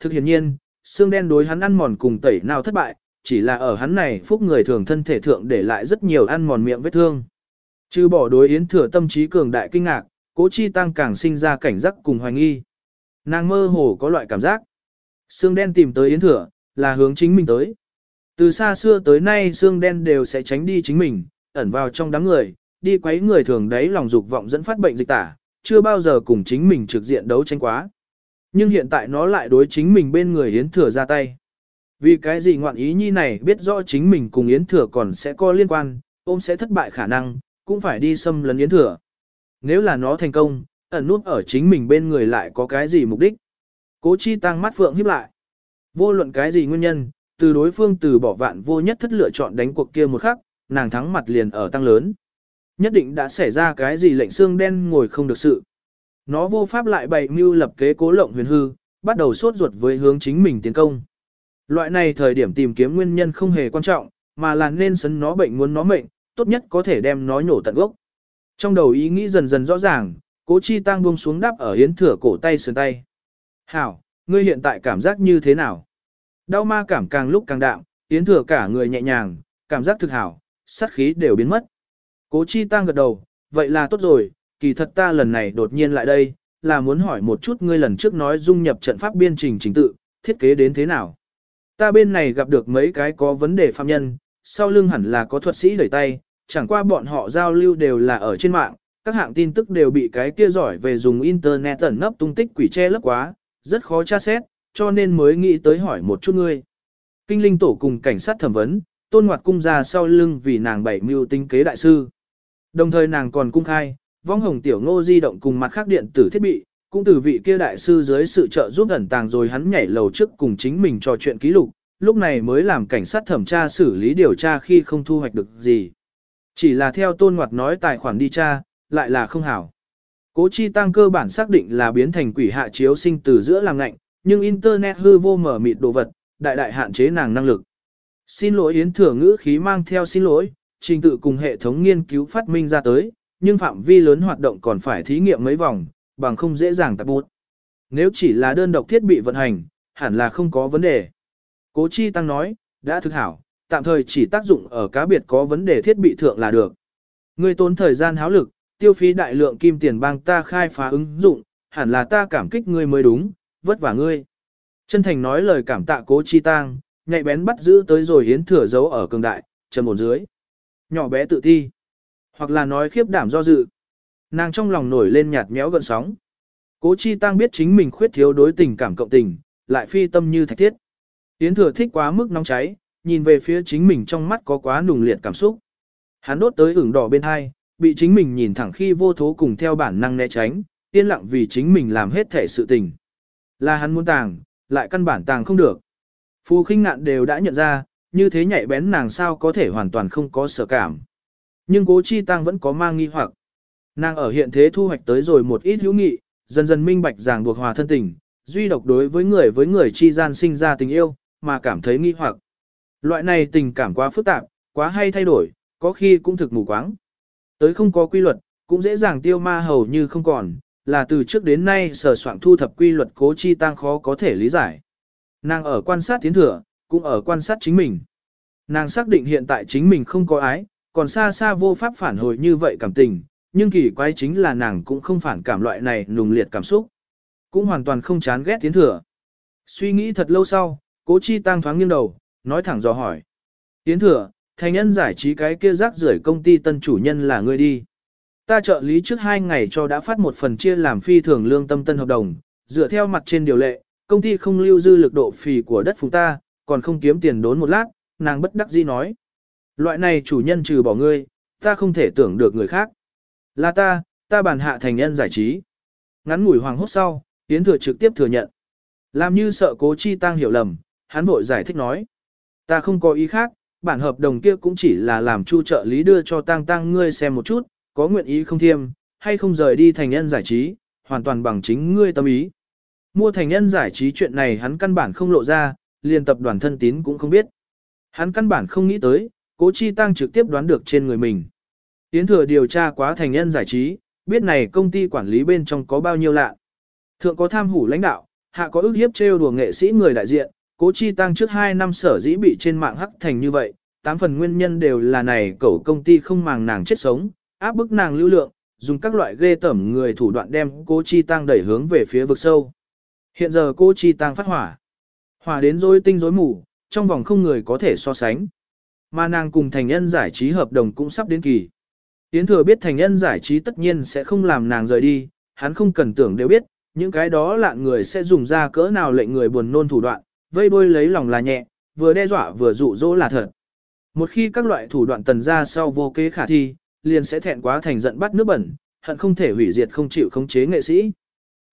thực hiển nhiên, xương đen đối hắn ăn mòn cùng tẩy nào thất bại, chỉ là ở hắn này phúc người thường thân thể thượng để lại rất nhiều ăn mòn miệng vết thương. Trừ bỏ đối yến thừa tâm trí cường đại kinh ngạc, cố chi tăng càng sinh ra cảnh giác cùng hoài nghi. Nàng mơ hồ có loại cảm giác. Xương đen tìm tới yến thừa, là hướng chính mình tới. Từ xa xưa tới nay xương đen đều sẽ tránh đi chính mình, ẩn vào trong đám người, đi quấy người thường đấy lòng dục vọng dẫn phát bệnh dịch tả, chưa bao giờ cùng chính mình trực diện đấu tranh quá. Nhưng hiện tại nó lại đối chính mình bên người Yến Thừa ra tay. Vì cái gì ngoạn ý nhi này biết rõ chính mình cùng Yến Thừa còn sẽ có liên quan, ôm sẽ thất bại khả năng, cũng phải đi xâm lấn Yến Thừa. Nếu là nó thành công, ẩn nút ở chính mình bên người lại có cái gì mục đích. Cố chi tăng mắt phượng híp lại. Vô luận cái gì nguyên nhân, từ đối phương từ bỏ vạn vô nhất thất lựa chọn đánh cuộc kia một khắc, nàng thắng mặt liền ở tăng lớn. Nhất định đã xảy ra cái gì lệnh xương đen ngồi không được sự. Nó vô pháp lại bày mưu lập kế cố lộng huyền hư, bắt đầu sốt ruột với hướng chính mình tiến công. Loại này thời điểm tìm kiếm nguyên nhân không hề quan trọng, mà là nên sấn nó bệnh muốn nó mệnh, tốt nhất có thể đem nó nhổ tận gốc. Trong đầu ý nghĩ dần dần rõ ràng, cố chi tăng buông xuống đắp ở hiến thửa cổ tay sườn tay. Hảo, ngươi hiện tại cảm giác như thế nào? Đau ma cảm càng lúc càng đạm, hiến thừa cả người nhẹ nhàng, cảm giác thực hảo, sát khí đều biến mất. Cố chi tăng gật đầu, vậy là tốt rồi, kỳ thật ta lần này đột nhiên lại đây, là muốn hỏi một chút ngươi lần trước nói dung nhập trận pháp biên trình trình tự, thiết kế đến thế nào. Ta bên này gặp được mấy cái có vấn đề phạm nhân, sau lưng hẳn là có thuật sĩ đẩy tay, chẳng qua bọn họ giao lưu đều là ở trên mạng, các hạng tin tức đều bị cái kia giỏi về dùng internet ẩn nấp tung tích quỷ che lấp quá, rất khó tra xét, cho nên mới nghĩ tới hỏi một chút ngươi. Kinh linh tổ cùng cảnh sát thẩm vấn, tôn ngoặt cung ra sau lưng vì nàng bảy mưu tinh kế đại sư. Đồng thời nàng còn cung khai, vong hồng tiểu ngô di động cùng mặt khác điện tử thiết bị, cũng từ vị kia đại sư dưới sự trợ giúp ẩn tàng rồi hắn nhảy lầu trước cùng chính mình trò chuyện ký lục, lúc này mới làm cảnh sát thẩm tra xử lý điều tra khi không thu hoạch được gì. Chỉ là theo tôn ngoặt nói tài khoản đi tra, lại là không hảo. Cố chi tăng cơ bản xác định là biến thành quỷ hạ chiếu sinh từ giữa làm ngạnh, nhưng internet hư vô mở mịt đồ vật, đại đại hạn chế nàng năng lực. Xin lỗi Yến Thừa ngữ khí mang theo xin lỗi, trình tự cùng hệ thống nghiên cứu phát minh ra tới, nhưng phạm vi lớn hoạt động còn phải thí nghiệm mấy vòng, bằng không dễ dàng tạp bút. Nếu chỉ là đơn độc thiết bị vận hành, hẳn là không có vấn đề. Cố Chi Tăng nói, đã thực hảo, tạm thời chỉ tác dụng ở cá biệt có vấn đề thiết bị thượng là được. Ngươi tốn thời gian háo lực, tiêu phí đại lượng kim tiền bang ta khai phá ứng dụng, hẳn là ta cảm kích ngươi mới đúng, vất vả ngươi. Chân thành nói lời cảm tạ cố chi Tăng, nhạy bén bắt giữ tới rồi hiến thừa dấu ở cường đại, trầm một dưới. Nhỏ bé tự thi, hoặc là nói khiếp đảm do dự. Nàng trong lòng nổi lên nhạt nhẽo gợn sóng. Cố chi tăng biết chính mình khuyết thiếu đối tình cảm cộng tình, lại phi tâm như thạch thiết. Hiến thừa thích quá mức nóng cháy, nhìn về phía chính mình trong mắt có quá nùng liệt cảm xúc. Hắn đốt tới ửng đỏ bên hai, bị chính mình nhìn thẳng khi vô thố cùng theo bản năng né tránh, yên lặng vì chính mình làm hết thể sự tình. Là hắn muốn tàng, lại căn bản tàng không được. Phù khinh ngạn đều đã nhận ra, như thế nhạy bén nàng sao có thể hoàn toàn không có sở cảm. Nhưng cố chi tăng vẫn có mang nghi hoặc. Nàng ở hiện thế thu hoạch tới rồi một ít hữu nghị, dần dần minh bạch ràng buộc hòa thân tình, duy độc đối với người với người chi gian sinh ra tình yêu, mà cảm thấy nghi hoặc. Loại này tình cảm quá phức tạp, quá hay thay đổi, có khi cũng thực mù quáng. Tới không có quy luật, cũng dễ dàng tiêu ma hầu như không còn, là từ trước đến nay sở soạn thu thập quy luật cố chi tăng khó có thể lý giải. Nàng ở quan sát tiến thừa, cũng ở quan sát chính mình. Nàng xác định hiện tại chính mình không có ái, còn xa xa vô pháp phản hồi như vậy cảm tình, nhưng kỳ quái chính là nàng cũng không phản cảm loại này nùng liệt cảm xúc. Cũng hoàn toàn không chán ghét tiến thừa. Suy nghĩ thật lâu sau, cố chi tăng thoáng nghiêng đầu, nói thẳng dò hỏi. Tiến thừa, thành nhân giải trí cái kia rác rưởi công ty tân chủ nhân là ngươi đi. Ta trợ lý trước hai ngày cho đã phát một phần chia làm phi thường lương tâm tân hợp đồng, dựa theo mặt trên điều lệ, công ty không lưu dư lực độ phì của đất phùng ta, còn không kiếm tiền đốn một lát, nàng bất đắc dĩ nói. Loại này chủ nhân trừ bỏ ngươi, ta không thể tưởng được người khác. Là ta, ta bản hạ thành nhân giải trí. Ngắn ngủi hoàng hốt sau, Yến Thừa trực tiếp thừa nhận. Làm như sợ cố chi tăng hiểu lầm, hắn vội giải thích nói. Ta không có ý khác, bản hợp đồng kia cũng chỉ là làm chu trợ lý đưa cho tăng tăng ngươi xem một chút, có nguyện ý không thiêm, hay không rời đi thành nhân giải trí, hoàn toàn bằng chính ngươi tâm ý. Mua thành nhân giải trí chuyện này hắn căn bản không lộ ra, liền tập đoàn thân tín cũng không biết. Hắn căn bản không nghĩ tới, cố chi tăng trực tiếp đoán được trên người mình. Tiến thừa điều tra quá thành nhân giải trí, biết này công ty quản lý bên trong có bao nhiêu lạ. Thượng có tham hủ lãnh đạo, Hạ có ước hiếp trêu đùa nghệ sĩ người đại diện, cố chi tăng trước 2 năm sở dĩ bị trên mạng hắc thành như vậy, tám phần nguyên nhân đều là này cậu công ty không màng nàng chết sống, áp bức nàng lưu lượng, dùng các loại ghê tẩm người thủ đoạn đem cố chi tăng đẩy hướng về phía vực sâu. Hiện giờ cố chi tăng phát hỏa. Hỏa đến rối tinh rối mù, trong vòng không người có thể so sánh. Mà nàng cùng thành nhân giải trí hợp đồng cũng sắp đến kỳ. Yến thừa biết thành nhân giải trí tất nhiên sẽ không làm nàng rời đi, hắn không cần tưởng đều biết, những cái đó lạ người sẽ dùng ra cỡ nào lệnh người buồn nôn thủ đoạn, vây đôi lấy lòng là nhẹ, vừa đe dọa vừa dụ dỗ là thật. Một khi các loại thủ đoạn tần ra sau vô kế khả thi, liền sẽ thẹn quá thành giận bắt nước bẩn, hận không thể hủy diệt không chịu khống chế nghệ sĩ.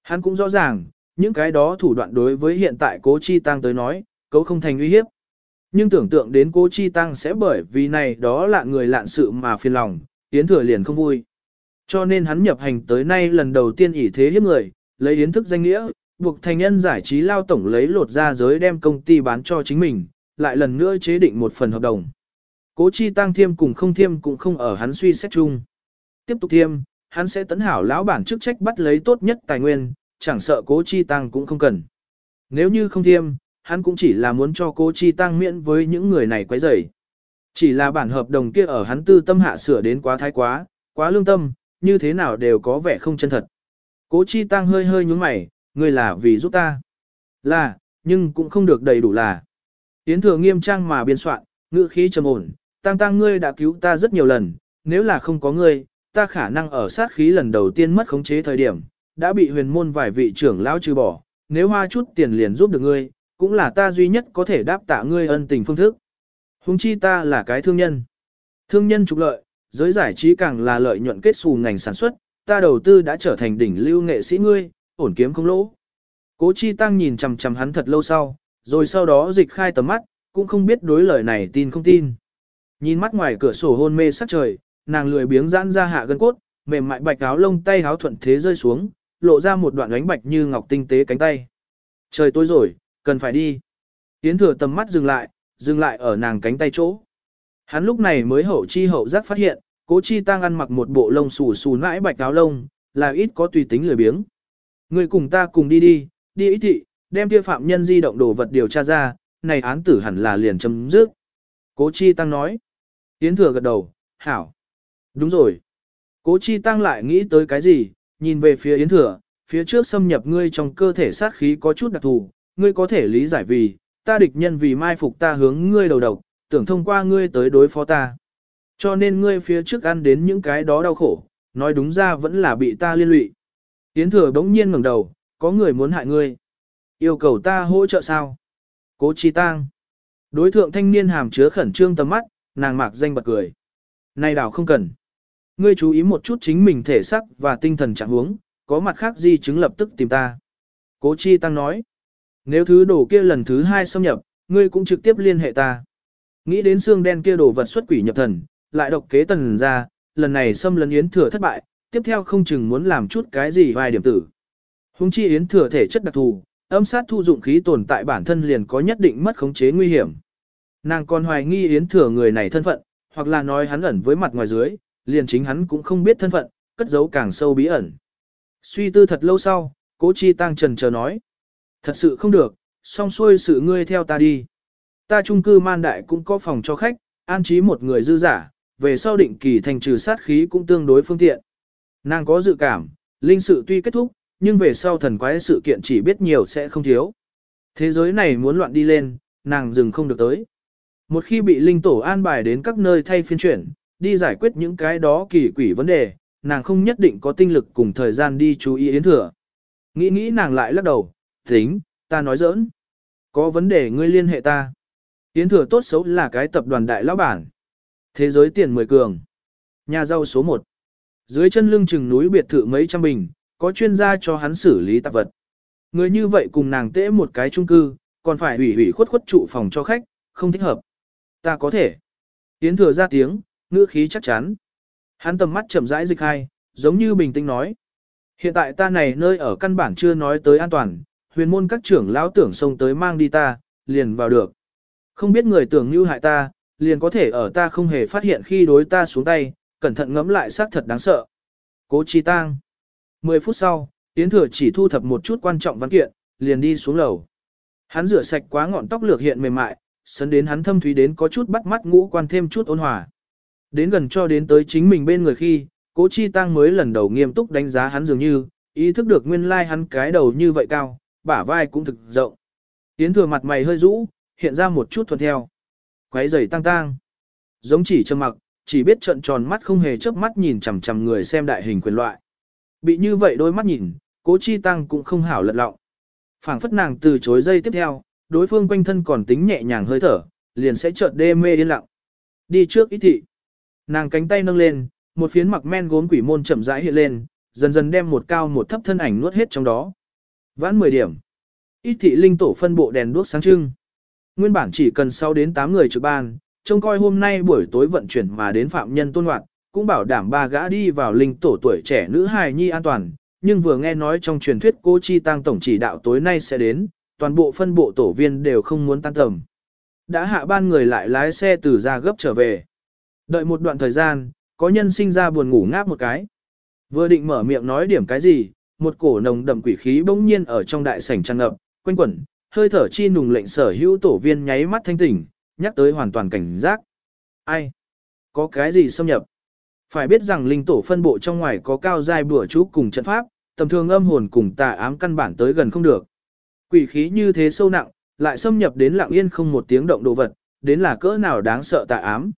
Hắn cũng rõ ràng, những cái đó thủ đoạn đối với hiện tại cố chi tăng tới nói, cấu không thành uy hiếp. Nhưng tưởng tượng đến cố chi tăng sẽ bởi vì này đó là người lạn sự mà phiền lòng, Yến Thừa liền không vui. Cho nên hắn nhập hành tới nay lần đầu tiên ỷ thế hiếp người, lấy yến thức danh nghĩa, buộc thành nhân giải trí lao tổng lấy lột ra giới đem công ty bán cho chính mình, lại lần nữa chế định một phần hợp đồng. Cố chi tăng thiêm cùng không thiêm cũng không ở hắn suy xét chung. Tiếp tục thiêm, hắn sẽ tấn hảo lão bản chức trách bắt lấy tốt nhất tài nguyên, chẳng sợ cố chi tăng cũng không cần. Nếu như không thiêm, hắn cũng chỉ là muốn cho cố chi tăng miễn với những người này quấy rầy. Chỉ là bản hợp đồng kia ở hắn tư tâm hạ sửa đến quá thái quá, quá lương tâm, như thế nào đều có vẻ không chân thật. Cố chi tăng hơi hơi nhúng mày, người là vì giúp ta. Là, nhưng cũng không được đầy đủ là. Yến thừa nghiêm trang mà biên soạn, ngữ khí trầm ổn, tăng tăng ngươi đã cứu ta rất nhiều lần, nếu là không có ngươi, ta khả năng ở sát khí lần đầu tiên mất khống chế thời điểm, đã bị huyền môn vài vị trưởng lão trừ bỏ, nếu hoa chút tiền liền giúp được ngươi, cũng là ta duy nhất có thể đáp tạ ngươi ân tình phương thức. Hùng chi ta là cái thương nhân. Thương nhân trục lợi, giới giải trí càng là lợi nhuận kết xù ngành sản xuất, ta đầu tư đã trở thành đỉnh lưu nghệ sĩ ngươi, ổn kiếm không lỗ. Cố Chi Tăng nhìn chằm chằm hắn thật lâu sau, rồi sau đó dịch khai tầm mắt, cũng không biết đối lời này tin không tin. Nhìn mắt ngoài cửa sổ hôn mê sắc trời, nàng lười biếng giãn ra hạ gân cốt, mềm mại bạch áo lông tay áo thuận thế rơi xuống, lộ ra một đoạn ánh bạch như ngọc tinh tế cánh tay. Trời tối rồi, cần phải đi. Yến thừa tầm mắt dừng lại, dừng lại ở nàng cánh tay chỗ. Hắn lúc này mới hậu chi hậu giác phát hiện, cố chi tăng ăn mặc một bộ lông xù xù nãi bạch áo lông, là ít có tùy tính lười biếng. Người cùng ta cùng đi đi, đi ý thị, đem kia phạm nhân di động đồ vật điều tra ra, này án tử hẳn là liền chấm dứt. Cố chi tăng nói. Yến thừa gật đầu, hảo. Đúng rồi. Cố chi tăng lại nghĩ tới cái gì, nhìn về phía Yến thừa, phía trước xâm nhập ngươi trong cơ thể sát khí có chút đặc thù, ngươi có thể lý giải vì, ta địch nhân vì mai phục ta hướng ngươi đầu độc, tưởng thông qua ngươi tới đối phó ta. Cho nên ngươi phía trước ăn đến những cái đó đau khổ, nói đúng ra vẫn là bị ta liên lụy. Yến thừa đống nhiên ngẩng đầu, có người muốn hại ngươi. Yêu cầu ta hỗ trợ sao? Cố chi tang. Đối thượng thanh niên hàm chứa khẩn trương tầm mắt, nàng mạc danh bật cười. Này đảo không cần. Ngươi chú ý một chút chính mình thể sắc và tinh thần trạng huống, có mặt khác gì chứng lập tức tìm ta. Cố chi tăng nói. Nếu thứ đồ kia lần thứ hai xâm nhập, ngươi cũng trực tiếp liên hệ ta. Nghĩ đến xương đen kia đồ vật xuất quỷ nhập thần, lại độc kế tần ra, lần này xâm lấn yến thừa thất bại, tiếp theo không chừng muốn làm chút cái gì vài điểm tử. Hùng chi yến thừa thể chất đặc thù, âm sát thu dụng khí tồn tại bản thân liền có nhất định mất khống chế nguy hiểm. Nàng còn hoài nghi yến thừa người này thân phận, hoặc là nói hắn ẩn với mặt ngoài dưới, liền chính hắn cũng không biết thân phận, cất giấu càng sâu bí ẩn. Suy tư thật lâu sau, cố chi tăng trần chờ nói. Thật sự không được, song xuôi sự ngươi theo ta đi. Ta trung cư man đại cũng có phòng cho khách, an trí một người dư giả, về sau định kỳ thành trừ sát khí cũng tương đối phương tiện. Nàng có dự cảm, linh sự tuy kết thúc, nhưng về sau thần quái sự kiện chỉ biết nhiều sẽ không thiếu. Thế giới này muốn loạn đi lên, nàng dừng không được tới. Một khi bị linh tổ an bài đến các nơi thay phiên chuyển, đi giải quyết những cái đó kỳ quỷ vấn đề, nàng không nhất định có tinh lực cùng thời gian đi chú ý yến thừa. Nghĩ nghĩ nàng lại lắc đầu, tính, ta nói giỡn. Có vấn đề ngươi liên hệ ta. Yến thừa tốt xấu là cái tập đoàn đại lão bản. Thế giới tiền mười cường. Nhà giàu số 1. Dưới chân lưng chừng núi biệt thự mấy trăm bình, có chuyên gia cho hắn xử lý tạp vật. Người như vậy cùng nàng tễ một cái chung cư, còn phải hủy hủy khuất khuất trụ phòng cho khách, không thích hợp. Ta có thể. Yến thừa ra tiếng, ngữ khí chắc chắn. Hắn tầm mắt chậm rãi dịch hai, giống như bình tĩnh nói. Hiện tại ta này nơi ở căn bản chưa nói tới an toàn, huyền môn các trưởng lão tưởng xông tới mang đi ta, liền vào được. Không biết người tưởng như hại ta, liền có thể ở ta không hề phát hiện khi đối ta xuống tay, cẩn thận ngẫm lại xác thật đáng sợ. Cố Chi Tang. 10 phút sau, Yến Thừa chỉ thu thập một chút quan trọng văn kiện, liền đi xuống lầu. Hắn rửa sạch quá ngọn tóc lược hiện mềm mại, sấn đến hắn thâm thúy đến có chút bắt mắt ngũ quan thêm chút ôn hòa. Đến gần cho đến tới chính mình bên người khi, cố chi tăng mới lần đầu nghiêm túc đánh giá hắn dường như, ý thức được nguyên lai like hắn cái đầu như vậy cao, bả vai cũng thực rộng. Tiến thừa mặt mày hơi rũ, hiện ra một chút thuần theo. Quấy giày tăng tăng. Giống chỉ trầm mặc, chỉ biết trợn tròn mắt không hề chớp mắt nhìn chằm chằm người xem đại hình quyền loại. Bị như vậy đôi mắt nhìn, cố chi tăng cũng không hảo lật lọng. phảng phất nàng từ chối dây tiếp theo, đối phương quanh thân còn tính nhẹ nhàng hơi thở, liền sẽ chợt đê mê điên lặng. Đi trước ý thị. Nàng cánh tay nâng lên, một phiến mặc men gốm quỷ môn chậm rãi hiện lên, dần dần đem một cao một thấp thân ảnh nuốt hết trong đó. Vãn 10 điểm. Ít thị linh tổ phân bộ đèn đuốc sáng trưng. Nguyên bản chỉ cần 6 đến 8 người trực ban, trông coi hôm nay buổi tối vận chuyển mà đến phạm nhân tôn hoạt, cũng bảo đảm ba gã đi vào linh tổ tuổi trẻ nữ hài nhi an toàn, nhưng vừa nghe nói trong truyền thuyết cô Chi Tăng tổng chỉ đạo tối nay sẽ đến, toàn bộ phân bộ tổ viên đều không muốn tan tầm. Đã hạ ban người lại lái xe từ ra gấp trở về. Đợi một đoạn thời gian, có nhân sinh ra buồn ngủ ngáp một cái. Vừa định mở miệng nói điểm cái gì, một cổ nồng đậm quỷ khí bỗng nhiên ở trong đại sảnh tràn ngập, quanh quẩn, hơi thở chi nùng lệnh sở hữu tổ viên nháy mắt thanh tỉnh, nhắc tới hoàn toàn cảnh giác. Ai? Có cái gì xâm nhập? Phải biết rằng linh tổ phân bộ trong ngoài có cao giai bùa chú cùng trận pháp, tầm thường âm hồn cùng tà ám căn bản tới gần không được. Quỷ khí như thế sâu nặng, lại xâm nhập đến lặng yên không một tiếng động đồ vật, đến là cỡ nào đáng sợ tà ám.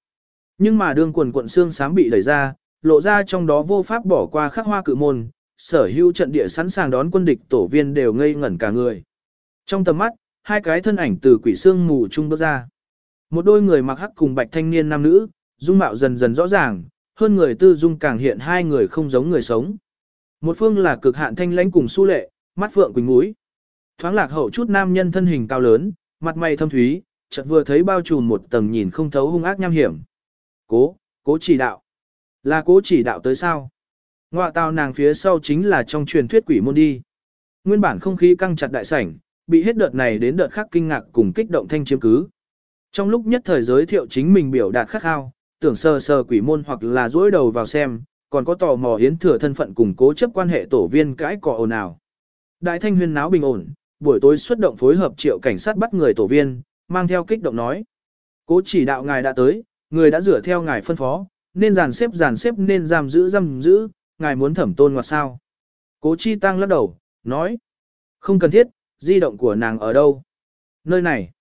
Nhưng mà đương quần quận xương sám bị đẩy ra, lộ ra trong đó vô pháp bỏ qua khắc hoa cự môn, sở hữu trận địa sẵn sàng đón quân địch tổ viên đều ngây ngẩn cả người. Trong tầm mắt, hai cái thân ảnh từ quỷ xương mù trung bước ra. Một đôi người mặc hắc cùng bạch thanh niên nam nữ, dung mạo dần dần rõ ràng, hơn người tư dung càng hiện hai người không giống người sống. Một phương là cực hạn thanh lãnh cùng su lệ, mắt phượng quỳnh mũi. Thoáng lạc hậu chút nam nhân thân hình cao lớn, mặt mày thâm thúy, chợt vừa thấy bao trùm một tầng nhìn không thấu hung ác nham hiểm. Cố, cố chỉ đạo. Là cố chỉ đạo tới sao? Ngoạ tàu nàng phía sau chính là trong truyền thuyết quỷ môn đi. Nguyên bản không khí căng chặt đại sảnh, bị hết đợt này đến đợt khác kinh ngạc cùng kích động thanh chiếm cứ. Trong lúc nhất thời giới thiệu chính mình biểu đạt khắc khao, tưởng sờ sờ quỷ môn hoặc là dối đầu vào xem, còn có tò mò hiến thừa thân phận cùng cố chấp quan hệ tổ viên cãi cọ ồn ào. Đại thanh huyên náo bình ổn, buổi tối xuất động phối hợp triệu cảnh sát bắt người tổ viên, mang theo kích động nói. Cố chỉ đạo ngài đã tới, người đã rửa theo ngài phân phó, nên dàn xếp dàn xếp nên giam giữ giam giữ, ngài muốn thẩm tôn ngoặt sao. Cố chi tăng lắc đầu, nói. Không cần thiết, di động của nàng ở đâu? Nơi này.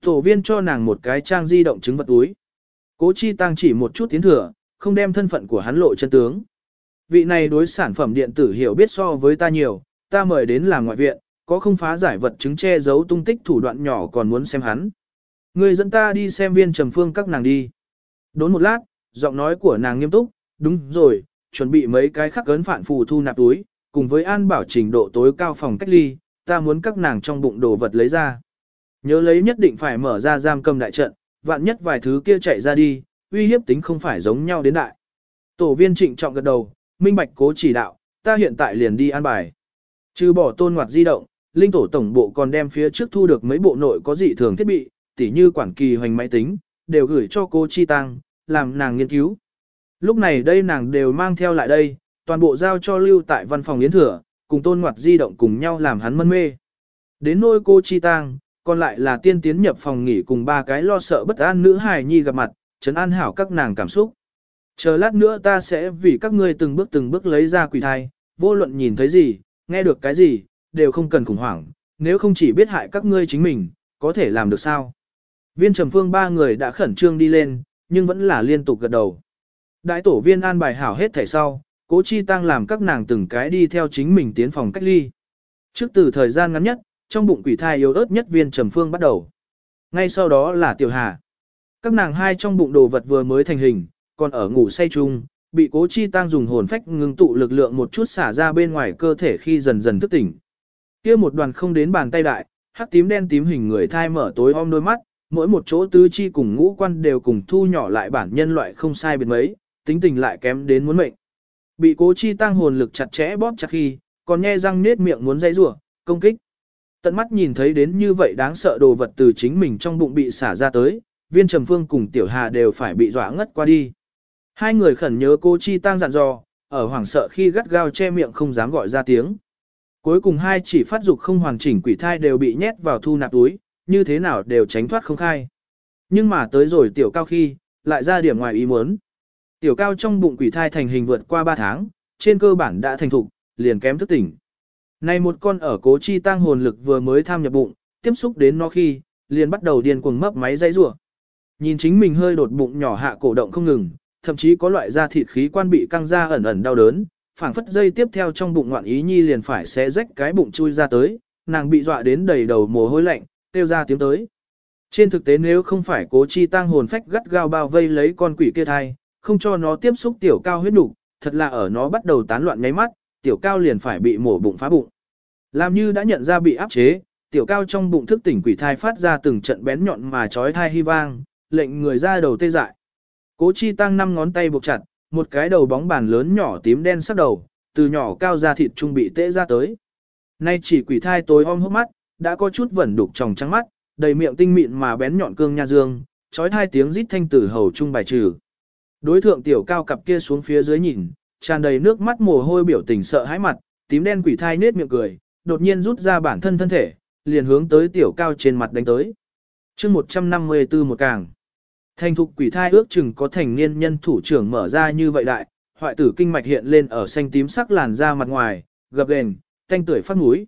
Tổ viên cho nàng một cái trang di động chứng vật túi. Cố chi tăng chỉ một chút tiến thừa, không đem thân phận của hắn lộ chân tướng. Vị này đối sản phẩm điện tử hiểu biết so với ta nhiều, ta mời đến làm ngoại viện, có không phá giải vật chứng che giấu tung tích thủ đoạn nhỏ còn muốn xem hắn. Người dẫn ta đi xem viên trầm phương các nàng đi. Đốn một lát, giọng nói của nàng nghiêm túc, đúng rồi, chuẩn bị mấy cái khắc ấn phản phù thu nạp túi, cùng với an bảo trình độ tối cao phòng cách ly, ta muốn các nàng trong bụng đồ vật lấy ra. Nhớ lấy nhất định phải mở ra giam cầm đại trận, vạn nhất vài thứ kia chạy ra đi, uy hiếp tính không phải giống nhau đến đại. Tổ viên trịnh trọng gật đầu, minh bạch cố chỉ đạo, ta hiện tại liền đi an bài. Trừ bỏ tôn ngoặt di động, linh tổ tổng bộ còn đem phía trước thu được mấy bộ nội có dị thường thiết bị, tỉ như quản kỳ hoành máy tính, đều gửi cho cô Chi Tăng, làm nàng nghiên cứu. Lúc này đây nàng đều mang theo lại đây, toàn bộ giao cho lưu tại văn phòng yến thừa, cùng tôn ngoặt di động cùng nhau làm hắn mân mê. Đến nôi cô Chi tang, còn lại là tiên tiến nhập phòng nghỉ cùng ba cái lo sợ bất an nữ hài nhi gặp mặt, trấn an hảo các nàng cảm xúc. Chờ lát nữa ta sẽ vì các ngươi từng bước từng bước lấy ra quỷ thai, vô luận nhìn thấy gì, nghe được cái gì, đều không cần khủng hoảng, nếu không chỉ biết hại các ngươi chính mình, có thể làm được sao. Viên trầm phương ba người đã khẩn trương đi lên, nhưng vẫn là liên tục gật đầu. Đại tổ viên an bài hảo hết thảy sau, cố chi tăng làm các nàng từng cái đi theo chính mình tiến phòng cách ly. Trước từ thời gian ngắn nhất, trong bụng quỷ thai yếu ớt nhất viên trầm phương bắt đầu. Ngay sau đó là tiểu hà. Các nàng hai trong bụng đồ vật vừa mới thành hình, còn ở ngủ say chung, bị cố chi tăng dùng hồn phách ngưng tụ lực lượng một chút xả ra bên ngoài cơ thể khi dần dần thức tỉnh. kia một đoàn không đến bàn tay đại, hắc tím đen tím hình người thai mở tối om đôi mắt, mỗi một chỗ tứ chi cùng ngũ quan đều cùng thu nhỏ lại bản nhân loại không sai biệt mấy, tính tình lại kém đến muốn mệnh. Bị cố chi tăng hồn lực chặt chẽ bóp chặt khi, còn nghe răng nết miệng muốn dây rủa công kích. Tận mắt nhìn thấy đến như vậy đáng sợ đồ vật từ chính mình trong bụng bị xả ra tới, viên trầm phương cùng tiểu hà đều phải bị dọa ngất qua đi. Hai người khẩn nhớ cô Chi Tăng dặn dò, ở hoảng sợ khi gắt gao che miệng không dám gọi ra tiếng. Cuối cùng hai chỉ phát dục không hoàn chỉnh quỷ thai đều bị nhét vào thu nạp túi, như thế nào đều tránh thoát không khai. Nhưng mà tới rồi tiểu cao khi, lại ra điểm ngoài ý muốn. Tiểu cao trong bụng quỷ thai thành hình vượt qua 3 tháng, trên cơ bản đã thành thục, liền kém thức tỉnh. Này một con ở cố chi tăng hồn lực vừa mới tham nhập bụng, tiếp xúc đến nó khi, liền bắt đầu điên cuồng mấp máy dây rủa. Nhìn chính mình hơi đột bụng nhỏ hạ cổ động không ngừng, thậm chí có loại da thịt khí quan bị căng ra ẩn ẩn đau đớn, phảng phất dây tiếp theo trong bụng ngoạn ý nhi liền phải xé rách cái bụng chui ra tới, nàng bị dọa đến đầy đầu mồ hôi lạnh, kêu ra tiếng tới. Trên thực tế nếu không phải cố chi tăng hồn phách gắt gao bao vây lấy con quỷ kia thai, không cho nó tiếp xúc tiểu cao huyết nục, thật là ở nó bắt đầu tán loạn ngáy mắt, tiểu cao liền phải bị mổ bụng phá bụng. Làm như đã nhận ra bị áp chế, tiểu cao trong bụng thức tỉnh quỷ thai phát ra từng trận bén nhọn mà chói thai hy vang, lệnh người ra đầu tê dại. Cố chi tăng năm ngón tay buộc chặt, một cái đầu bóng bàn lớn nhỏ tím đen sắc đầu, từ nhỏ cao ra thịt trung bị tê ra tới. Nay chỉ quỷ thai tối om hốc mắt, đã có chút vẩn đục tròng trắng mắt, đầy miệng tinh mịn mà bén nhọn cương nha dương, chói thai tiếng rít thanh tử hầu trung bài trừ. Đối thượng tiểu cao cặp kia xuống phía dưới nhìn, tràn đầy nước mắt mồ hôi biểu tình sợ hãi mặt, tím đen quỷ thai nết miệng cười, đột nhiên rút ra bản thân thân thể, liền hướng tới tiểu cao trên mặt đánh tới. chương 154 một càng. Thành thục quỷ thai ước chừng có thành niên nhân thủ trưởng mở ra như vậy đại, hoại tử kinh mạch hiện lên ở xanh tím sắc làn da mặt ngoài, gập đèn, thanh tuổi phát mũi.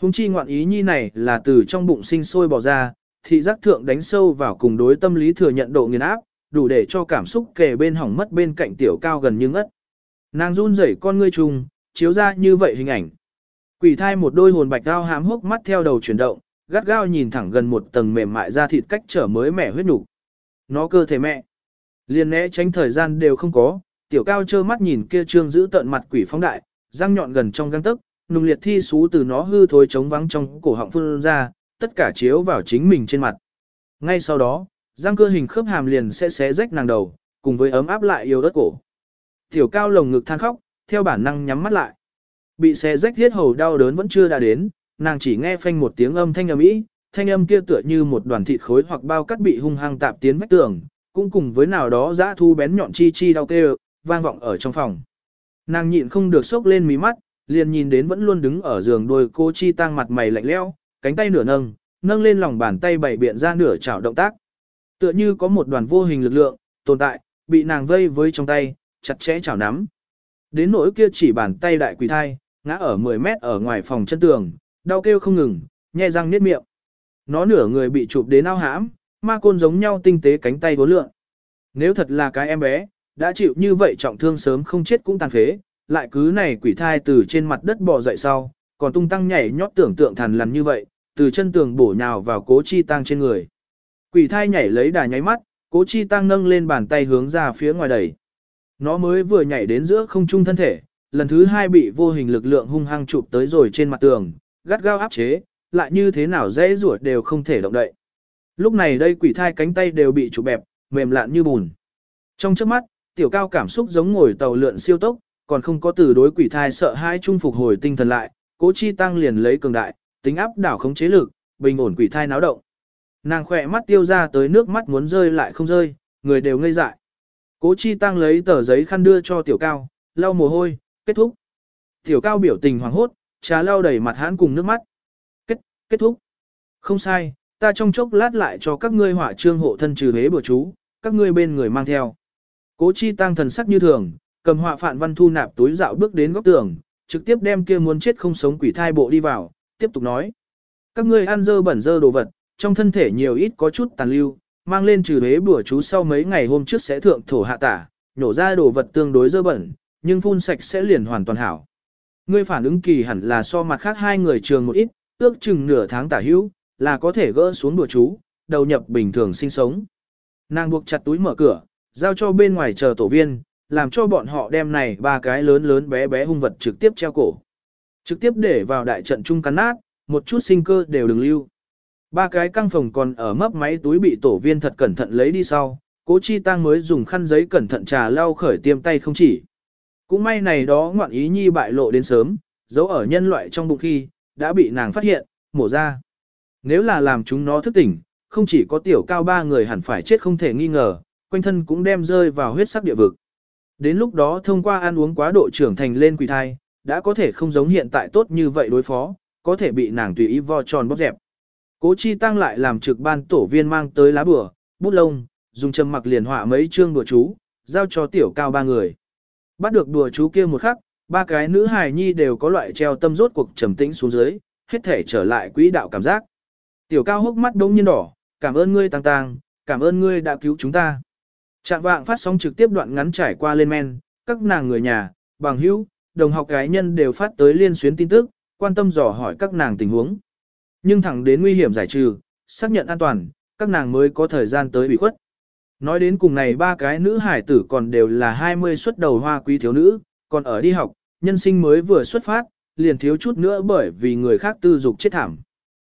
Hùng chi ngoạn ý nhi này là từ trong bụng sinh sôi bò ra, thị giác thượng đánh sâu vào cùng đối tâm lý thừa nhận độ nghiền áp, đủ để cho cảm xúc kề bên hỏng mất bên cạnh tiểu cao gần như ngất. Nàng run rẩy con ngươi trùng, chiếu ra như vậy hình ảnh. Quỷ thai một đôi hồn bạch cao hám hốc mắt theo đầu chuyển động, gắt gao nhìn thẳng gần một tầng mềm mại da thịt cách trở mới mẻ huyết nục. Nó cơ thể mẹ. Liên né tránh thời gian đều không có, tiểu cao trơ mắt nhìn kia trương giữ tận mặt quỷ phóng đại, răng nhọn gần trong găng tức, nung liệt thi xú từ nó hư thối trống vắng trong cổ họng phun ra, tất cả chiếu vào chính mình trên mặt. Ngay sau đó, răng cơ hình khớp hàm liền sẽ xé rách nàng đầu, cùng với ấm áp lại yêu đất cổ. Tiểu cao lồng ngực than khóc, theo bản năng nhắm mắt lại. Bị xé rách thiết hầu đau đớn vẫn chưa đã đến, nàng chỉ nghe phanh một tiếng âm thanh ầm ĩ, thanh âm kia tựa như một đoàn thịt khối hoặc bao cắt bị hung hăng tạp tiến vách tường, cũng cùng với nào đó dã thu bén nhọn chi chi đau kêu, vang vọng ở trong phòng. Nàng nhịn không được sốc lên mí mắt, liền nhìn đến vẫn luôn đứng ở giường đôi cô chi tăng mặt mày lạnh lẽo, cánh tay nửa nâng, nâng lên lòng bàn tay bảy biện ra nửa chảo động tác. Tựa như có một đoàn vô hình lực lượng tồn tại, bị nàng vây với trong tay, chặt chẽ chảo nắm. Đến nỗi kia chỉ bàn tay đại quỷ thai, ngã ở 10 mét ở ngoài phòng chân tường, đau kêu không ngừng, nhẹ răng niết miệng. Nó nửa người bị chụp đến ao hãm, ma côn giống nhau tinh tế cánh tay vô lượng. Nếu thật là cái em bé, đã chịu như vậy trọng thương sớm không chết cũng tàn phế, lại cứ này quỷ thai từ trên mặt đất bò dậy sau, còn tung tăng nhảy nhót tưởng tượng thằn lằn như vậy, từ chân tường bổ nhào vào cố chi tăng trên người. Quỷ thai nhảy lấy đà nháy mắt, cố chi tăng nâng lên bàn tay hướng ra phía ngoài đẩy. Nó mới vừa nhảy đến giữa không trung thân thể, lần thứ hai bị vô hình lực lượng hung hăng chụp tới rồi trên mặt tường, gắt gao áp chế, lại như thế nào dễ ruột đều không thể động đậy. Lúc này đây quỷ thai cánh tay đều bị chụp bẹp, mềm lạn như bùn. Trong trước mắt, tiểu cao cảm xúc giống ngồi tàu lượn siêu tốc, còn không có từ đối quỷ thai sợ hai trung phục hồi tinh thần lại, cố chi tăng liền lấy cường đại, tính áp đảo khống chế lực, bình ổn quỷ thai náo động. Nàng khỏe mắt tiêu ra tới nước mắt muốn rơi lại không rơi, người đều ngây dại. Cố chi tăng lấy tờ giấy khăn đưa cho tiểu cao, lau mồ hôi, kết thúc. Tiểu cao biểu tình hoảng hốt, trà lau đầy mặt hãn cùng nước mắt. Kết, kết thúc. Không sai, ta trong chốc lát lại cho các ngươi hỏa trương hộ thân trừ hế bữa chú, các ngươi bên người mang theo. Cố chi tăng thần sắc như thường, cầm họa phạn văn thu nạp túi dạo bước đến góc tường, trực tiếp đem kia muốn chết không sống quỷ thai bộ đi vào, tiếp tục nói. Các ngươi ăn dơ bẩn dơ đồ vật, trong thân thể nhiều ít có chút tàn lưu, mang lên trừ hế bùa chú sau mấy ngày hôm trước sẽ thượng thổ hạ tả, nhổ ra đồ vật tương đối dơ bẩn, nhưng phun sạch sẽ liền hoàn toàn hảo. Ngươi phản ứng kỳ hẳn là so mặt khác hai người trường một ít, ước chừng nửa tháng tả hữu, là có thể gỡ xuống bùa chú, đầu nhập bình thường sinh sống. Nàng buộc chặt túi mở cửa, giao cho bên ngoài chờ tổ viên, làm cho bọn họ đem này ba cái lớn lớn bé bé hung vật trực tiếp treo cổ. Trực tiếp để vào đại trận chung cắn nát, một chút sinh cơ đều đừng lưu. Ba cái căng phòng còn ở mấp máy túi bị tổ viên thật cẩn thận lấy đi sau, cố chi tăng mới dùng khăn giấy cẩn thận trà lau khởi tiêm tay không chỉ. Cũng may này đó ngoạn ý nhi bại lộ đến sớm, giấu ở nhân loại trong bụng khi, đã bị nàng phát hiện, mổ ra. Nếu là làm chúng nó thức tỉnh, không chỉ có tiểu cao ba người hẳn phải chết không thể nghi ngờ, quanh thân cũng đem rơi vào huyết sắc địa vực. Đến lúc đó thông qua ăn uống quá độ trưởng thành lên quỷ thai, đã có thể không giống hiện tại tốt như vậy đối phó, có thể bị nàng tùy ý vo tròn bóp dẹp. Cố chi tăng lại làm trực ban tổ viên mang tới lá bửa, bút lông, dùng châm mặc liền họa mấy chương đùa chú, giao cho tiểu cao ba người. Bắt được đùa chú kia một khắc, ba cái nữ hài nhi đều có loại treo tâm rốt cuộc trầm tĩnh xuống dưới, hết thể trở lại quỹ đạo cảm giác. Tiểu cao hốc mắt đống nhiên đỏ, cảm ơn ngươi tăng tăng, cảm ơn ngươi đã cứu chúng ta. Trạng vạng phát sóng trực tiếp đoạn ngắn trải qua lên men, các nàng người nhà, bằng hữu, đồng học gái nhân đều phát tới liên xuyến tin tức, quan tâm dò hỏi các nàng tình huống. Nhưng thẳng đến nguy hiểm giải trừ, xác nhận an toàn, các nàng mới có thời gian tới bị khuất. Nói đến cùng này ba cái nữ hải tử còn đều là 20 xuất đầu hoa quý thiếu nữ, còn ở đi học, nhân sinh mới vừa xuất phát, liền thiếu chút nữa bởi vì người khác tư dục chết thảm.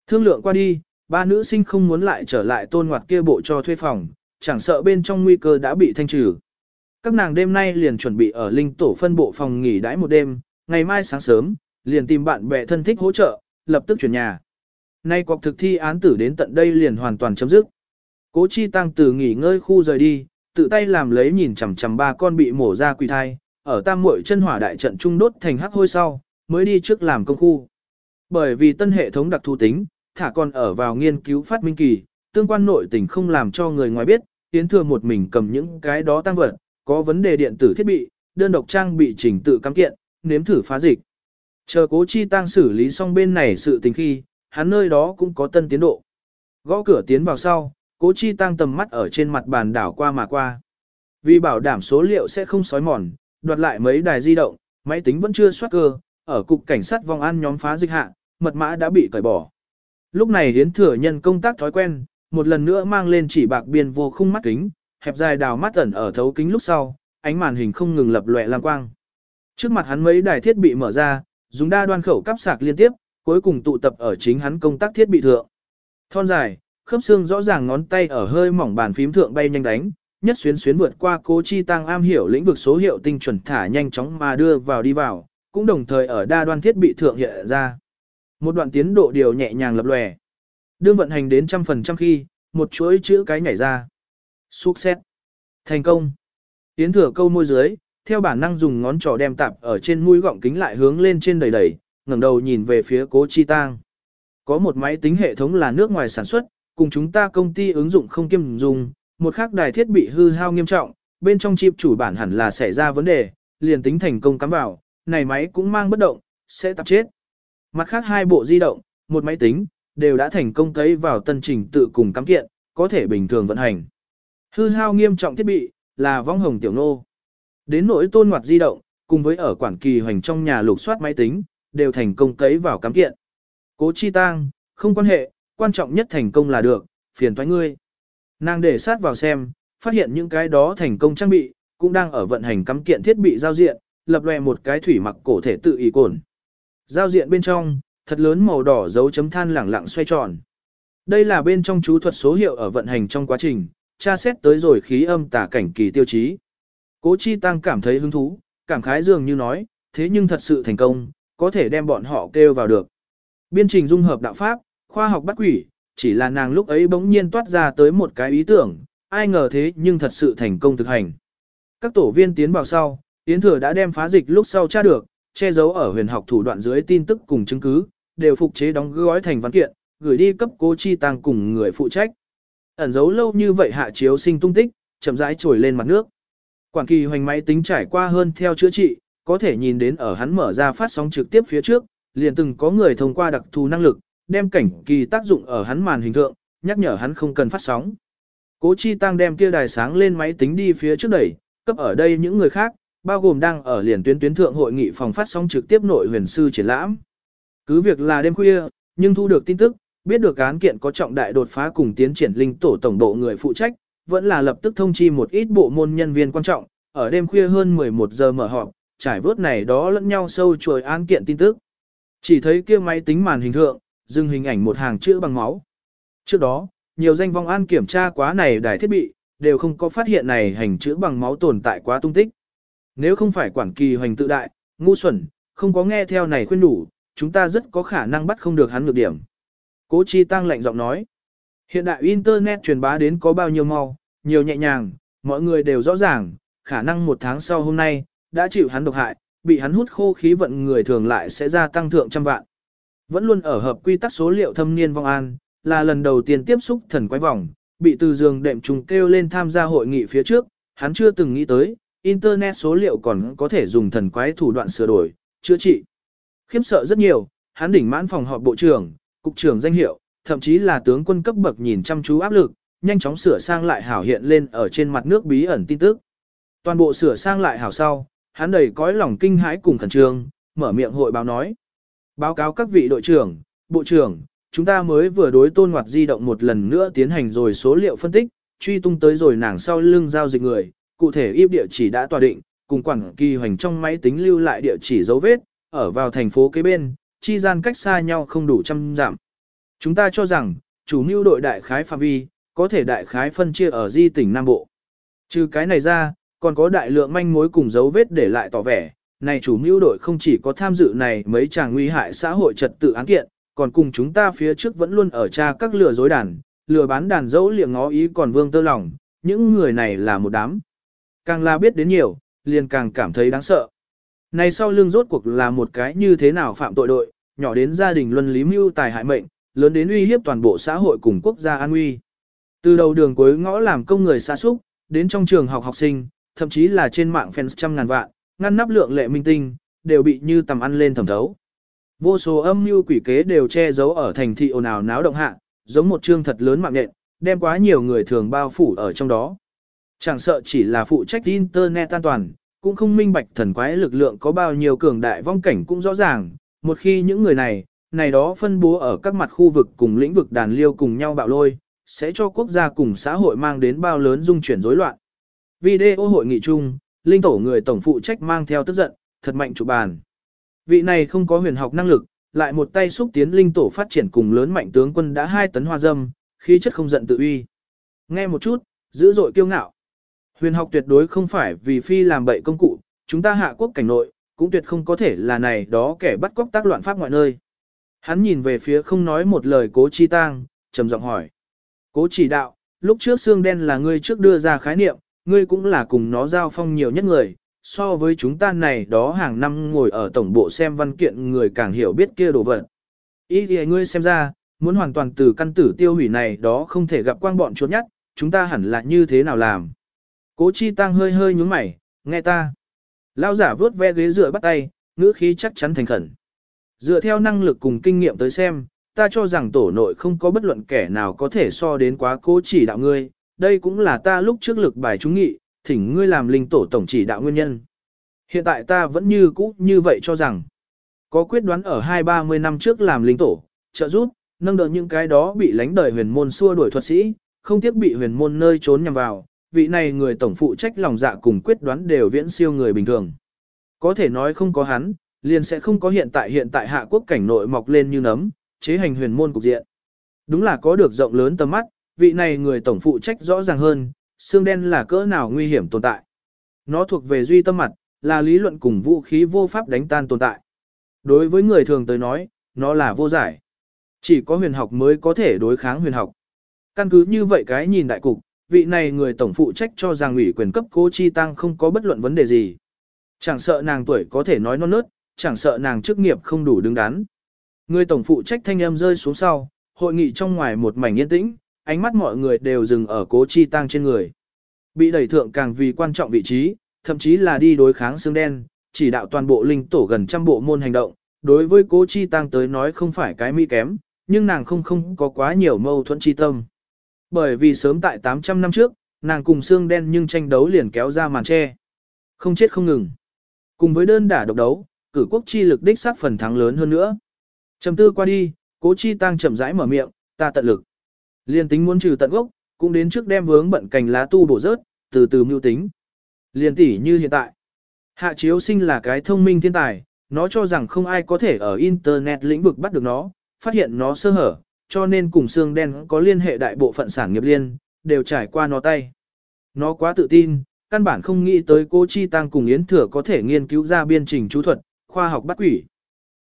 Thương lượng qua đi, ba nữ sinh không muốn lại trở lại tôn ngoặt kia bộ cho thuê phòng, chẳng sợ bên trong nguy cơ đã bị thanh trừ. Các nàng đêm nay liền chuẩn bị ở linh tổ phân bộ phòng nghỉ đãi một đêm, ngày mai sáng sớm, liền tìm bạn bè thân thích hỗ trợ, lập tức chuyển nhà. Nay cuộc thực thi án tử đến tận đây liền hoàn toàn chấm dứt. Cố chi tăng từ nghỉ ngơi khu rời đi, tự tay làm lấy nhìn chằm chằm ba con bị mổ ra quỳ thai, ở tam muội chân hỏa đại trận trung đốt thành hắc hôi sau, mới đi trước làm công khu. Bởi vì tân hệ thống đặc thù tính, thả còn ở vào nghiên cứu phát minh kỳ, tương quan nội tình không làm cho người ngoài biết, tiến thừa một mình cầm những cái đó tăng vật, có vấn đề điện tử thiết bị, đơn độc trang bị chỉnh tự cắm kiện, nếm thử phá dịch. Chờ cố chi tăng xử lý xong bên này sự tình khi, hắn nơi đó cũng có tân tiến độ. Gõ cửa tiến vào sau, cố chi tăng tầm mắt ở trên mặt bàn đảo qua mà qua. Vì bảo đảm số liệu sẽ không sói mòn, đoạt lại mấy đài di động, máy tính vẫn chưa soát cơ, ở cục cảnh sát vòng an nhóm phá dịch hạ, mật mã đã bị cởi bỏ. Lúc này hiến thừa nhân công tác thói quen, một lần nữa mang lên chỉ bạc biên vô khung mắt kính, hẹp dài đào mắt ẩn ở thấu kính lúc sau, ánh màn hình không ngừng lập lòe lam quang. Trước mặt hắn mấy đài thiết bị mở ra, dùng đa đoan khẩu cắp sạc liên tiếp, cuối cùng tụ tập ở chính hắn công tác thiết bị thượng. Thon dài, khớp xương rõ ràng ngón tay ở hơi mỏng bàn phím thượng bay nhanh đánh, nhất xuyến xuyến vượt qua cố chi tăng am hiểu lĩnh vực số hiệu tinh chuẩn thả nhanh chóng mà đưa vào đi vào, cũng đồng thời ở đa đoan thiết bị thượng hiện ra. Một đoạn tiến độ điều nhẹ nhàng lập lòe. Đương vận hành đến trăm phần trăm khi, một chuỗi chữ cái nhảy ra. Success. Thành công. Tiến thừa câu môi dưới, theo bản năng dùng ngón trỏ đem tạp ở trên mũi gọng kính lại hướng lên trên đầy đầy, ngẩng đầu nhìn về phía cố chi tang. Có một máy tính hệ thống là nước ngoài sản xuất, cùng chúng ta công ty ứng dụng không kiêm dùng, một khác đài thiết bị hư hao nghiêm trọng, bên trong chip chủ bản hẳn là xảy ra vấn đề, liền tính thành công cắm vào, này máy cũng mang bất động, sẽ tập chết. Mặt khác hai bộ di động, một máy tính, đều đã thành công cấy vào tân trình tự cùng cắm kiện, có thể bình thường vận hành. Hư hao nghiêm trọng thiết bị, là vong hồng tiểu nô. Đến nỗi tôn ngoặt di động, cùng với ở quản kỳ hoành trong nhà lục soát máy tính, đều thành công cấy vào cắm kiện. Cố chi tang, không quan hệ, quan trọng nhất thành công là được, phiền toái ngươi. Nàng để sát vào xem, phát hiện những cái đó thành công trang bị, cũng đang ở vận hành cắm kiện thiết bị giao diện, lập lòe một cái thủy mặc cổ thể tự ý cồn. Giao diện bên trong, thật lớn màu đỏ dấu chấm than lẳng lặng xoay tròn. Đây là bên trong chú thuật số hiệu ở vận hành trong quá trình, tra xét tới rồi khí âm tả cảnh kỳ tiêu chí. Cố Chi Tăng cảm thấy hứng thú, cảm khái dường như nói, thế nhưng thật sự thành công, có thể đem bọn họ kêu vào được. Biên trình dung hợp đạo pháp, khoa học bắt quỷ, chỉ là nàng lúc ấy bỗng nhiên toát ra tới một cái ý tưởng, ai ngờ thế nhưng thật sự thành công thực hành. Các tổ viên tiến vào sau, Tiến Thừa đã đem phá dịch lúc sau tra được, che giấu ở huyền học thủ đoạn dưới tin tức cùng chứng cứ, đều phục chế đóng gói thành văn kiện, gửi đi cấp cố chi tăng cùng người phụ trách. Ẩn giấu lâu như vậy hạ chiếu sinh tung tích, chậm rãi trồi lên mặt nước. Quản kỳ hoành máy tính trải qua hơn theo chữa trị, có thể nhìn đến ở hắn mở ra phát sóng trực tiếp phía trước, liền từng có người thông qua đặc thù năng lực, đem cảnh kỳ tác dụng ở hắn màn hình thượng, nhắc nhở hắn không cần phát sóng. Cố Chi Tăng đem kia đài sáng lên máy tính đi phía trước đẩy, cấp ở đây những người khác, bao gồm đang ở liền tuyến tuyến thượng hội nghị phòng phát sóng trực tiếp nội huyền sư triển lãm. Cứ việc là đêm khuya, nhưng thu được tin tức, biết được án kiện có trọng đại đột phá cùng tiến triển linh tổ tổng độ người phụ trách, vẫn là lập tức thông chi một ít bộ môn nhân viên quan trọng, ở đêm khuya hơn 11 giờ mở họp, trải vớt này đó lẫn nhau sâu chuỗi án kiện tin tức. Chỉ thấy kia máy tính màn hình thượng, dừng hình ảnh một hàng chữ bằng máu. Trước đó, nhiều danh vong an kiểm tra quá này đài thiết bị, đều không có phát hiện này hành chữ bằng máu tồn tại quá tung tích. Nếu không phải quản kỳ hoành tự đại, ngu xuẩn, không có nghe theo này khuyên đủ, chúng ta rất có khả năng bắt không được hắn ngược điểm. Cố Chi Tăng lạnh giọng nói, hiện đại Internet truyền bá đến có bao nhiêu mau, nhiều nhẹ nhàng, mọi người đều rõ ràng, khả năng một tháng sau hôm nay, đã chịu hắn độc hại, bị hắn hút khô khí vận người thường lại sẽ gia tăng thượng trăm vạn. Vẫn luôn ở hợp quy tắc số liệu thâm niên vong an, là lần đầu tiên tiếp xúc thần quái vòng, bị từ giường đệm trùng kêu lên tham gia hội nghị phía trước, hắn chưa từng nghĩ tới, Internet số liệu còn có thể dùng thần quái thủ đoạn sửa đổi, chữa trị. Khiếm sợ rất nhiều, hắn đỉnh mãn phòng họp bộ trưởng, cục trưởng danh hiệu, thậm chí là tướng quân cấp bậc nhìn chăm chú áp lực, nhanh chóng sửa sang lại hảo hiện lên ở trên mặt nước bí ẩn tin tức. Toàn bộ sửa sang lại hảo sau, hắn đầy cõi lòng kinh hãi cùng khẩn trương, mở miệng hội báo nói. Báo cáo các vị đội trưởng, bộ trưởng, chúng ta mới vừa đối tôn hoạt di động một lần nữa tiến hành rồi số liệu phân tích, truy tung tới rồi nàng sau lưng giao dịch người, cụ thể yếp địa chỉ đã tòa định, cùng quản kỳ hoành trong máy tính lưu lại địa chỉ dấu vết, ở vào thành phố kế bên, chi gian cách xa nhau không đủ trăm giảm. Chúng ta cho rằng, chủ mưu đội đại khái phạm vi, có thể đại khái phân chia ở di tỉnh Nam Bộ. Trừ cái này ra, còn có đại lượng manh mối cùng dấu vết để lại tỏ vẻ, này chủ mưu đội không chỉ có tham dự này mấy chàng nguy hại xã hội trật tự án kiện, còn cùng chúng ta phía trước vẫn luôn ở tra các lừa dối đàn, lừa bán đàn dẫu liệng ngó ý còn vương tơ lòng, những người này là một đám. Càng là biết đến nhiều, liền càng cảm thấy đáng sợ. Này sau lưng rốt cuộc là một cái như thế nào phạm tội đội, nhỏ đến gia đình luân lý mưu tài hại mệnh, lớn đến uy hiếp toàn bộ xã hội cùng quốc gia an nguy. Từ đầu đường cuối ngõ làm công người xa xúc, đến trong trường học học sinh, thậm chí là trên mạng fans trăm ngàn vạn, ngăn nắp lượng lệ minh tinh, đều bị như tầm ăn lên thẩm thấu. Vô số âm mưu quỷ kế đều che giấu ở thành thị ồn ào náo động hạ, giống một chương thật lớn mạng nện, đem quá nhiều người thường bao phủ ở trong đó. Chẳng sợ chỉ là phụ trách internet an toàn, cũng không minh bạch thần quái lực lượng có bao nhiêu cường đại vong cảnh cũng rõ ràng, một khi những người này, này đó phân bố ở các mặt khu vực cùng lĩnh vực đàn liêu cùng nhau bạo lôi, sẽ cho quốc gia cùng xã hội mang đến bao lớn dung chuyển rối loạn. Video hội nghị chung, linh tổ người tổng phụ trách mang theo tức giận, thật mạnh chủ bàn. Vị này không có huyền học năng lực, lại một tay xúc tiến linh tổ phát triển cùng lớn mạnh tướng quân đã hai tấn hoa dâm, khí chất không giận tự uy. Nghe một chút, dữ dội kiêu ngạo. Huyền học tuyệt đối không phải vì phi làm bậy công cụ, chúng ta hạ quốc cảnh nội, cũng tuyệt không có thể là này đó kẻ bắt cóc tác loạn pháp ngoại nơi. Hắn nhìn về phía không nói một lời cố chi tang, trầm giọng hỏi. Cố chỉ đạo, lúc trước xương đen là ngươi trước đưa ra khái niệm, ngươi cũng là cùng nó giao phong nhiều nhất người, so với chúng ta này đó hàng năm ngồi ở tổng bộ xem văn kiện người càng hiểu biết kia đồ vật. Ý thì ngươi xem ra, muốn hoàn toàn từ căn tử tiêu hủy này đó không thể gặp quang bọn chuột nhất, chúng ta hẳn là như thế nào làm. Cố chi tăng hơi hơi nhúng mày, nghe ta. Lao giả vướt ve ghế dựa bắt tay, ngữ khí chắc chắn thành khẩn. Dựa theo năng lực cùng kinh nghiệm tới xem, ta cho rằng tổ nội không có bất luận kẻ nào có thể so đến quá cố chỉ đạo ngươi, đây cũng là ta lúc trước lực bài chúng nghị, thỉnh ngươi làm linh tổ tổng chỉ đạo nguyên nhân. Hiện tại ta vẫn như cũ như vậy cho rằng, có quyết đoán ở hai ba mươi năm trước làm linh tổ, trợ giúp, nâng đỡ những cái đó bị lánh đời huyền môn xua đuổi thuật sĩ, không tiếc bị huyền môn nơi trốn nhằm vào, vị này người tổng phụ trách lòng dạ cùng quyết đoán đều viễn siêu người bình thường. Có thể nói không có hắn, liền sẽ không có hiện tại hiện tại hạ quốc cảnh nội mọc lên như nấm, chế hành huyền môn cục diện. Đúng là có được rộng lớn tầm mắt, vị này người tổng phụ trách rõ ràng hơn, xương đen là cỡ nào nguy hiểm tồn tại. Nó thuộc về duy tâm mặt, là lý luận cùng vũ khí vô pháp đánh tan tồn tại. Đối với người thường tới nói, nó là vô giải. Chỉ có huyền học mới có thể đối kháng huyền học. Căn cứ như vậy cái nhìn đại cục, vị này người tổng phụ trách cho rằng ủy quyền cấp cố chi tăng không có bất luận vấn đề gì. Chẳng sợ nàng tuổi có thể nói non nớt, chẳng sợ nàng chức nghiệp không đủ đứng đắn. Người tổng phụ trách thanh âm rơi xuống sau, hội nghị trong ngoài một mảnh yên tĩnh, ánh mắt mọi người đều dừng ở cố chi tăng trên người. Bị đẩy thượng càng vì quan trọng vị trí, thậm chí là đi đối kháng xương đen, chỉ đạo toàn bộ linh tổ gần trăm bộ môn hành động. Đối với cố chi tăng tới nói không phải cái mỹ kém, nhưng nàng không không có quá nhiều mâu thuẫn chi tâm. Bởi vì sớm tại 800 năm trước, nàng cùng xương đen nhưng tranh đấu liền kéo ra màn che. Không chết không ngừng. Cùng với đơn đả độc đấu, cử quốc chi lực đích sát phần thắng lớn hơn nữa. Trầm tư qua đi, cố chi tăng chậm rãi mở miệng, ta tận lực. Liên tính muốn trừ tận gốc, cũng đến trước đem vướng bận cành lá tu bổ rớt, từ từ mưu tính. Liên tỷ như hiện tại. Hạ chiếu sinh là cái thông minh thiên tài, nó cho rằng không ai có thể ở Internet lĩnh vực bắt được nó, phát hiện nó sơ hở, cho nên cùng xương đen có liên hệ đại bộ phận sản nghiệp liên, đều trải qua nó tay. Nó quá tự tin, căn bản không nghĩ tới cô Chi Tăng cùng Yến Thừa có thể nghiên cứu ra biên trình chú thuật, khoa học bắt quỷ.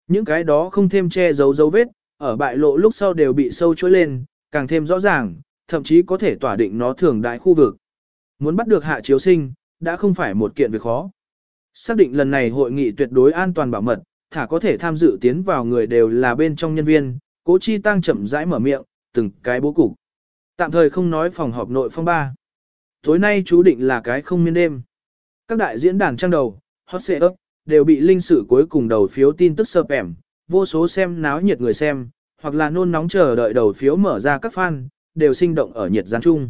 Những cái đó không thêm che giấu dấu vết, ở bại lộ lúc sau đều bị sâu chối lên, càng thêm rõ ràng, thậm chí có thể tỏa định nó thường đại khu vực. Muốn bắt được hạ chiếu sinh, đã không phải một kiện việc khó. Xác định lần này hội nghị tuyệt đối an toàn bảo mật, thả có thể tham dự tiến vào người đều là bên trong nhân viên, cố chi tăng chậm rãi mở miệng, từng cái bố cục. Tạm thời không nói phòng họp nội phong ba. Tối nay chú định là cái không miên đêm. Các đại diễn đàn trang đầu, hot up, đều bị linh sử cuối cùng đầu phiếu tin tức sợp ẻm, vô số xem náo nhiệt người xem, hoặc là nôn nóng chờ đợi đầu phiếu mở ra các fan, đều sinh động ở nhiệt gián chung.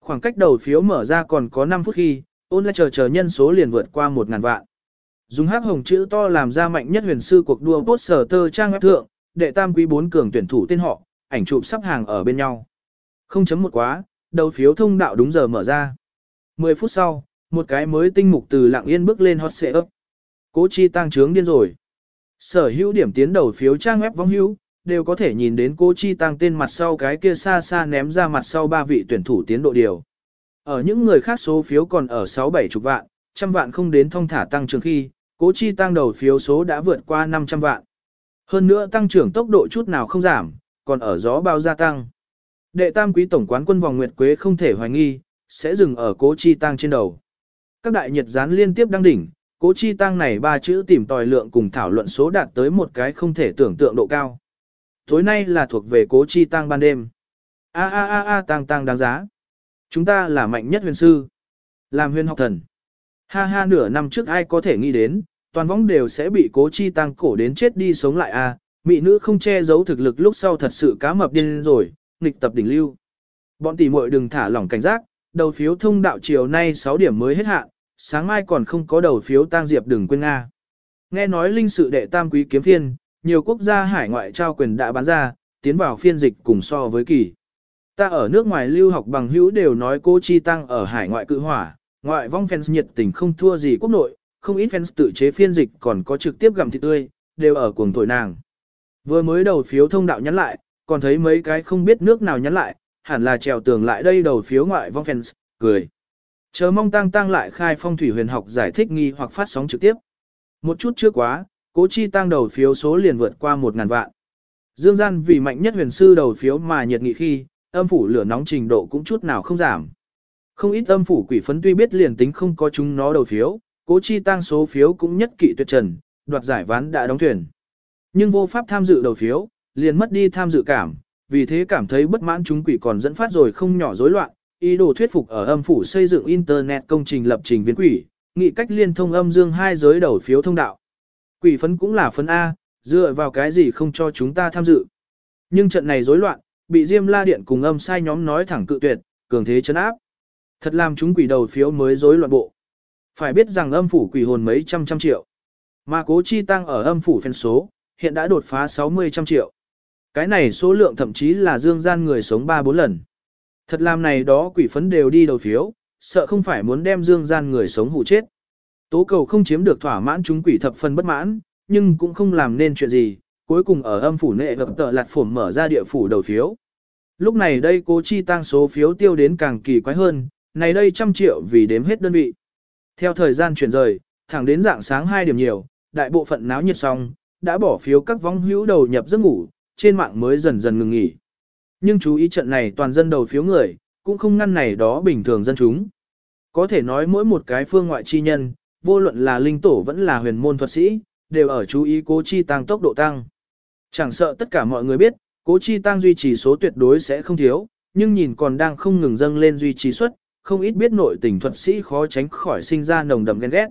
Khoảng cách đầu phiếu mở ra còn có 5 phút khi, ôn lại chờ chờ nhân số liền vượt qua 1.000 vạn. Dùng hắc hồng chữ to làm ra mạnh nhất huyền sư cuộc đua poster tơ trang web thượng, đệ tam quý bốn cường tuyển thủ tên họ, ảnh chụp sắp hàng ở bên nhau. Không chấm một quá, đầu phiếu thông đạo đúng giờ mở ra. 10 phút sau, một cái mới tinh mục từ lặng yên bước lên hot ấp. Cố chi tăng trướng điên rồi. Sở hữu điểm tiến đầu phiếu trang web vong hữu, đều có thể nhìn đến cố chi tăng tên mặt sau cái kia xa xa ném ra mặt sau ba vị tuyển thủ tiến độ điều. Ở những người khác số phiếu còn ở 6-7 chục vạn, trăm vạn không đến thông thả tăng trưởng khi, cố chi tăng đầu phiếu số đã vượt qua 500 vạn. Hơn nữa tăng trưởng tốc độ chút nào không giảm, còn ở gió bao gia tăng. Đệ tam quý tổng quán quân vòng Nguyệt Quế không thể hoài nghi, sẽ dừng ở cố chi tăng trên đầu. Các đại nhiệt gián liên tiếp đăng đỉnh, cố chi tăng này ba chữ tìm tòi lượng cùng thảo luận số đạt tới một cái không thể tưởng tượng độ cao. Tối nay là thuộc về cố chi tăng ban đêm. A a a a tăng tăng đáng giá. Chúng ta là mạnh nhất huyền sư. Làm huyền học thần. Ha ha nửa năm trước ai có thể nghĩ đến, toàn võng đều sẽ bị cố chi tăng cổ đến chết đi sống lại a. À, Mị nữ không che giấu thực lực lúc sau thật sự cá mập điên rồi, nghịch tập đỉnh lưu. Bọn tỷ muội đừng thả lỏng cảnh giác, đầu phiếu thông đạo chiều nay 6 điểm mới hết hạn, sáng mai còn không có đầu phiếu tang diệp đừng quên Nga. Nghe nói linh sự đệ tam quý kiếm phiên, nhiều quốc gia hải ngoại trao quyền đã bán ra, tiến vào phiên dịch cùng so với kỳ. Ta ở nước ngoài lưu học bằng hữu đều nói cô Chi Tăng ở hải ngoại cự hỏa, ngoại vong fans nhiệt tình không thua gì quốc nội, không ít fans tự chế phiên dịch còn có trực tiếp gặm thịt tươi, đều ở cuồng thổi nàng. Vừa mới đầu phiếu thông đạo nhắn lại, còn thấy mấy cái không biết nước nào nhắn lại, hẳn là trèo tường lại đây đầu phiếu ngoại vong fans, cười. Chờ mong tăng tăng lại khai phong thủy huyền học giải thích nghi hoặc phát sóng trực tiếp. Một chút chưa quá, cố chi tăng đầu phiếu số liền vượt qua 1.000 vạn. Dương gian vì mạnh nhất huyền sư đầu phiếu mà nhiệt nghị khi, âm phủ lửa nóng trình độ cũng chút nào không giảm. Không ít âm phủ quỷ phấn tuy biết liền tính không có chúng nó đầu phiếu, cố chi tăng số phiếu cũng nhất kỵ tuyệt trần, đoạt giải ván đã đóng thuyền. Nhưng vô pháp tham dự đầu phiếu, liền mất đi tham dự cảm, vì thế cảm thấy bất mãn chúng quỷ còn dẫn phát rồi không nhỏ rối loạn, ý đồ thuyết phục ở âm phủ xây dựng internet công trình lập trình viên quỷ, nghị cách liên thông âm dương hai giới đầu phiếu thông đạo. Quỷ phấn cũng là phấn A, dựa vào cái gì không cho chúng ta tham dự. Nhưng trận này rối loạn, bị Diêm La Điện cùng âm sai nhóm nói thẳng cự tuyệt, cường thế chấn áp. Thật làm chúng quỷ đầu phiếu mới rối loạn bộ. Phải biết rằng âm phủ quỷ hồn mấy trăm trăm triệu. Mà cố chi tăng ở âm phủ phen số, hiện đã đột phá 60 trăm triệu. Cái này số lượng thậm chí là dương gian người sống 3-4 lần. Thật làm này đó quỷ phấn đều đi đầu phiếu, sợ không phải muốn đem dương gian người sống hụ chết. Tố cầu không chiếm được thỏa mãn chúng quỷ thập phần bất mãn, nhưng cũng không làm nên chuyện gì, cuối cùng ở âm phủ nệ gặp tờ lạt phổm mở ra địa phủ đầu phiếu. Lúc này đây cố chi tăng số phiếu tiêu đến càng kỳ quái hơn, này đây trăm triệu vì đếm hết đơn vị. Theo thời gian chuyển rời, thẳng đến dạng sáng 2 điểm nhiều, đại bộ phận náo nhiệt xong, đã bỏ phiếu các vong hữu đầu nhập giấc ngủ, trên mạng mới dần dần ngừng nghỉ. Nhưng chú ý trận này toàn dân đầu phiếu người, cũng không ngăn này đó bình thường dân chúng. Có thể nói mỗi một cái phương ngoại chi nhân, vô luận là linh tổ vẫn là huyền môn thuật sĩ, đều ở chú ý cố chi tăng tốc độ tăng. Chẳng sợ tất cả mọi người biết, cố chi tăng duy trì số tuyệt đối sẽ không thiếu, nhưng nhìn còn đang không ngừng dâng lên duy trì suất, không ít biết nội tình thuật sĩ khó tránh khỏi sinh ra nồng đậm ghen ghét.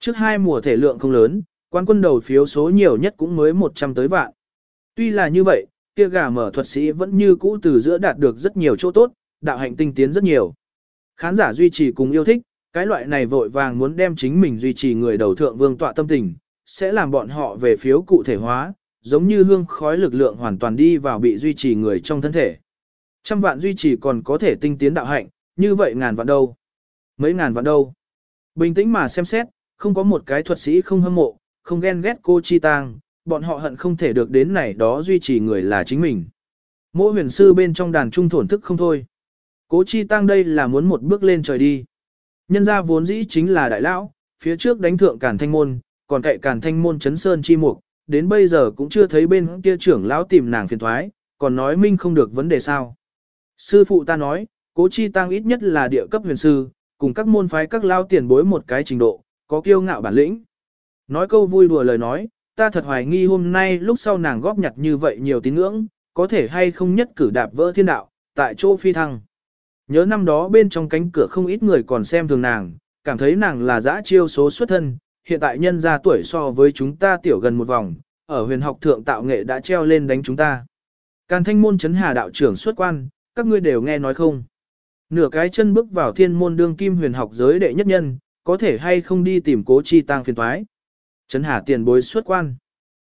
Trước hai mùa thể lượng không lớn, quan quân đầu phiếu số nhiều nhất cũng mới 100 tới vạn. Tuy là như vậy, kia gà mở thuật sĩ vẫn như cũ từ giữa đạt được rất nhiều chỗ tốt, đạo hạnh tinh tiến rất nhiều. Khán giả duy trì cùng yêu thích, cái loại này vội vàng muốn đem chính mình duy trì người đầu thượng vương tọa tâm tình, sẽ làm bọn họ về phiếu cụ thể hóa, giống như hương khói lực lượng hoàn toàn đi vào bị duy trì người trong thân thể. Trăm vạn duy trì còn có thể tinh tiến đạo hạnh, như vậy ngàn vạn đâu? Mấy ngàn vạn đâu? Bình tĩnh mà xem xét, không có một cái thuật sĩ không hâm mộ, không ghen ghét cô Chi Tang, bọn họ hận không thể được đến này đó duy trì người là chính mình. Mỗi huyền sư bên trong đàn trung thổn thức không thôi. Cố Chi Tăng đây là muốn một bước lên trời đi. Nhân gia vốn dĩ chính là đại lão, phía trước đánh thượng cản thanh môn, còn cậy cản thanh môn chấn sơn chi mục, đến bây giờ cũng chưa thấy bên kia trưởng lão tìm nàng phiền thoái, còn nói minh không được vấn đề sao. Sư phụ ta nói, cố chi tăng ít nhất là địa cấp huyền sư, cùng các môn phái các lao tiền bối một cái trình độ, có kiêu ngạo bản lĩnh. Nói câu vui đùa lời nói, ta thật hoài nghi hôm nay lúc sau nàng góp nhặt như vậy nhiều tín ngưỡng, có thể hay không nhất cử đạp vỡ thiên đạo, tại chỗ phi thăng. Nhớ năm đó bên trong cánh cửa không ít người còn xem thường nàng, cảm thấy nàng là dã chiêu số xuất thân, hiện tại nhân ra tuổi so với chúng ta tiểu gần một vòng, ở huyền học thượng tạo nghệ đã treo lên đánh chúng ta. Càn thanh môn chấn hà đạo trưởng xuất quan, các ngươi đều nghe nói không. Nửa cái chân bước vào thiên môn đương kim huyền học giới đệ nhất nhân, có thể hay không đi tìm cố chi tăng phiền thoái. Chấn hà tiền bối xuất quan.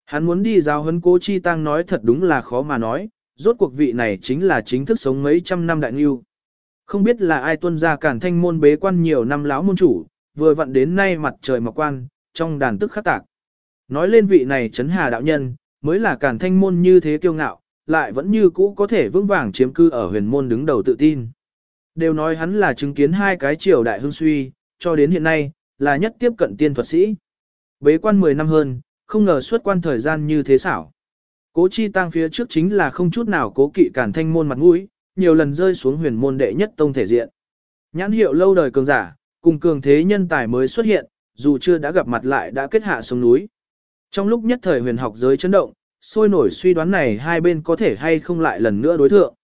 Hắn muốn đi giao huấn cố chi tăng nói thật đúng là khó mà nói, rốt cuộc vị này chính là chính thức sống mấy trăm năm đại nghiêu. Không biết là ai tuân ra cản thanh môn bế quan nhiều năm láo môn chủ, vừa vặn đến nay mặt trời mọc quan, trong đàn tức khắc tạc. Nói lên vị này chấn hà đạo nhân, mới là cản thanh môn như thế kiêu ngạo, lại vẫn như cũ có thể vững vàng chiếm cư ở huyền môn đứng đầu tự tin. Đều nói hắn là chứng kiến hai cái triều đại hưng suy, cho đến hiện nay, là nhất tiếp cận tiên thuật sĩ. Bế quan 10 năm hơn, không ngờ xuất quan thời gian như thế xảo. Cố chi tăng phía trước chính là không chút nào cố kỵ cản thanh môn mặt mũi, nhiều lần rơi xuống huyền môn đệ nhất tông thể diện. Nhãn hiệu lâu đời cường giả, cùng cường thế nhân tài mới xuất hiện, dù chưa đã gặp mặt lại đã kết hạ xuống núi. Trong lúc nhất thời huyền học giới chấn động, sôi nổi suy đoán này hai bên có thể hay không lại lần nữa đối thượng.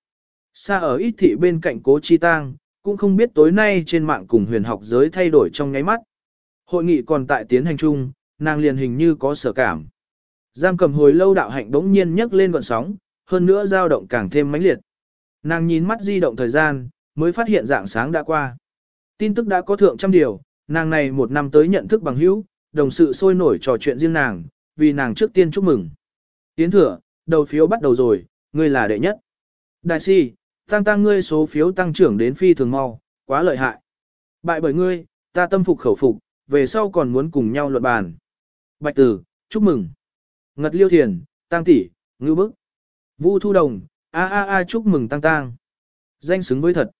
Xa ở ít thị bên cạnh cố chi tang, cũng không biết tối nay trên mạng cùng huyền học giới thay đổi trong nháy mắt. Hội nghị còn tại tiến hành chung, nàng liền hình như có sở cảm. Giam cầm hồi lâu đạo hạnh bỗng nhiên nhấc lên gọn sóng, hơn nữa dao động càng thêm mãnh liệt. Nàng nhìn mắt di động thời gian, mới phát hiện dạng sáng đã qua. Tin tức đã có thượng trăm điều, nàng này một năm tới nhận thức bằng hữu, đồng sự sôi nổi trò chuyện riêng nàng, vì nàng trước tiên chúc mừng. Tiến thừa, đầu phiếu bắt đầu rồi, ngươi là đệ nhất. Đại si, tăng tăng ngươi số phiếu tăng trưởng đến phi thường mau, quá lợi hại. Bại bởi ngươi, ta tâm phục khẩu phục, về sau còn muốn cùng nhau luận bàn. Bạch tử, chúc mừng. Ngật liêu thiền, tăng tỷ, ngư bức. Vu thu đồng, a a a chúc mừng tăng tăng. Danh xứng với thật.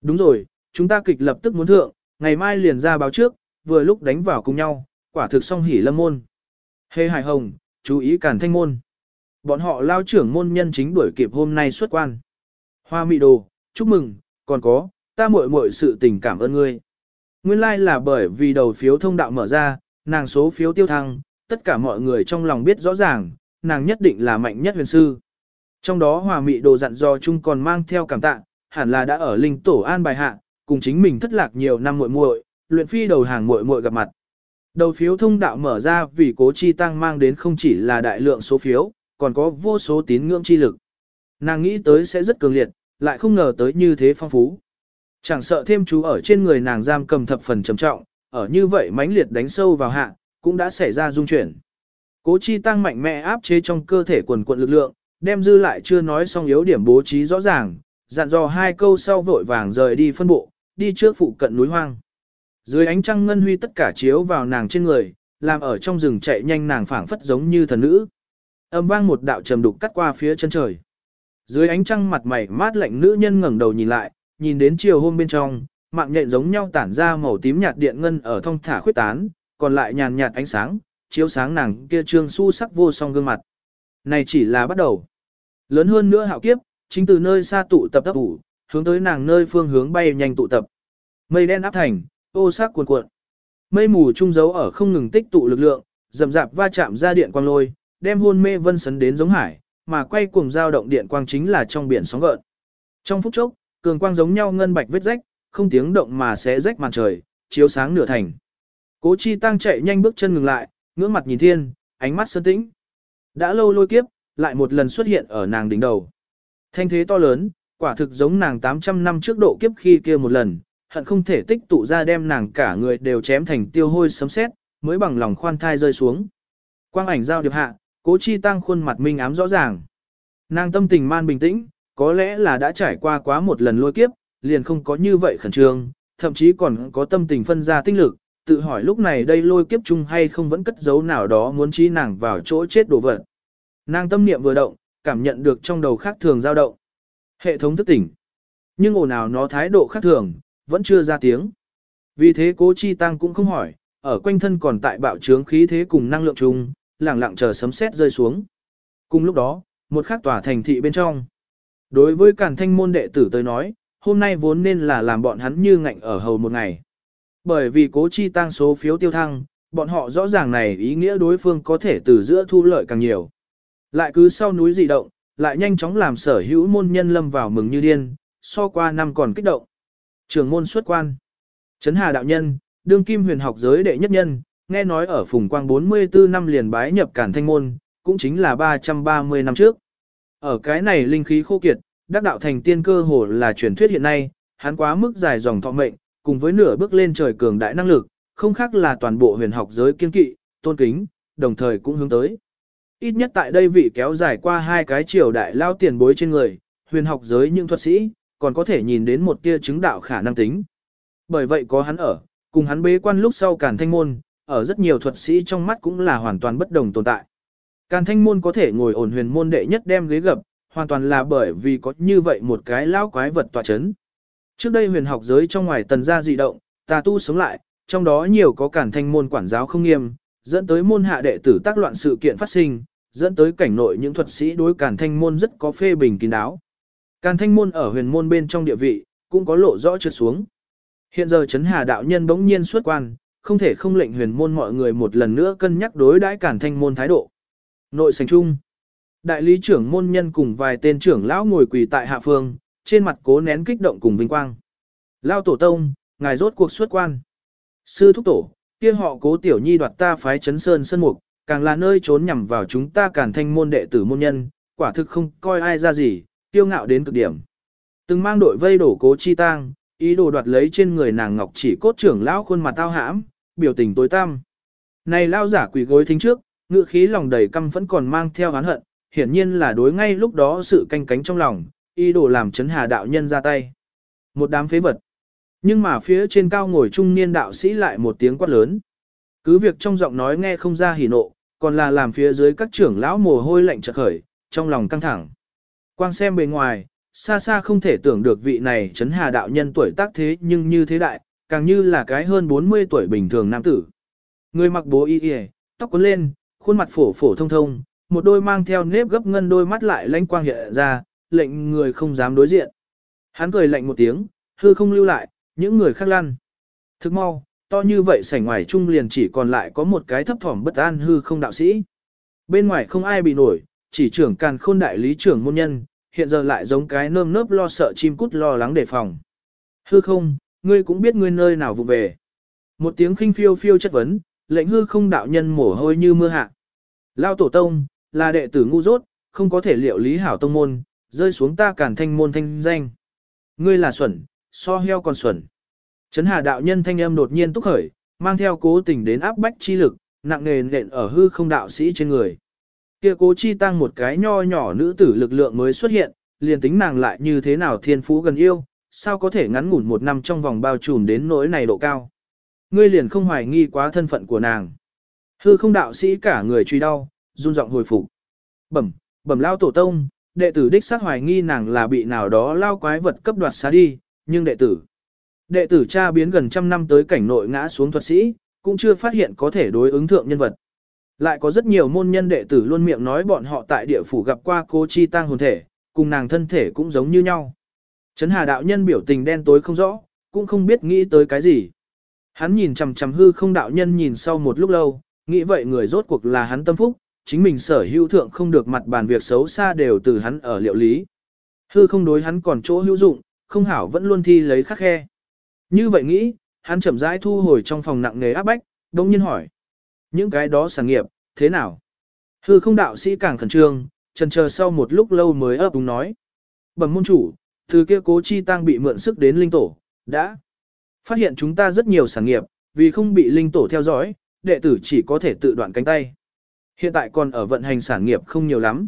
Đúng rồi, chúng ta kịch lập tức muốn thượng, ngày mai liền ra báo trước, vừa lúc đánh vào cùng nhau, quả thực song hỉ lâm môn. Hê hải hồng, chú ý cản thanh môn. Bọn họ lao trưởng môn nhân chính đuổi kịp hôm nay xuất quan. Hoa mị đồ, chúc mừng, còn có, ta muội muội sự tình cảm ơn ngươi. Nguyên lai like là bởi vì đầu phiếu thông đạo mở ra, nàng số phiếu tiêu thăng, tất cả mọi người trong lòng biết rõ ràng, nàng nhất định là mạnh nhất huyền sư. Trong đó hòa mị đồ dặn do chung còn mang theo cảm tạ, hẳn là đã ở linh tổ an bài hạ, cùng chính mình thất lạc nhiều năm muội muội, luyện phi đầu hàng muội muội gặp mặt. Đầu phiếu thông đạo mở ra vì cố chi tăng mang đến không chỉ là đại lượng số phiếu, còn có vô số tín ngưỡng chi lực. Nàng nghĩ tới sẽ rất cường liệt, lại không ngờ tới như thế phong phú. Chẳng sợ thêm chú ở trên người nàng giam cầm thập phần trầm trọng, ở như vậy mãnh liệt đánh sâu vào hạ, cũng đã xảy ra dung chuyển. Cố chi tăng mạnh mẽ áp chế trong cơ thể quần quận lực lượng, đem dư lại chưa nói xong yếu điểm bố trí rõ ràng, dặn dò hai câu sau vội vàng rời đi phân bộ, đi trước phụ cận núi hoang. Dưới ánh trăng ngân huy tất cả chiếu vào nàng trên người, làm ở trong rừng chạy nhanh nàng phảng phất giống như thần nữ. Âm vang một đạo trầm đục cắt qua phía chân trời. Dưới ánh trăng mặt mày mát lạnh nữ nhân ngẩng đầu nhìn lại, nhìn đến chiều hôm bên trong, mạng nhện giống nhau tản ra màu tím nhạt điện ngân ở thông thả khuyết tán, còn lại nhàn nhạt ánh sáng, chiếu sáng nàng kia trương su sắc vô song gương mặt. Này chỉ là bắt đầu. Lớn hơn nữa hạo kiếp, chính từ nơi xa tụ tập ấp ủ, hướng tới nàng nơi phương hướng bay nhanh tụ tập. Mây đen áp thành, ô sắc cuồn cuộn. Mây mù trung dấu ở không ngừng tích tụ lực lượng, dầm dạp va chạm ra điện quang lôi, đem hôn mê vân sấn đến giống hải, mà quay cuồng dao động điện quang chính là trong biển sóng gợn. Trong phút chốc, cường quang giống nhau ngân bạch vết rách, không tiếng động mà sẽ rách màn trời, chiếu sáng nửa thành. Cố Chi Tăng chạy nhanh bước chân ngừng lại, ngưỡng mặt nhìn thiên, ánh mắt sơn tĩnh. Đã lâu lôi kiếp, lại một lần xuất hiện ở nàng đỉnh đầu. Thanh thế to lớn, quả thực giống nàng 800 năm trước độ kiếp khi kia một lần, hận không thể tích tụ ra đem nàng cả người đều chém thành tiêu hôi sấm sét, mới bằng lòng khoan thai rơi xuống. Quang ảnh giao điệp hạ, cố chi tăng khuôn mặt minh ám rõ ràng. Nàng tâm tình man bình tĩnh, có lẽ là đã trải qua quá một lần lôi kiếp, liền không có như vậy khẩn trương, thậm chí còn có tâm tình phân ra tinh lực, tự hỏi lúc này đây lôi kiếp chung hay không vẫn cất giấu nào đó muốn trí nàng vào chỗ chết đổ vật. Nàng tâm niệm vừa động, cảm nhận được trong đầu khác thường dao động. Hệ thống thức tỉnh. Nhưng ồn nào nó thái độ khác thường, vẫn chưa ra tiếng. Vì thế cố chi tăng cũng không hỏi, ở quanh thân còn tại bạo trướng khí thế cùng năng lượng chung, lẳng lặng chờ sấm sét rơi xuống. Cùng lúc đó, một khắc tòa thành thị bên trong. Đối với cản thanh môn đệ tử tới nói, hôm nay vốn nên là làm bọn hắn như ngạnh ở hầu một ngày. bởi vì cố chi tăng số phiếu tiêu thăng, bọn họ rõ ràng này ý nghĩa đối phương có thể từ giữa thu lợi càng nhiều. Lại cứ sau núi dị động, lại nhanh chóng làm sở hữu môn nhân lâm vào mừng như điên, so qua năm còn kích động. Trường môn xuất quan. Trấn Hà đạo nhân, đương kim huyền học giới đệ nhất nhân, nghe nói ở phùng quang 44 năm liền bái nhập cản thanh môn, cũng chính là 330 năm trước. Ở cái này linh khí khô kiệt, đắc đạo thành tiên cơ hồ là truyền thuyết hiện nay, hắn quá mức dài dòng thọ mệnh, cùng với nửa bước lên trời cường đại năng lực, không khác là toàn bộ huyền học giới kiên kỵ, tôn kính, đồng thời cũng hướng tới. Ít nhất tại đây vị kéo dài qua hai cái triều đại lao tiền bối trên người, huyền học giới những thuật sĩ, còn có thể nhìn đến một tia chứng đạo khả năng tính. Bởi vậy có hắn ở, cùng hắn bế quan lúc sau Càn thanh môn, ở rất nhiều thuật sĩ trong mắt cũng là hoàn toàn bất đồng tồn tại. Càn thanh môn có thể ngồi ổn huyền môn đệ nhất đem ghế gập, hoàn toàn là bởi vì có như vậy một cái lão quái vật tọa chấn. Trước đây huyền học giới trong ngoài tần gia dị động, tà tu sống lại, trong đó nhiều có Càn thanh môn quản giáo không nghiêm, dẫn tới môn hạ đệ tử tác loạn sự kiện phát sinh, dẫn tới cảnh nội những thuật sĩ đối cản thanh môn rất có phê bình kín đáo. Càn thanh môn ở huyền môn bên trong địa vị, cũng có lộ rõ trượt xuống. Hiện giờ chấn hà đạo nhân bỗng nhiên xuất quan, không thể không lệnh huyền môn mọi người một lần nữa cân nhắc đối đãi cản thanh môn thái độ. Nội sành trung, đại lý trưởng môn nhân cùng vài tên trưởng lão ngồi quỳ tại hạ phương, trên mặt cố nén kích động cùng vinh quang. Lao tổ tông, ngài rốt cuộc xuất quan. Sư thúc tổ, kia họ cố tiểu nhi đoạt ta phái chấn sơn sân mục, càng là nơi trốn nhằm vào chúng ta cản thanh môn đệ tử môn nhân, quả thực không coi ai ra gì, kiêu ngạo đến cực điểm. Từng mang đội vây đổ cố chi tang, ý đồ đoạt lấy trên người nàng ngọc chỉ cốt trưởng lão khuôn mặt tao hãm, biểu tình tối tăm. Này lao giả quỳ gối thính trước, ngự khí lòng đầy căm vẫn còn mang theo oán hận, hiển nhiên là đối ngay lúc đó sự canh cánh trong lòng, ý đồ làm chấn hà đạo nhân ra tay. Một đám phế vật. Nhưng mà phía trên cao ngồi trung niên đạo sĩ lại một tiếng quát lớn. Cứ việc trong giọng nói nghe không ra hỉ nộ, còn là làm phía dưới các trưởng lão mồ hôi lạnh chợt khởi, trong lòng căng thẳng. Quang xem bề ngoài, xa xa không thể tưởng được vị này chấn hà đạo nhân tuổi tác thế nhưng như thế đại, càng như là cái hơn 40 tuổi bình thường nam tử. Người mặc bố y y, tóc cuốn lên, khuôn mặt phổ phổ thông thông, một đôi mang theo nếp gấp ngân đôi mắt lại lanh quang hiện ra, lệnh người không dám đối diện. Hắn cười lạnh một tiếng, hư không lưu lại, những người khác lăn. Thức mau, to như vậy sảnh ngoài trung liền chỉ còn lại có một cái thấp thỏm bất an hư không đạo sĩ. Bên ngoài không ai bị nổi, chỉ trưởng càn khôn đại lý trưởng môn nhân, hiện giờ lại giống cái nơm nớp lo sợ chim cút lo lắng đề phòng. Hư không, ngươi cũng biết ngươi nơi nào vụ về. Một tiếng khinh phiêu phiêu chất vấn, lệnh hư không đạo nhân mổ hôi như mưa hạ. Lao tổ tông, là đệ tử ngu dốt, không có thể liệu lý hảo tông môn, rơi xuống ta cản thanh môn thanh danh. Ngươi là xuẩn, so heo còn xuẩn. Trấn hà đạo nhân thanh âm đột nhiên túc khởi, mang theo cố tình đến áp bách chi lực, nặng nề nện ở hư không đạo sĩ trên người. Kia cố chi tăng một cái nho nhỏ nữ tử lực lượng mới xuất hiện, liền tính nàng lại như thế nào thiên phú gần yêu, sao có thể ngắn ngủn một năm trong vòng bao trùm đến nỗi này độ cao. Ngươi liền không hoài nghi quá thân phận của nàng. Hư không đạo sĩ cả người truy đau, run giọng hồi phục. Bẩm, bẩm lao tổ tông, đệ tử đích xác hoài nghi nàng là bị nào đó lao quái vật cấp đoạt xá đi, nhưng đệ tử. Đệ tử cha biến gần trăm năm tới cảnh nội ngã xuống thuật sĩ, cũng chưa phát hiện có thể đối ứng thượng nhân vật. Lại có rất nhiều môn nhân đệ tử luôn miệng nói bọn họ tại địa phủ gặp qua cô chi tang hồn thể, cùng nàng thân thể cũng giống như nhau. Trấn Hà đạo nhân biểu tình đen tối không rõ, cũng không biết nghĩ tới cái gì. Hắn nhìn chằm chằm hư không đạo nhân nhìn sau một lúc lâu, nghĩ vậy người rốt cuộc là hắn tâm phúc, chính mình sở hữu thượng không được mặt bàn việc xấu xa đều từ hắn ở liệu lý. Hư không đối hắn còn chỗ hữu dụng, không hảo vẫn luôn thi lấy khắc khe. Như vậy nghĩ, hắn chậm rãi thu hồi trong phòng nặng nề áp bách, đông nhiên hỏi. Những cái đó sản nghiệp, thế nào? Hư không đạo sĩ càng khẩn trương, trần chờ sau một lúc lâu mới ấp đúng nói. Bẩm môn chủ, từ kia cố chi tăng bị mượn sức đến linh tổ, đã phát hiện chúng ta rất nhiều sản nghiệp, vì không bị linh tổ theo dõi, đệ tử chỉ có thể tự đoạn cánh tay. Hiện tại còn ở vận hành sản nghiệp không nhiều lắm.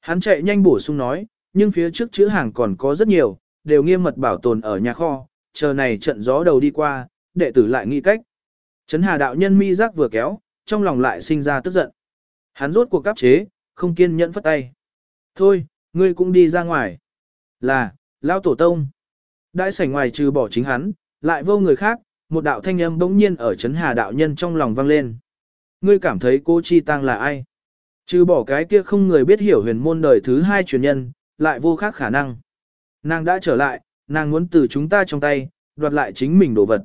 Hắn chạy nhanh bổ sung nói, nhưng phía trước chữ hàng còn có rất nhiều, đều nghiêm mật bảo tồn ở nhà kho, chờ này trận gió đầu đi qua, đệ tử lại nghĩ cách. Trấn Hà đạo nhân mi giác vừa kéo, trong lòng lại sinh ra tức giận. Hắn rốt cuộc cấp chế, không kiên nhẫn phất tay. Thôi, ngươi cũng đi ra ngoài. Là, lao tổ tông. Đại sảnh ngoài trừ bỏ chính hắn, lại vô người khác, một đạo thanh âm bỗng nhiên ở chấn hà đạo nhân trong lòng vang lên. Ngươi cảm thấy cô Chi Tăng là ai? Trừ bỏ cái kia không người biết hiểu huyền môn đời thứ hai truyền nhân, lại vô khác khả năng. Nàng đã trở lại, nàng muốn từ chúng ta trong tay, đoạt lại chính mình đồ vật.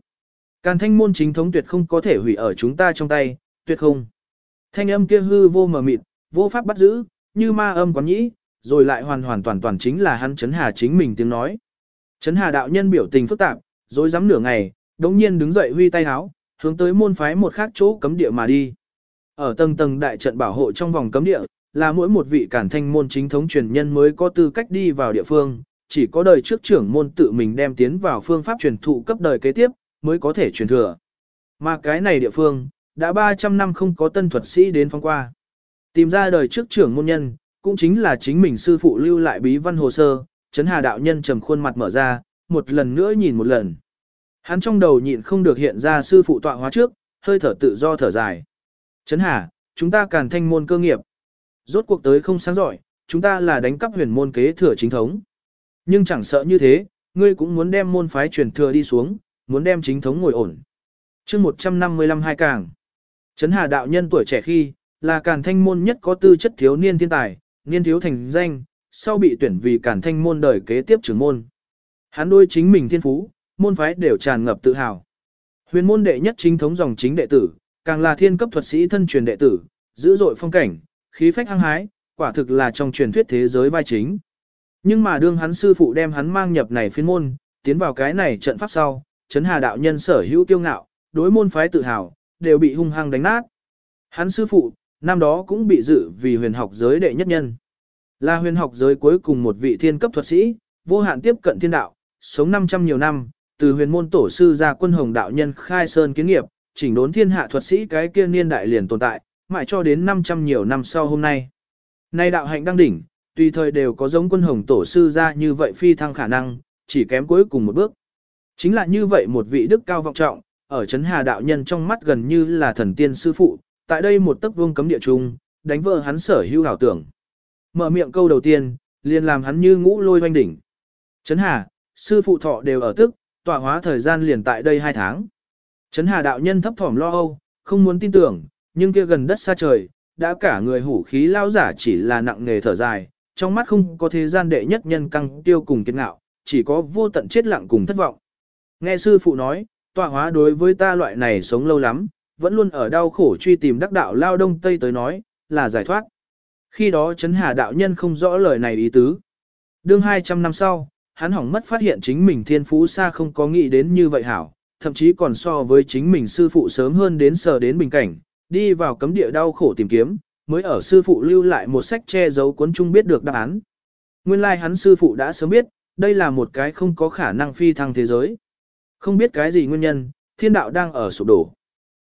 Càn thanh môn chính thống tuyệt không có thể hủy ở chúng ta trong tay, tuyệt không. Thanh âm kia hư vô mờ mịt, vô pháp bắt giữ, như ma âm quán nhĩ, rồi lại hoàn hoàn toàn toàn chính là hắn chấn hà chính mình tiếng nói. Chấn hà đạo nhân biểu tình phức tạp, rồi dám nửa ngày, đống nhiên đứng dậy huy tay háo, hướng tới môn phái một khác chỗ cấm địa mà đi. Ở tầng tầng đại trận bảo hộ trong vòng cấm địa, là mỗi một vị cản thanh môn chính thống truyền nhân mới có tư cách đi vào địa phương, chỉ có đời trước trưởng môn tự mình đem tiến vào phương pháp truyền thụ cấp đời kế tiếp, mới có thể truyền thừa. Mà cái này địa phương, đã 300 năm không có tân thuật sĩ đến phong qua. Tìm ra đời trước trưởng môn nhân, cũng chính là chính mình sư phụ lưu lại bí văn hồ sơ, chấn hà đạo nhân trầm khuôn mặt mở ra, một lần nữa nhìn một lần. Hắn trong đầu nhịn không được hiện ra sư phụ tọa hóa trước, hơi thở tự do thở dài. Chấn hà, chúng ta càn thanh môn cơ nghiệp. Rốt cuộc tới không sáng giỏi, chúng ta là đánh cắp huyền môn kế thừa chính thống. Nhưng chẳng sợ như thế, ngươi cũng muốn đem môn phái truyền thừa đi xuống, muốn đem chính thống ngồi ổn. chương 155 hai càng. Trấn Hà đạo nhân tuổi trẻ khi, là càn thanh môn nhất có tư chất thiếu niên thiên tài, niên thiếu thành danh, sau bị tuyển vì càn thanh môn đời kế tiếp trưởng môn. Hắn đôi chính mình thiên phú, môn phái đều tràn ngập tự hào. Huyền môn đệ nhất chính thống dòng chính đệ tử, càng là thiên cấp thuật sĩ thân truyền đệ tử, dữ dội phong cảnh, khí phách hăng hái, quả thực là trong truyền thuyết thế giới vai chính. Nhưng mà đương hắn sư phụ đem hắn mang nhập này phiên môn, tiến vào cái này trận pháp sau, chấn hà đạo nhân sở hữu kiêu ngạo, đối môn phái tự hào, đều bị hung hăng đánh nát. Hắn sư phụ, năm đó cũng bị dự vì huyền học giới đệ nhất nhân. Là huyền học giới cuối cùng một vị thiên cấp thuật sĩ, vô hạn tiếp cận thiên đạo, sống 500 nhiều năm, từ huyền môn tổ sư ra quân hồng đạo nhân khai sơn kiến nghiệp, chỉnh đốn thiên hạ thuật sĩ cái kia niên đại liền tồn tại, mãi cho đến 500 nhiều năm sau hôm nay. Nay đạo hạnh đang đỉnh, tùy thời đều có giống quân hồng tổ sư ra như vậy phi thăng khả năng, chỉ kém cuối cùng một bước. Chính là như vậy một vị đức cao vọng trọng, ở chấn hà đạo nhân trong mắt gần như là thần tiên sư phụ, tại đây một tấc vương cấm địa trung, đánh vỡ hắn sở hữu hảo tưởng. Mở miệng câu đầu tiên, liền làm hắn như ngũ lôi hoanh đỉnh. Chấn hà, sư phụ thọ đều ở tức, tọa hóa thời gian liền tại đây hai tháng. Chấn hà đạo nhân thấp thỏm lo âu, không muốn tin tưởng, nhưng kia gần đất xa trời, đã cả người hủ khí lao giả chỉ là nặng nề thở dài, trong mắt không có thế gian đệ nhất nhân căng tiêu cùng kiệt ngạo, chỉ có vô tận chết lặng cùng thất vọng. Nghe sư phụ nói, tọa hóa đối với ta loại này sống lâu lắm, vẫn luôn ở đau khổ truy tìm đắc đạo lao đông tây tới nói, là giải thoát. Khi đó chấn hà đạo nhân không rõ lời này ý tứ. Đương 200 năm sau, hắn hỏng mất phát hiện chính mình thiên phú xa không có nghĩ đến như vậy hảo, thậm chí còn so với chính mình sư phụ sớm hơn đến sờ đến bình cảnh, đi vào cấm địa đau khổ tìm kiếm, mới ở sư phụ lưu lại một sách che giấu cuốn chung biết được đáp án. Nguyên lai like hắn sư phụ đã sớm biết, đây là một cái không có khả năng phi thăng thế giới. Không biết cái gì nguyên nhân, thiên đạo đang ở sụp đổ.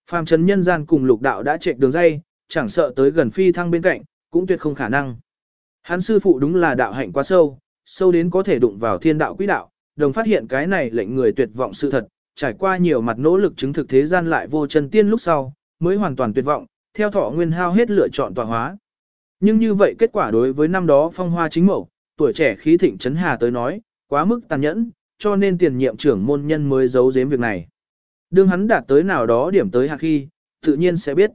Phàm trần nhân gian cùng lục đạo đã chạy đường dây, chẳng sợ tới gần phi thăng bên cạnh, cũng tuyệt không khả năng. Hắn sư phụ đúng là đạo hạnh quá sâu, sâu đến có thể đụng vào thiên đạo quỹ đạo, đồng phát hiện cái này lệnh người tuyệt vọng sự thật, trải qua nhiều mặt nỗ lực chứng thực thế gian lại vô chân tiên lúc sau, mới hoàn toàn tuyệt vọng, theo thọ nguyên hao hết lựa chọn tọa hóa. Nhưng như vậy kết quả đối với năm đó phong hoa chính mẫu, tuổi trẻ khí thịnh trấn hà tới nói, quá mức tàn nhẫn, cho nên tiền nhiệm trưởng môn nhân mới giấu giếm việc này. Đương hắn đạt tới nào đó điểm tới hạ khi, tự nhiên sẽ biết.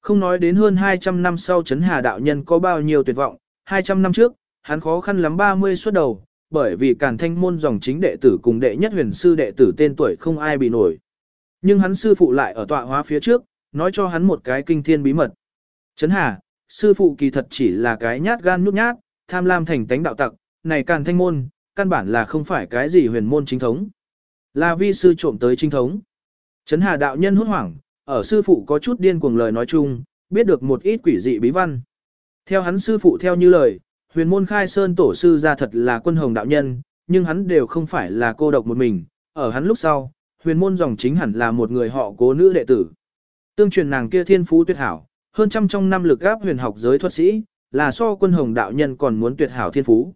Không nói đến hơn 200 năm sau chấn hà đạo nhân có bao nhiêu tuyệt vọng, 200 năm trước, hắn khó khăn lắm 30 suốt đầu, bởi vì càn thanh môn dòng chính đệ tử cùng đệ nhất huyền sư đệ tử tên tuổi không ai bị nổi. Nhưng hắn sư phụ lại ở tọa hóa phía trước, nói cho hắn một cái kinh thiên bí mật. Trấn hà, sư phụ kỳ thật chỉ là cái nhát gan nhút nhát, tham lam thành tánh đạo tặc, này càn thanh môn, căn bản là không phải cái gì huyền môn chính thống. Là vi sư trộm tới chính thống. Trấn Hà đạo nhân hốt hoảng, ở sư phụ có chút điên cuồng lời nói chung, biết được một ít quỷ dị bí văn. Theo hắn sư phụ theo như lời, huyền môn khai sơn tổ sư ra thật là quân hồng đạo nhân, nhưng hắn đều không phải là cô độc một mình, ở hắn lúc sau, huyền môn dòng chính hẳn là một người họ cố nữ đệ tử. Tương truyền nàng kia thiên phú tuyệt hảo, hơn trăm trong năm lực gáp huyền học giới thuật sĩ, là so quân hồng đạo nhân còn muốn tuyệt hảo thiên phú.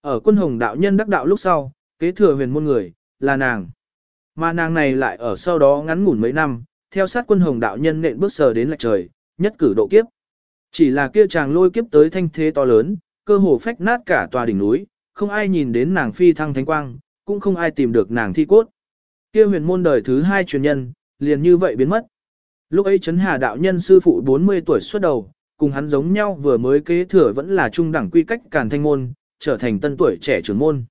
Ở quân hồng đạo nhân đắc đạo lúc sau, kế thừa huyền môn người, là nàng. Mà nàng này lại ở sau đó ngắn ngủn mấy năm, theo sát quân hồng đạo nhân nện bước sờ đến lạch trời, nhất cử độ kiếp. Chỉ là kia chàng lôi kiếp tới thanh thế to lớn, cơ hồ phách nát cả tòa đỉnh núi, không ai nhìn đến nàng phi thăng thánh quang, cũng không ai tìm được nàng thi cốt. Kia huyền môn đời thứ hai truyền nhân, liền như vậy biến mất. Lúc ấy chấn hà đạo nhân sư phụ 40 tuổi xuất đầu, cùng hắn giống nhau vừa mới kế thừa vẫn là trung đẳng quy cách càn thanh môn, trở thành tân tuổi trẻ trưởng môn.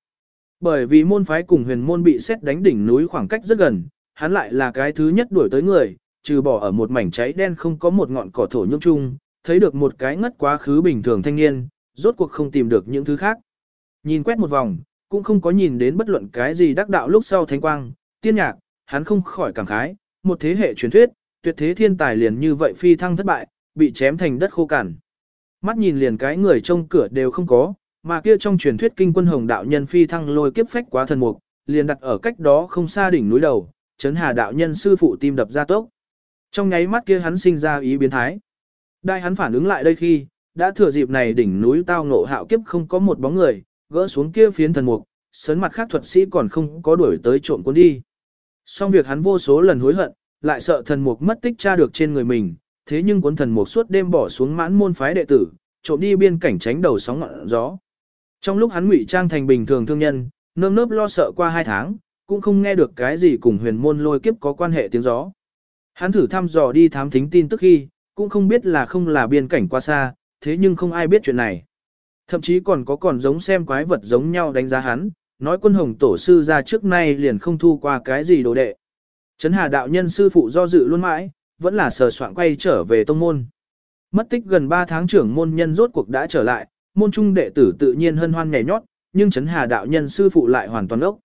Bởi vì môn phái cùng huyền môn bị xét đánh đỉnh núi khoảng cách rất gần, hắn lại là cái thứ nhất đuổi tới người, trừ bỏ ở một mảnh cháy đen không có một ngọn cỏ thổ nhung chung, thấy được một cái ngất quá khứ bình thường thanh niên, rốt cuộc không tìm được những thứ khác. Nhìn quét một vòng, cũng không có nhìn đến bất luận cái gì đắc đạo lúc sau thánh quang, tiên nhạc, hắn không khỏi cảm khái, một thế hệ truyền thuyết, tuyệt thế thiên tài liền như vậy phi thăng thất bại, bị chém thành đất khô cằn. Mắt nhìn liền cái người trông cửa đều không có, mà kia trong truyền thuyết kinh quân hồng đạo nhân phi thăng lôi kiếp phách quá thần mục, liền đặt ở cách đó không xa đỉnh núi đầu, chấn hà đạo nhân sư phụ tim đập ra tốc. Trong nháy mắt kia hắn sinh ra ý biến thái. Đại hắn phản ứng lại đây khi, đã thừa dịp này đỉnh núi tao ngộ hạo kiếp không có một bóng người, gỡ xuống kia phiến thần mục, sớn mặt khác thuật sĩ còn không có đuổi tới trộm cuốn đi. Xong việc hắn vô số lần hối hận, lại sợ thần mục mất tích tra được trên người mình, thế nhưng cuốn thần mục suốt đêm bỏ xuống mãn môn phái đệ tử, trộm đi biên cảnh tránh đầu sóng ngọn gió. Trong lúc hắn ngụy trang thành bình thường thương nhân, nơm nớp lo sợ qua hai tháng, cũng không nghe được cái gì cùng huyền môn lôi kiếp có quan hệ tiếng gió. Hắn thử thăm dò đi thám thính tin tức khi, cũng không biết là không là biên cảnh qua xa, thế nhưng không ai biết chuyện này. Thậm chí còn có còn giống xem quái vật giống nhau đánh giá hắn, nói quân hồng tổ sư ra trước nay liền không thu qua cái gì đồ đệ. Trấn Hà đạo nhân sư phụ do dự luôn mãi, vẫn là sờ soạn quay trở về tông môn. Mất tích gần 3 tháng trưởng môn nhân rốt cuộc đã trở lại, môn trung đệ tử tự nhiên hân hoan nhảy nhót, nhưng Trấn Hà đạo nhân sư phụ lại hoàn toàn ốc.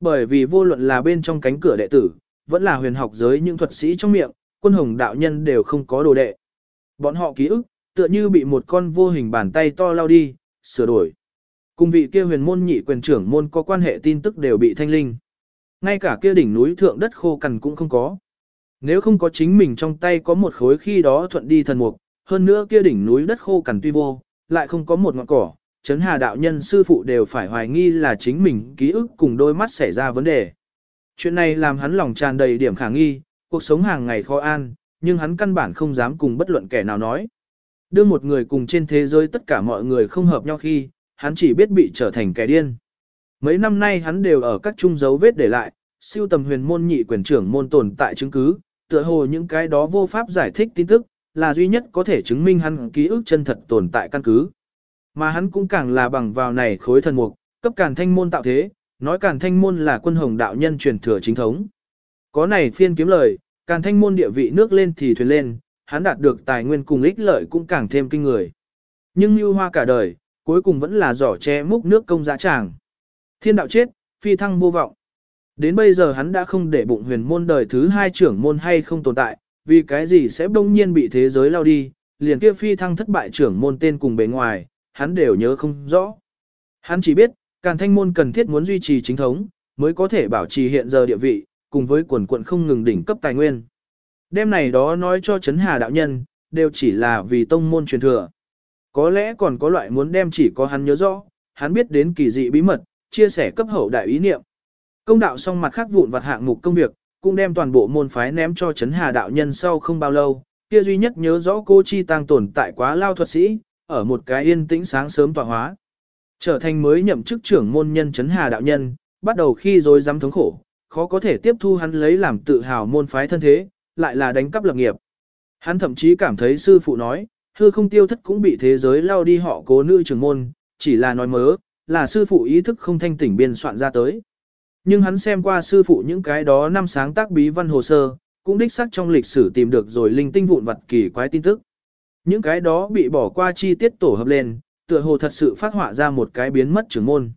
Bởi vì vô luận là bên trong cánh cửa đệ tử, vẫn là huyền học giới những thuật sĩ trong miệng, quân hồng đạo nhân đều không có đồ đệ. Bọn họ ký ức, tựa như bị một con vô hình bàn tay to lao đi, sửa đổi. Cùng vị kia huyền môn nhị quyền trưởng môn có quan hệ tin tức đều bị thanh linh. Ngay cả kia đỉnh núi thượng đất khô cằn cũng không có. Nếu không có chính mình trong tay có một khối khi đó thuận đi thần mục, hơn nữa kia đỉnh núi đất khô cằn tuy vô, lại không có một ngọn cỏ, chấn hà đạo nhân sư phụ đều phải hoài nghi là chính mình ký ức cùng đôi mắt xảy ra vấn đề. Chuyện này làm hắn lòng tràn đầy điểm khả nghi, cuộc sống hàng ngày khó an, nhưng hắn căn bản không dám cùng bất luận kẻ nào nói. Đưa một người cùng trên thế giới tất cả mọi người không hợp nhau khi, hắn chỉ biết bị trở thành kẻ điên. Mấy năm nay hắn đều ở các trung dấu vết để lại, siêu tầm huyền môn nhị quyền trưởng môn tồn tại chứng cứ, tựa hồ những cái đó vô pháp giải thích tin tức, là duy nhất có thể chứng minh hắn ký ức chân thật tồn tại căn cứ. Mà hắn cũng càng là bằng vào này khối thần mục, cấp càn thanh môn tạo thế, nói càn thanh môn là quân hồng đạo nhân truyền thừa chính thống. Có này phiên kiếm lời, càn thanh môn địa vị nước lên thì thuyền lên, hắn đạt được tài nguyên cùng ích lợi cũng càng thêm kinh người. Nhưng như hoa cả đời, cuối cùng vẫn là giỏ che múc nước công giá tràng. Thiên đạo chết, phi thăng vô vọng. Đến bây giờ hắn đã không để bụng huyền môn đời thứ hai trưởng môn hay không tồn tại, vì cái gì sẽ bỗng nhiên bị thế giới lao đi, liền kia phi thăng thất bại trưởng môn tên cùng bề ngoài, hắn đều nhớ không rõ. Hắn chỉ biết, càn thanh môn cần thiết muốn duy trì chính thống, mới có thể bảo trì hiện giờ địa vị, cùng với quần quận không ngừng đỉnh cấp tài nguyên. Đêm này đó nói cho chấn hà đạo nhân, đều chỉ là vì tông môn truyền thừa. Có lẽ còn có loại muốn đem chỉ có hắn nhớ rõ, hắn biết đến kỳ dị bí mật, chia sẻ cấp hậu đại ý niệm. Công đạo xong mặt khác vụn vặt hạng mục công việc, cũng đem toàn bộ môn phái ném cho chấn hà đạo nhân sau không bao lâu, kia duy nhất nhớ rõ cô chi tăng tồn tại quá lao thuật sĩ, ở một cái yên tĩnh sáng sớm tọa hóa. Trở thành mới nhậm chức trưởng môn nhân chấn hà đạo nhân, bắt đầu khi rồi dám thống khổ, khó có thể tiếp thu hắn lấy làm tự hào môn phái thân thế, lại là đánh cắp lập nghiệp. Hắn thậm chí cảm thấy sư phụ nói, hư không tiêu thất cũng bị thế giới lao đi họ cố nữ trưởng môn, chỉ là nói mớ, là sư phụ ý thức không thanh tỉnh biên soạn ra tới. Nhưng hắn xem qua sư phụ những cái đó năm sáng tác bí văn hồ sơ, cũng đích xác trong lịch sử tìm được rồi linh tinh vụn vật kỳ quái tin tức. Những cái đó bị bỏ qua chi tiết tổ hợp lên, tựa hồ thật sự phát họa ra một cái biến mất trưởng môn.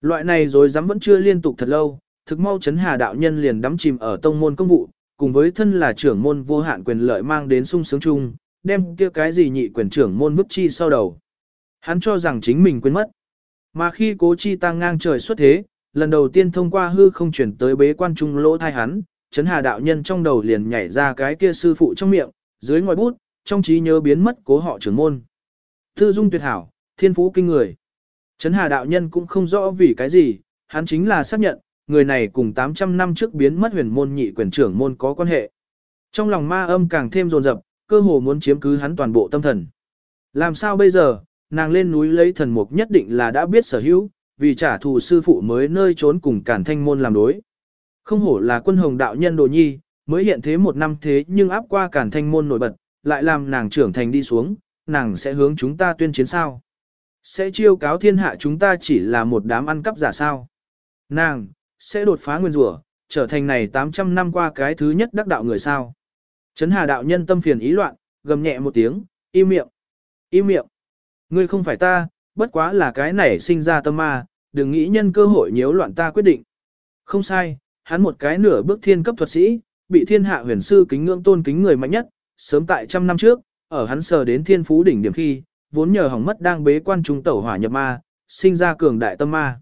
Loại này rồi dám vẫn chưa liên tục thật lâu, thực mau chấn hà đạo nhân liền đắm chìm ở tông môn công vụ, cùng với thân là trưởng môn vô hạn quyền lợi mang đến sung sướng chung, đem kia cái gì nhị quyền trưởng môn bức chi sau đầu. Hắn cho rằng chính mình quên mất. Mà khi cố chi tăng ngang trời xuất thế, lần đầu tiên thông qua hư không chuyển tới bế quan trung lỗ thai hắn, chấn hà đạo nhân trong đầu liền nhảy ra cái kia sư phụ trong miệng, dưới ngòi bút, trong trí nhớ biến mất cố họ trưởng môn. Thư dung tuyệt hảo, thiên phú kinh người. Chấn hà đạo nhân cũng không rõ vì cái gì, hắn chính là xác nhận, người này cùng 800 năm trước biến mất huyền môn nhị quyền trưởng môn có quan hệ. Trong lòng ma âm càng thêm dồn dập, cơ hồ muốn chiếm cứ hắn toàn bộ tâm thần. Làm sao bây giờ, nàng lên núi lấy thần mục nhất định là đã biết sở hữu, vì trả thù sư phụ mới nơi trốn cùng cản thanh môn làm đối. Không hổ là quân hồng đạo nhân đồ nhi, mới hiện thế một năm thế nhưng áp qua cản thanh môn nổi bật, lại làm nàng trưởng thành đi xuống, nàng sẽ hướng chúng ta tuyên chiến sao. Sẽ chiêu cáo thiên hạ chúng ta chỉ là một đám ăn cắp giả sao. Nàng, sẽ đột phá nguyên rủa, trở thành này 800 năm qua cái thứ nhất đắc đạo người sao. Trấn Hà đạo nhân tâm phiền ý loạn, gầm nhẹ một tiếng, im miệng, im miệng. Ngươi không phải ta, bất quá là cái này sinh ra tâm ma, đừng nghĩ nhân cơ hội nhiễu loạn ta quyết định. Không sai, hắn một cái nửa bước thiên cấp thuật sĩ, bị thiên hạ huyền sư kính ngưỡng tôn kính người mạnh nhất, sớm tại trăm năm trước, ở hắn sờ đến thiên phú đỉnh điểm khi, vốn nhờ hỏng mất đang bế quan trung tẩu hỏa nhập ma, sinh ra cường đại tâm ma.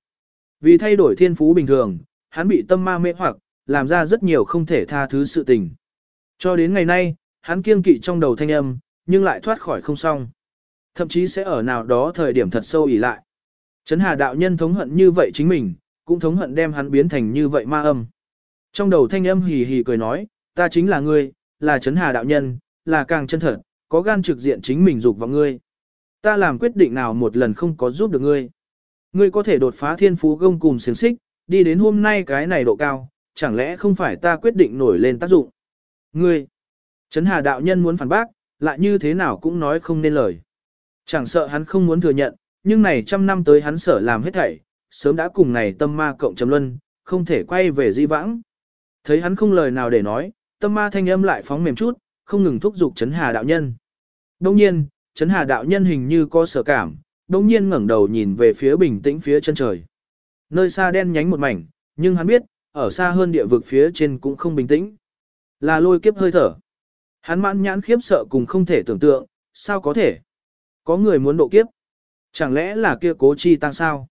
Vì thay đổi thiên phú bình thường, hắn bị tâm ma mê hoặc, làm ra rất nhiều không thể tha thứ sự tình. Cho đến ngày nay, hắn kiêng kỵ trong đầu thanh âm, nhưng lại thoát khỏi không xong. Thậm chí sẽ ở nào đó thời điểm thật sâu ỉ lại. Trấn Hà đạo nhân thống hận như vậy chính mình, cũng thống hận đem hắn biến thành như vậy ma âm. Trong đầu thanh âm hì hì cười nói, ta chính là ngươi, là Trấn Hà đạo nhân, là càng chân thật, có gan trực diện chính mình dục vào ngươi. Ta làm quyết định nào một lần không có giúp được ngươi. Ngươi có thể đột phá thiên phú gông cùng xiềng xích, đi đến hôm nay cái này độ cao, chẳng lẽ không phải ta quyết định nổi lên tác dụng. Ngươi, Trấn Hà đạo nhân muốn phản bác, lại như thế nào cũng nói không nên lời. Chẳng sợ hắn không muốn thừa nhận, nhưng này trăm năm tới hắn sở làm hết thảy, sớm đã cùng này tâm ma cộng chấm luân, không thể quay về di vãng. Thấy hắn không lời nào để nói, tâm ma thanh âm lại phóng mềm chút, không ngừng thúc giục chấn hà đạo nhân. Đông nhiên, chấn hà đạo nhân hình như có sở cảm, đông nhiên ngẩng đầu nhìn về phía bình tĩnh phía chân trời. Nơi xa đen nhánh một mảnh, nhưng hắn biết, ở xa hơn địa vực phía trên cũng không bình tĩnh. Là lôi kiếp hơi thở. Hắn mãn nhãn khiếp sợ cùng không thể tưởng tượng, sao có thể? Có người muốn độ kiếp. Chẳng lẽ là kia cố chi tăng sao?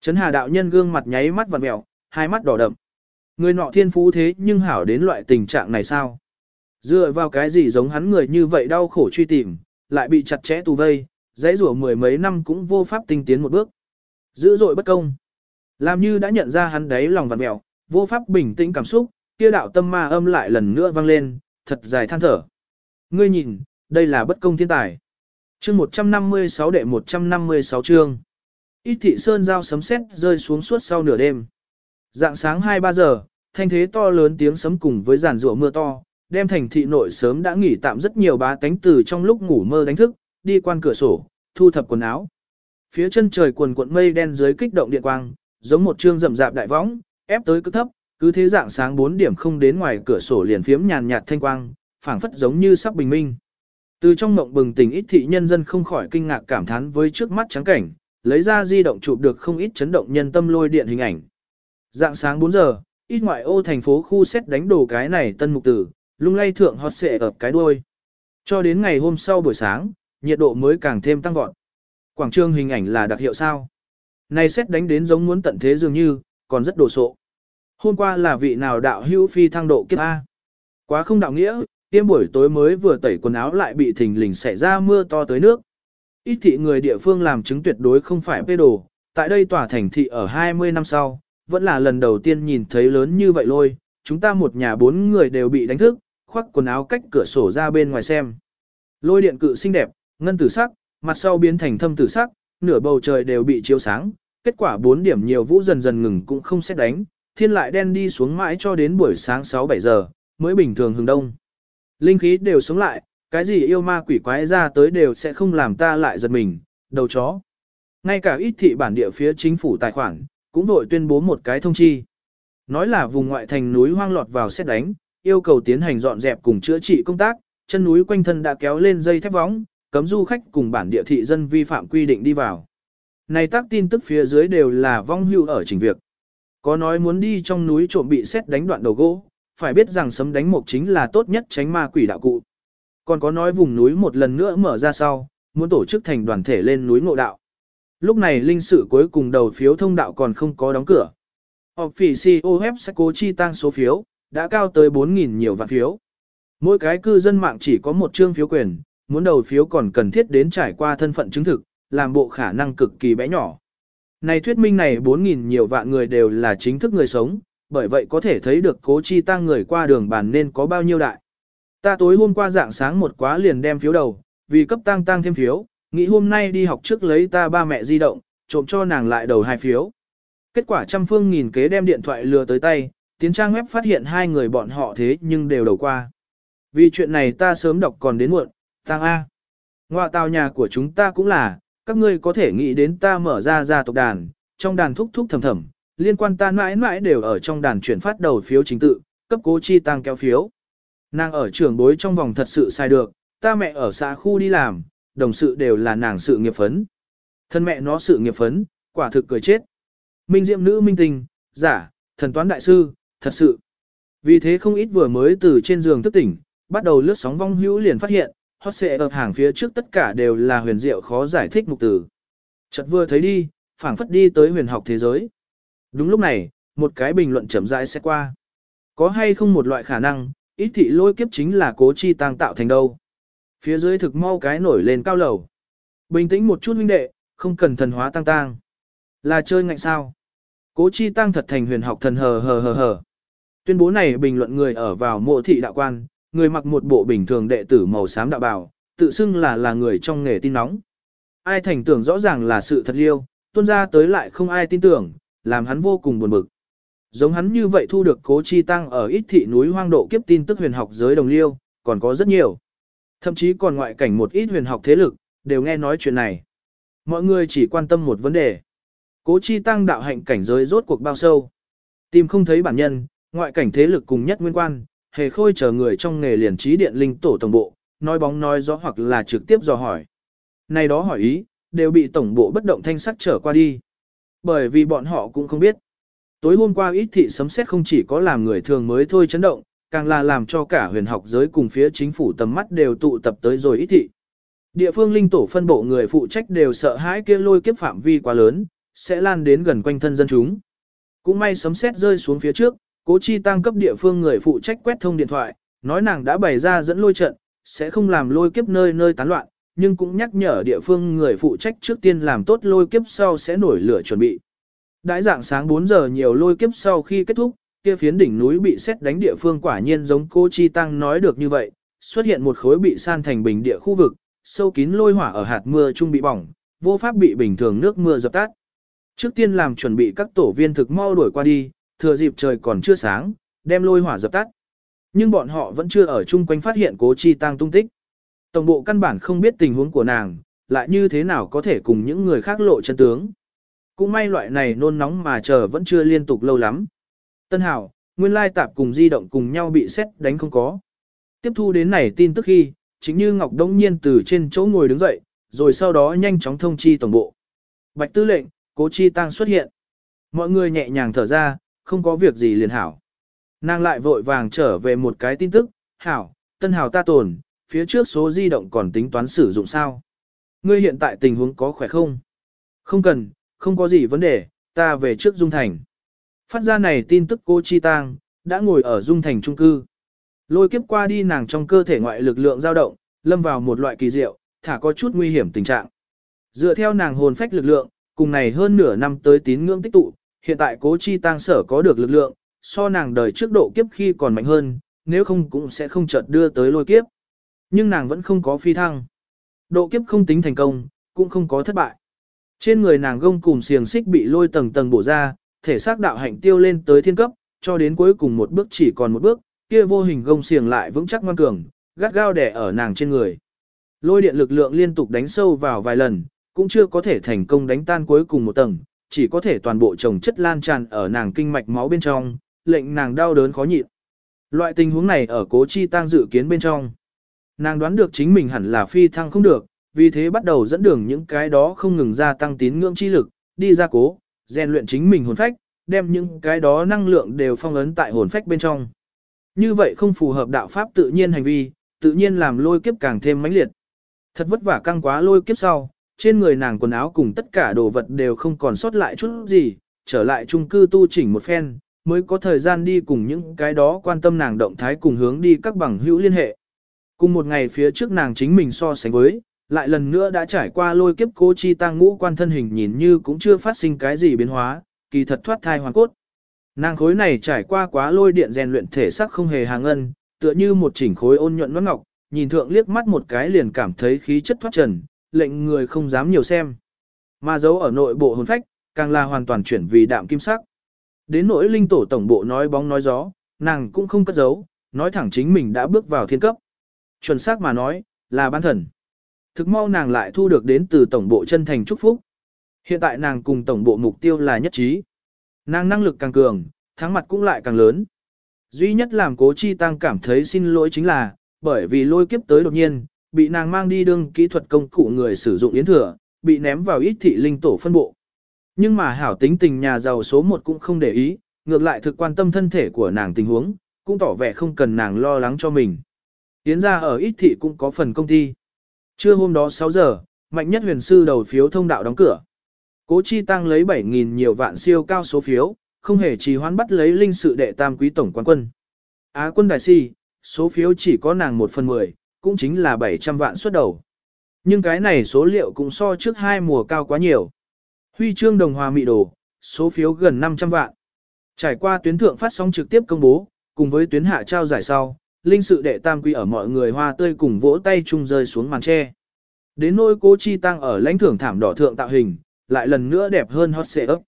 Trấn Hà đạo nhân gương mặt nháy mắt vặn mèo, hai mắt đỏ đậm. Người nọ thiên phú thế nhưng hảo đến loại tình trạng này sao? Dựa vào cái gì giống hắn người như vậy đau khổ truy tìm, lại bị chặt chẽ tù vây, dãy rủa mười mấy năm cũng vô pháp tinh tiến một bước. Dữ dội bất công. Làm như đã nhận ra hắn đấy lòng vặn mèo, vô pháp bình tĩnh cảm xúc, kia đạo tâm ma âm lại lần nữa vang lên, thật dài than thở. Ngươi nhìn, đây là bất công thiên tài. Chương 156 đệ 156 chương. Ít thị sơn giao sấm sét rơi xuống suốt sau nửa đêm. Dạng sáng 2-3 giờ, thanh thế to lớn tiếng sấm cùng với giàn rủa mưa to, đem thành thị nội sớm đã nghỉ tạm rất nhiều bá tánh từ trong lúc ngủ mơ đánh thức, đi quan cửa sổ, thu thập quần áo. Phía chân trời quần cuộn mây đen dưới kích động điện quang, giống một trương rậm rạp đại võng, ép tới cứ thấp, cứ thế dạng sáng 4 điểm không đến ngoài cửa sổ liền phiếm nhàn nhạt thanh quang, phảng phất giống như sắp bình minh. Từ trong mộng bừng tỉnh ít thị nhân dân không khỏi kinh ngạc cảm thán với trước mắt trắng cảnh, lấy ra di động chụp được không ít chấn động nhân tâm lôi điện hình ảnh. Dạng sáng 4 giờ, ít ngoại ô thành phố khu xét đánh đổ cái này tân mục tử, lung lay thượng hot xệ ập cái đuôi. Cho đến ngày hôm sau buổi sáng, nhiệt độ mới càng thêm tăng vọt. Quảng trường hình ảnh là đặc hiệu sao? Này xét đánh đến giống muốn tận thế dường như, còn rất đồ sộ. Hôm qua là vị nào đạo hữu phi thăng độ kiếp A. Quá không đạo nghĩa, tiêm buổi tối mới vừa tẩy quần áo lại bị thình lình xảy ra mưa to tới nước. Ít thị người địa phương làm chứng tuyệt đối không phải bê đồ, tại đây tòa thành thị ở 20 năm sau, vẫn là lần đầu tiên nhìn thấy lớn như vậy lôi, chúng ta một nhà bốn người đều bị đánh thức, khoác quần áo cách cửa sổ ra bên ngoài xem. Lôi điện cự xinh đẹp, ngân tử sắc, mặt sau biến thành thâm tử sắc, nửa bầu trời đều bị chiếu sáng, kết quả bốn điểm nhiều vũ dần dần ngừng cũng không xét đánh, thiên lại đen đi xuống mãi cho đến buổi sáng 6-7 giờ, mới bình thường hừng đông. Linh khí đều sống lại, cái gì yêu ma quỷ quái ra tới đều sẽ không làm ta lại giật mình, đầu chó. Ngay cả ít thị bản địa phía chính phủ tài khoản, cũng vội tuyên bố một cái thông chi. Nói là vùng ngoại thành núi hoang lọt vào xét đánh, yêu cầu tiến hành dọn dẹp cùng chữa trị công tác, chân núi quanh thân đã kéo lên dây thép võng, cấm du khách cùng bản địa thị dân vi phạm quy định đi vào. Này tác tin tức phía dưới đều là vong hưu ở trình việc. Có nói muốn đi trong núi trộm bị xét đánh đoạn đầu gỗ, phải biết rằng sấm đánh mộc chính là tốt nhất tránh ma quỷ đạo cụ. Còn có nói vùng núi một lần nữa mở ra sau, muốn tổ chức thành đoàn thể lên núi ngộ đạo. Lúc này linh sự cuối cùng đầu phiếu thông đạo còn không có đóng cửa. Officio sẽ cố chi tăng số phiếu, đã cao tới 4.000 nhiều vạn phiếu. Mỗi cái cư dân mạng chỉ có một chương phiếu quyền, muốn đầu phiếu còn cần thiết đến trải qua thân phận chứng thực, làm bộ khả năng cực kỳ bé nhỏ. Này thuyết minh này 4.000 nhiều vạn người đều là chính thức người sống, bởi vậy có thể thấy được cố chi tăng người qua đường bàn nên có bao nhiêu đại. Ta tối hôm qua dạng sáng một quá liền đem phiếu đầu, vì cấp tăng tăng thêm phiếu, nghĩ hôm nay đi học trước lấy ta ba mẹ di động, trộm cho nàng lại đầu hai phiếu. Kết quả trăm phương nghìn kế đem điện thoại lừa tới tay, tiến trang web phát hiện hai người bọn họ thế nhưng đều đầu qua. Vì chuyện này ta sớm đọc còn đến muộn, tăng A. Ngoại tàu nhà của chúng ta cũng là, các ngươi có thể nghĩ đến ta mở ra gia tộc đàn, trong đàn thúc thúc thầm thầm, liên quan ta mãi mãi đều ở trong đàn chuyển phát đầu phiếu chính tự, cấp cố chi tăng kéo phiếu. Nàng ở trưởng bối trong vòng thật sự sai được, ta mẹ ở xã khu đi làm, đồng sự đều là nàng sự nghiệp phấn. Thân mẹ nó sự nghiệp phấn, quả thực cười chết. Minh diệm nữ minh tình, giả, thần toán đại sư, thật sự. Vì thế không ít vừa mới từ trên giường thức tỉnh, bắt đầu lướt sóng vong hữu liền phát hiện, hot xệ ở hàng phía trước tất cả đều là huyền diệu khó giải thích mục tử. Chợt vừa thấy đi, phảng phất đi tới huyền học thế giới. Đúng lúc này, một cái bình luận chậm rãi sẽ qua. Có hay không một loại khả năng, ít thị lôi kiếp chính là cố chi tăng tạo thành đâu. Phía dưới thực mau cái nổi lên cao lầu. Bình tĩnh một chút huynh đệ, không cần thần hóa tăng tăng. Là chơi ngạnh sao. Cố chi tăng thật thành huyền học thần hờ hờ hờ hờ. Tuyên bố này bình luận người ở vào mộ thị đạo quan, người mặc một bộ bình thường đệ tử màu xám đạo bào, tự xưng là là người trong nghề tin nóng. Ai thành tưởng rõ ràng là sự thật liêu, tuôn ra tới lại không ai tin tưởng, làm hắn vô cùng buồn bực. Giống hắn như vậy thu được cố chi tăng ở ít thị núi hoang độ kiếp tin tức huyền học giới đồng liêu, còn có rất nhiều. Thậm chí còn ngoại cảnh một ít huyền học thế lực, đều nghe nói chuyện này. Mọi người chỉ quan tâm một vấn đề. Cố chi tăng đạo hạnh cảnh giới rốt cuộc bao sâu. Tìm không thấy bản nhân, ngoại cảnh thế lực cùng nhất nguyên quan, hề khôi chờ người trong nghề liền trí điện linh tổ tổng bộ, nói bóng nói rõ hoặc là trực tiếp dò hỏi. Này đó hỏi ý, đều bị tổng bộ bất động thanh sắc trở qua đi. Bởi vì bọn họ cũng không biết. Tối hôm qua ít thị sấm xét không chỉ có làm người thường mới thôi chấn động, càng là làm cho cả huyền học giới cùng phía chính phủ tầm mắt đều tụ tập tới rồi ít thị. Địa phương linh tổ phân bộ người phụ trách đều sợ hãi kia lôi kiếp phạm vi quá lớn, sẽ lan đến gần quanh thân dân chúng. Cũng may sấm xét rơi xuống phía trước, cố chi tăng cấp địa phương người phụ trách quét thông điện thoại, nói nàng đã bày ra dẫn lôi trận, sẽ không làm lôi kiếp nơi nơi tán loạn, nhưng cũng nhắc nhở địa phương người phụ trách trước tiên làm tốt lôi kiếp sau sẽ nổi lửa chuẩn bị. Đãi dạng sáng 4 giờ nhiều lôi kiếp sau khi kết thúc, kia phiến đỉnh núi bị xét đánh địa phương quả nhiên giống cô Chi Tăng nói được như vậy, xuất hiện một khối bị san thành bình địa khu vực, sâu kín lôi hỏa ở hạt mưa trung bị bỏng, vô pháp bị bình thường nước mưa dập tắt. Trước tiên làm chuẩn bị các tổ viên thực mau đuổi qua đi, thừa dịp trời còn chưa sáng, đem lôi hỏa dập tắt. Nhưng bọn họ vẫn chưa ở chung quanh phát hiện cố chi tăng tung tích. Tổng bộ căn bản không biết tình huống của nàng, lại như thế nào có thể cùng những người khác lộ chân tướng. Cũng may loại này nôn nóng mà chờ vẫn chưa liên tục lâu lắm. Tân Hảo, nguyên lai tạp cùng di động cùng nhau bị xét đánh không có. Tiếp thu đến này tin tức khi, chính như Ngọc Đông Nhiên từ trên chỗ ngồi đứng dậy, rồi sau đó nhanh chóng thông chi tổng bộ. Bạch tư lệnh, cố chi tăng xuất hiện. Mọi người nhẹ nhàng thở ra, không có việc gì liền hảo. Nàng lại vội vàng trở về một cái tin tức, hảo, tân hảo ta tồn, phía trước số di động còn tính toán sử dụng sao. Ngươi hiện tại tình huống có khỏe không? Không cần, không có gì vấn đề, ta về trước Dung Thành. Phát ra này tin tức cô Chi Tang, đã ngồi ở Dung Thành trung cư. Lôi kiếp qua đi nàng trong cơ thể ngoại lực lượng dao động, lâm vào một loại kỳ diệu, thả có chút nguy hiểm tình trạng. Dựa theo nàng hồn phách lực lượng, cùng này hơn nửa năm tới tín ngưỡng tích tụ, hiện tại cố chi tăng sở có được lực lượng, so nàng đời trước độ kiếp khi còn mạnh hơn, nếu không cũng sẽ không chợt đưa tới lôi kiếp. Nhưng nàng vẫn không có phi thăng. Độ kiếp không tính thành công, cũng không có thất bại. Trên người nàng gông cùng xiềng xích bị lôi tầng tầng bổ ra, thể xác đạo hạnh tiêu lên tới thiên cấp, cho đến cuối cùng một bước chỉ còn một bước, kia vô hình gông xiềng lại vững chắc ngoan cường, gắt gao đè ở nàng trên người. Lôi điện lực lượng liên tục đánh sâu vào vài lần, cũng chưa có thể thành công đánh tan cuối cùng một tầng, chỉ có thể toàn bộ chồng chất lan tràn ở nàng kinh mạch máu bên trong, lệnh nàng đau đớn khó nhịn. Loại tình huống này ở cố chi tăng dự kiến bên trong. Nàng đoán được chính mình hẳn là phi thăng không được, vì thế bắt đầu dẫn đường những cái đó không ngừng gia tăng tín ngưỡng chi lực, đi ra cố, rèn luyện chính mình hồn phách, đem những cái đó năng lượng đều phong ấn tại hồn phách bên trong. Như vậy không phù hợp đạo pháp tự nhiên hành vi, tự nhiên làm lôi kiếp càng thêm mãnh liệt. Thật vất vả căng quá lôi kiếp sau, trên người nàng quần áo cùng tất cả đồ vật đều không còn sót lại chút gì, trở lại chung cư tu chỉnh một phen, mới có thời gian đi cùng những cái đó quan tâm nàng động thái cùng hướng đi các bằng hữu liên hệ. Cùng một ngày phía trước nàng chính mình so sánh với, lại lần nữa đã trải qua lôi kiếp cố chi tăng ngũ quan thân hình nhìn như cũng chưa phát sinh cái gì biến hóa, kỳ thật thoát thai hoàn cốt. Nàng khối này trải qua quá lôi điện rèn luyện thể sắc không hề hàng ân, tựa như một chỉnh khối ôn nhuận nón ngọc, nhìn thượng liếc mắt một cái liền cảm thấy khí chất thoát trần, lệnh người không dám nhiều xem. Mà dấu ở nội bộ hồn phách, càng là hoàn toàn chuyển vì đạm kim sắc. Đến nỗi linh tổ tổng bộ nói bóng nói gió, nàng cũng không cất giấu, nói thẳng chính mình đã bước vào thiên cấp. Chuẩn xác mà nói, là ban thần. Thực mau nàng lại thu được đến từ tổng bộ chân thành chúc phúc. Hiện tại nàng cùng tổng bộ mục tiêu là nhất trí. Nàng năng lực càng cường, thắng mặt cũng lại càng lớn. Duy nhất làm cố chi tăng cảm thấy xin lỗi chính là, bởi vì lôi kiếp tới đột nhiên, bị nàng mang đi đương kỹ thuật công cụ người sử dụng yến thừa, bị ném vào ít thị linh tổ phân bộ. Nhưng mà hảo tính tình nhà giàu số 1 cũng không để ý, ngược lại thực quan tâm thân thể của nàng tình huống, cũng tỏ vẻ không cần nàng lo lắng cho mình. Yến ra ở ít thị cũng có phần công ty. Trưa hôm đó 6 giờ, mạnh nhất huyền sư đầu phiếu thông đạo đóng cửa. Cố Chi Tăng lấy 7.000 nhiều vạn siêu cao số phiếu, không hề trì hoãn bắt lấy linh sự đệ tam quý tổng quán quân. Á quân đại si, số phiếu chỉ có nàng 1 phần 10, cũng chính là 700 vạn xuất đầu. Nhưng cái này số liệu cũng so trước hai mùa cao quá nhiều. Huy chương đồng hòa mị đồ, số phiếu gần 500 vạn. Trải qua tuyến thượng phát sóng trực tiếp công bố, cùng với tuyến hạ trao giải sau, linh sự đệ tam quy ở mọi người hoa tươi cùng vỗ tay chung rơi xuống màn tre. Đến nỗi cố chi tăng ở lãnh thưởng thảm đỏ thượng tạo hình, lại lần nữa đẹp hơn hot xệ ấp.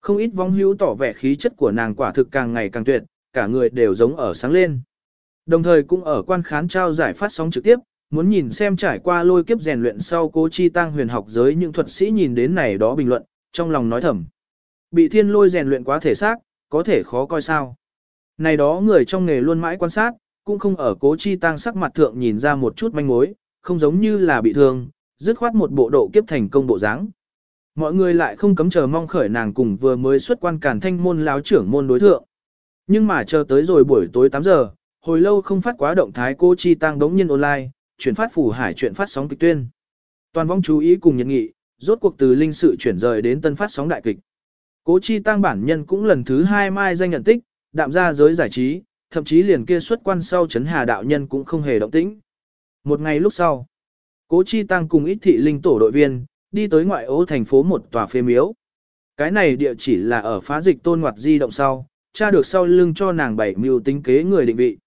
Không ít vong hữu tỏ vẻ khí chất của nàng quả thực càng ngày càng tuyệt, cả người đều giống ở sáng lên. Đồng thời cũng ở quan khán trao giải phát sóng trực tiếp, muốn nhìn xem trải qua lôi kiếp rèn luyện sau cố chi tăng huyền học giới những thuật sĩ nhìn đến này đó bình luận, trong lòng nói thầm. Bị thiên lôi rèn luyện quá thể xác, có thể khó coi sao. Này đó người trong nghề luôn mãi quan sát, cũng không ở cố chi tăng sắc mặt thượng nhìn ra một chút manh mối, không giống như là bị thương, dứt khoát một bộ độ kiếp thành công bộ dáng. Mọi người lại không cấm chờ mong khởi nàng cùng vừa mới xuất quan cản thanh môn láo trưởng môn đối thượng. Nhưng mà chờ tới rồi buổi tối 8 giờ, hồi lâu không phát quá động thái cô Chi Tăng đống nhiên online, chuyển phát phủ hải chuyện phát sóng kịch tuyên. Toàn vong chú ý cùng nhận nghị, rốt cuộc từ linh sự chuyển rời đến tân phát sóng đại kịch. Cố Chi Tăng bản nhân cũng lần thứ hai mai danh nhận tích, đạm ra giới giải trí, thậm chí liền kia xuất quan sau chấn hà đạo nhân cũng không hề động tĩnh. Một ngày lúc sau, Cố Chi Tăng cùng ít thị linh tổ đội viên, đi tới ngoại ô thành phố một tòa phê miếu. Cái này địa chỉ là ở phá dịch tôn ngoặt di động sau, tra được sau lưng cho nàng bảy mưu tính kế người định vị.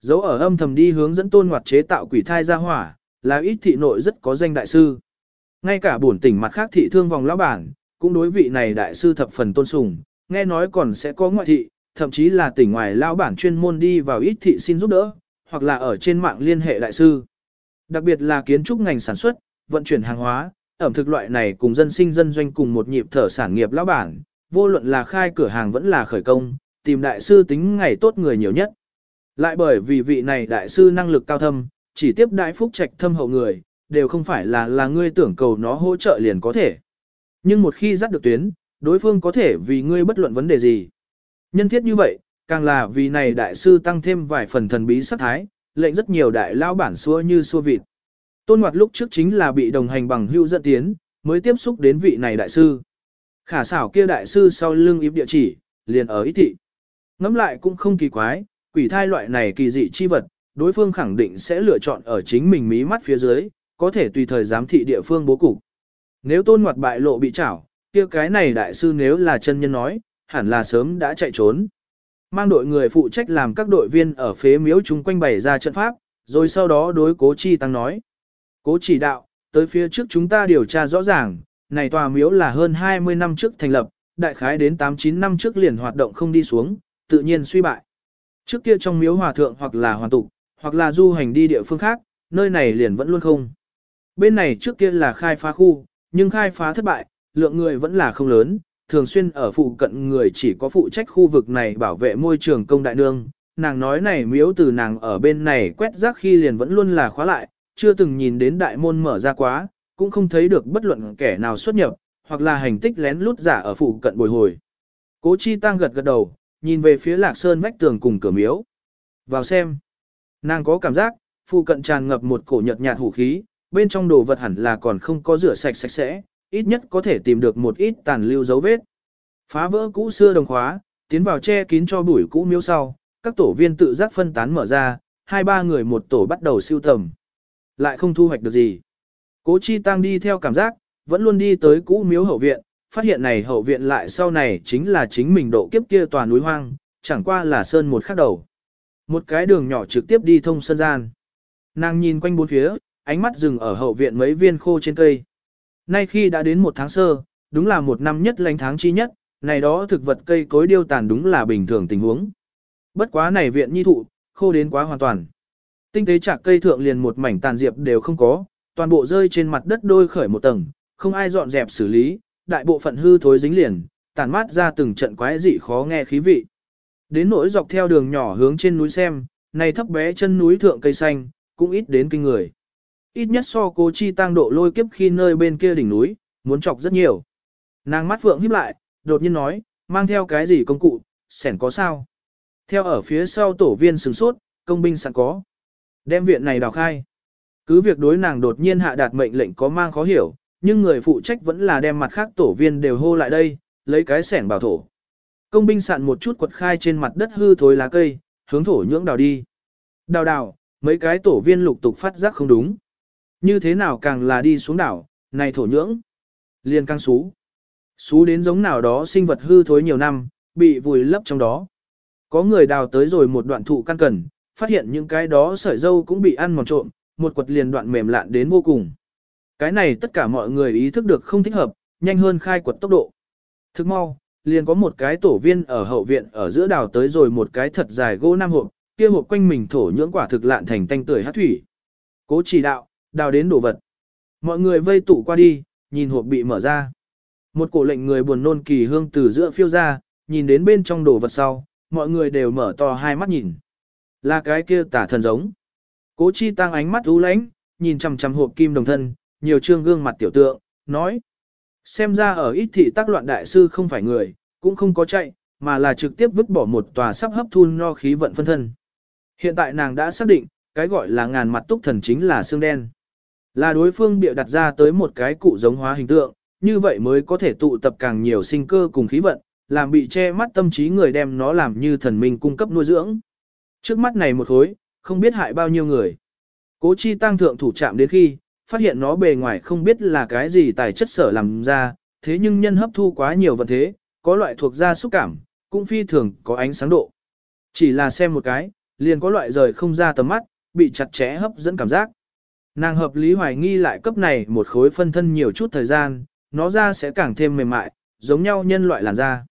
Dấu ở âm thầm đi hướng dẫn tôn ngoặt chế tạo quỷ thai ra hỏa, là ít thị nội rất có danh đại sư. Ngay cả bổn tỉnh mặt khác thị thương vòng lão bản, cũng đối vị này đại sư thập phần tôn sùng, nghe nói còn sẽ có ngoại thị, thậm chí là tỉnh ngoài lão bản chuyên môn đi vào ít thị xin giúp đỡ, hoặc là ở trên mạng liên hệ đại sư. Đặc biệt là kiến trúc ngành sản xuất, vận chuyển hàng hóa, ẩm thực loại này cùng dân sinh dân doanh cùng một nhịp thở sản nghiệp lão bản, vô luận là khai cửa hàng vẫn là khởi công, tìm đại sư tính ngày tốt người nhiều nhất. Lại bởi vì vị này đại sư năng lực cao thâm, chỉ tiếp đại phúc trạch thâm hậu người, đều không phải là là ngươi tưởng cầu nó hỗ trợ liền có thể. Nhưng một khi dắt được tuyến, đối phương có thể vì ngươi bất luận vấn đề gì. Nhân thiết như vậy, càng là vì này đại sư tăng thêm vài phần thần bí sắc thái, lệnh rất nhiều đại lao bản xua như xua vịt. Tôn Ngoạt lúc trước chính là bị đồng hành bằng Hưu dẫn tiến, mới tiếp xúc đến vị này đại sư. Khả xảo kia đại sư sau lưng yếp địa chỉ, liền ở ý thị. Ngắm lại cũng không kỳ quái, quỷ thai loại này kỳ dị chi vật, đối phương khẳng định sẽ lựa chọn ở chính mình mí mắt phía dưới, có thể tùy thời giám thị địa phương bố cục. Nếu tôn ngoặt bại lộ bị chảo, kia cái này đại sư nếu là chân nhân nói, hẳn là sớm đã chạy trốn. Mang đội người phụ trách làm các đội viên ở phế miếu chúng quanh bày ra trận pháp, rồi sau đó đối cố chi tăng nói. Cố chỉ đạo, tới phía trước chúng ta điều tra rõ ràng, này tòa miếu là hơn 20 năm trước thành lập, đại khái đến 8-9 năm trước liền hoạt động không đi xuống, tự nhiên suy bại. Trước kia trong miếu hòa thượng hoặc là hoàn tục, hoặc là du hành đi địa phương khác, nơi này liền vẫn luôn không. Bên này trước kia là khai phá khu, nhưng khai phá thất bại, lượng người vẫn là không lớn, thường xuyên ở phụ cận người chỉ có phụ trách khu vực này bảo vệ môi trường công đại nương. Nàng nói này miếu từ nàng ở bên này quét rác khi liền vẫn luôn là khóa lại, chưa từng nhìn đến đại môn mở ra quá, cũng không thấy được bất luận kẻ nào xuất nhập, hoặc là hành tích lén lút giả ở phụ cận bồi hồi. Cố Chi Tăng gật gật đầu, nhìn về phía Lạc Sơn vách tường cùng cửa miếu. Vào xem. Nàng có cảm giác, phụ cận tràn ngập một cổ nhợt nhạt hủ khí, bên trong đồ vật hẳn là còn không có rửa sạch sạch sẽ, ít nhất có thể tìm được một ít tàn lưu dấu vết. Phá vỡ cũ xưa đồng khóa, tiến vào che kín cho bụi cũ miếu sau, các tổ viên tự giác phân tán mở ra, hai ba người một tổ bắt đầu siêu tầm. Lại không thu hoạch được gì. Cố Chi Tăng đi theo cảm giác, vẫn luôn đi tới cũ miếu hậu viện, phát hiện này hậu viện lại sau này chính là chính mình độ kiếp kia tòa núi hoang, chẳng qua là sơn một khắc đầu. Một cái đường nhỏ trực tiếp đi thông sân gian. Nàng nhìn quanh bốn phía, ánh mắt dừng ở hậu viện mấy viên khô trên cây. Nay khi đã đến một tháng sơ, đúng là một năm nhất lành tháng chi nhất, này đó thực vật cây cối điêu tàn đúng là bình thường tình huống. Bất quá này viện nhi thụ, khô đến quá hoàn toàn. Tinh tế chạc cây thượng liền một mảnh tàn diệp đều không có, toàn bộ rơi trên mặt đất đôi khởi một tầng, không ai dọn dẹp xử lý, đại bộ phận hư thối dính liền, tàn mát ra từng trận quái dị khó nghe khí vị. Đến nỗi dọc theo đường nhỏ hướng trên núi xem, này thấp bé chân núi thượng cây xanh, cũng ít đến kinh người. Ít nhất so cố chi tăng độ lôi kiếp khi nơi bên kia đỉnh núi, muốn chọc rất nhiều. Nàng mắt phượng híp lại, đột nhiên nói, mang theo cái gì công cụ, sẻn có sao. Theo ở phía sau tổ viên sừng sốt, công binh sẵn có. Đem viện này đào khai. Cứ việc đối nàng đột nhiên hạ đạt mệnh lệnh có mang khó hiểu, nhưng người phụ trách vẫn là đem mặt khác tổ viên đều hô lại đây, lấy cái sẻn bảo thổ. Công binh sạn một chút quật khai trên mặt đất hư thối lá cây, hướng thổ nhưỡng đào đi. Đào đào, mấy cái tổ viên lục tục phát giác không đúng. Như thế nào càng là đi xuống đảo, này thổ nhưỡng. Liên căng xú. Xú đến giống nào đó sinh vật hư thối nhiều năm, bị vùi lấp trong đó. Có người đào tới rồi một đoạn thụ căn cần, phát hiện những cái đó sợi dâu cũng bị ăn mòn trộm, một quật liền đoạn mềm lạn đến vô cùng. Cái này tất cả mọi người ý thức được không thích hợp, nhanh hơn khai quật tốc độ. Thức mau, liền có một cái tổ viên ở hậu viện ở giữa đào tới rồi một cái thật dài gỗ nam hộp, kia hộp quanh mình thổ nhưỡng quả thực lạn thành tanh tưởi hát thủy. Cố chỉ đạo, đào đến đồ vật. Mọi người vây tụ qua đi, nhìn hộp bị mở ra. Một cổ lệnh người buồn nôn kỳ hương từ giữa phiêu ra, nhìn đến bên trong đồ vật sau, mọi người đều mở to hai mắt nhìn. Là cái kia tả thần giống. Cố chi tăng ánh mắt u lãnh, nhìn chằm chằm hộp kim đồng thân, nhiều trương gương mặt tiểu tượng, nói. Xem ra ở ít thị tác loạn đại sư không phải người, cũng không có chạy, mà là trực tiếp vứt bỏ một tòa sắp hấp thu no khí vận phân thân. Hiện tại nàng đã xác định, cái gọi là ngàn mặt túc thần chính là xương đen. Là đối phương bịa đặt ra tới một cái cụ giống hóa hình tượng, như vậy mới có thể tụ tập càng nhiều sinh cơ cùng khí vận, làm bị che mắt tâm trí người đem nó làm như thần minh cung cấp nuôi dưỡng. Trước mắt này một khối, không biết hại bao nhiêu người. Cố chi tăng thượng thủ chạm đến khi, phát hiện nó bề ngoài không biết là cái gì tài chất sở làm ra, thế nhưng nhân hấp thu quá nhiều vật thế, có loại thuộc da xúc cảm, cũng phi thường có ánh sáng độ. Chỉ là xem một cái, liền có loại rời không ra tầm mắt, bị chặt chẽ hấp dẫn cảm giác. Nàng hợp lý hoài nghi lại cấp này một khối phân thân nhiều chút thời gian, nó ra sẽ càng thêm mềm mại, giống nhau nhân loại làn da.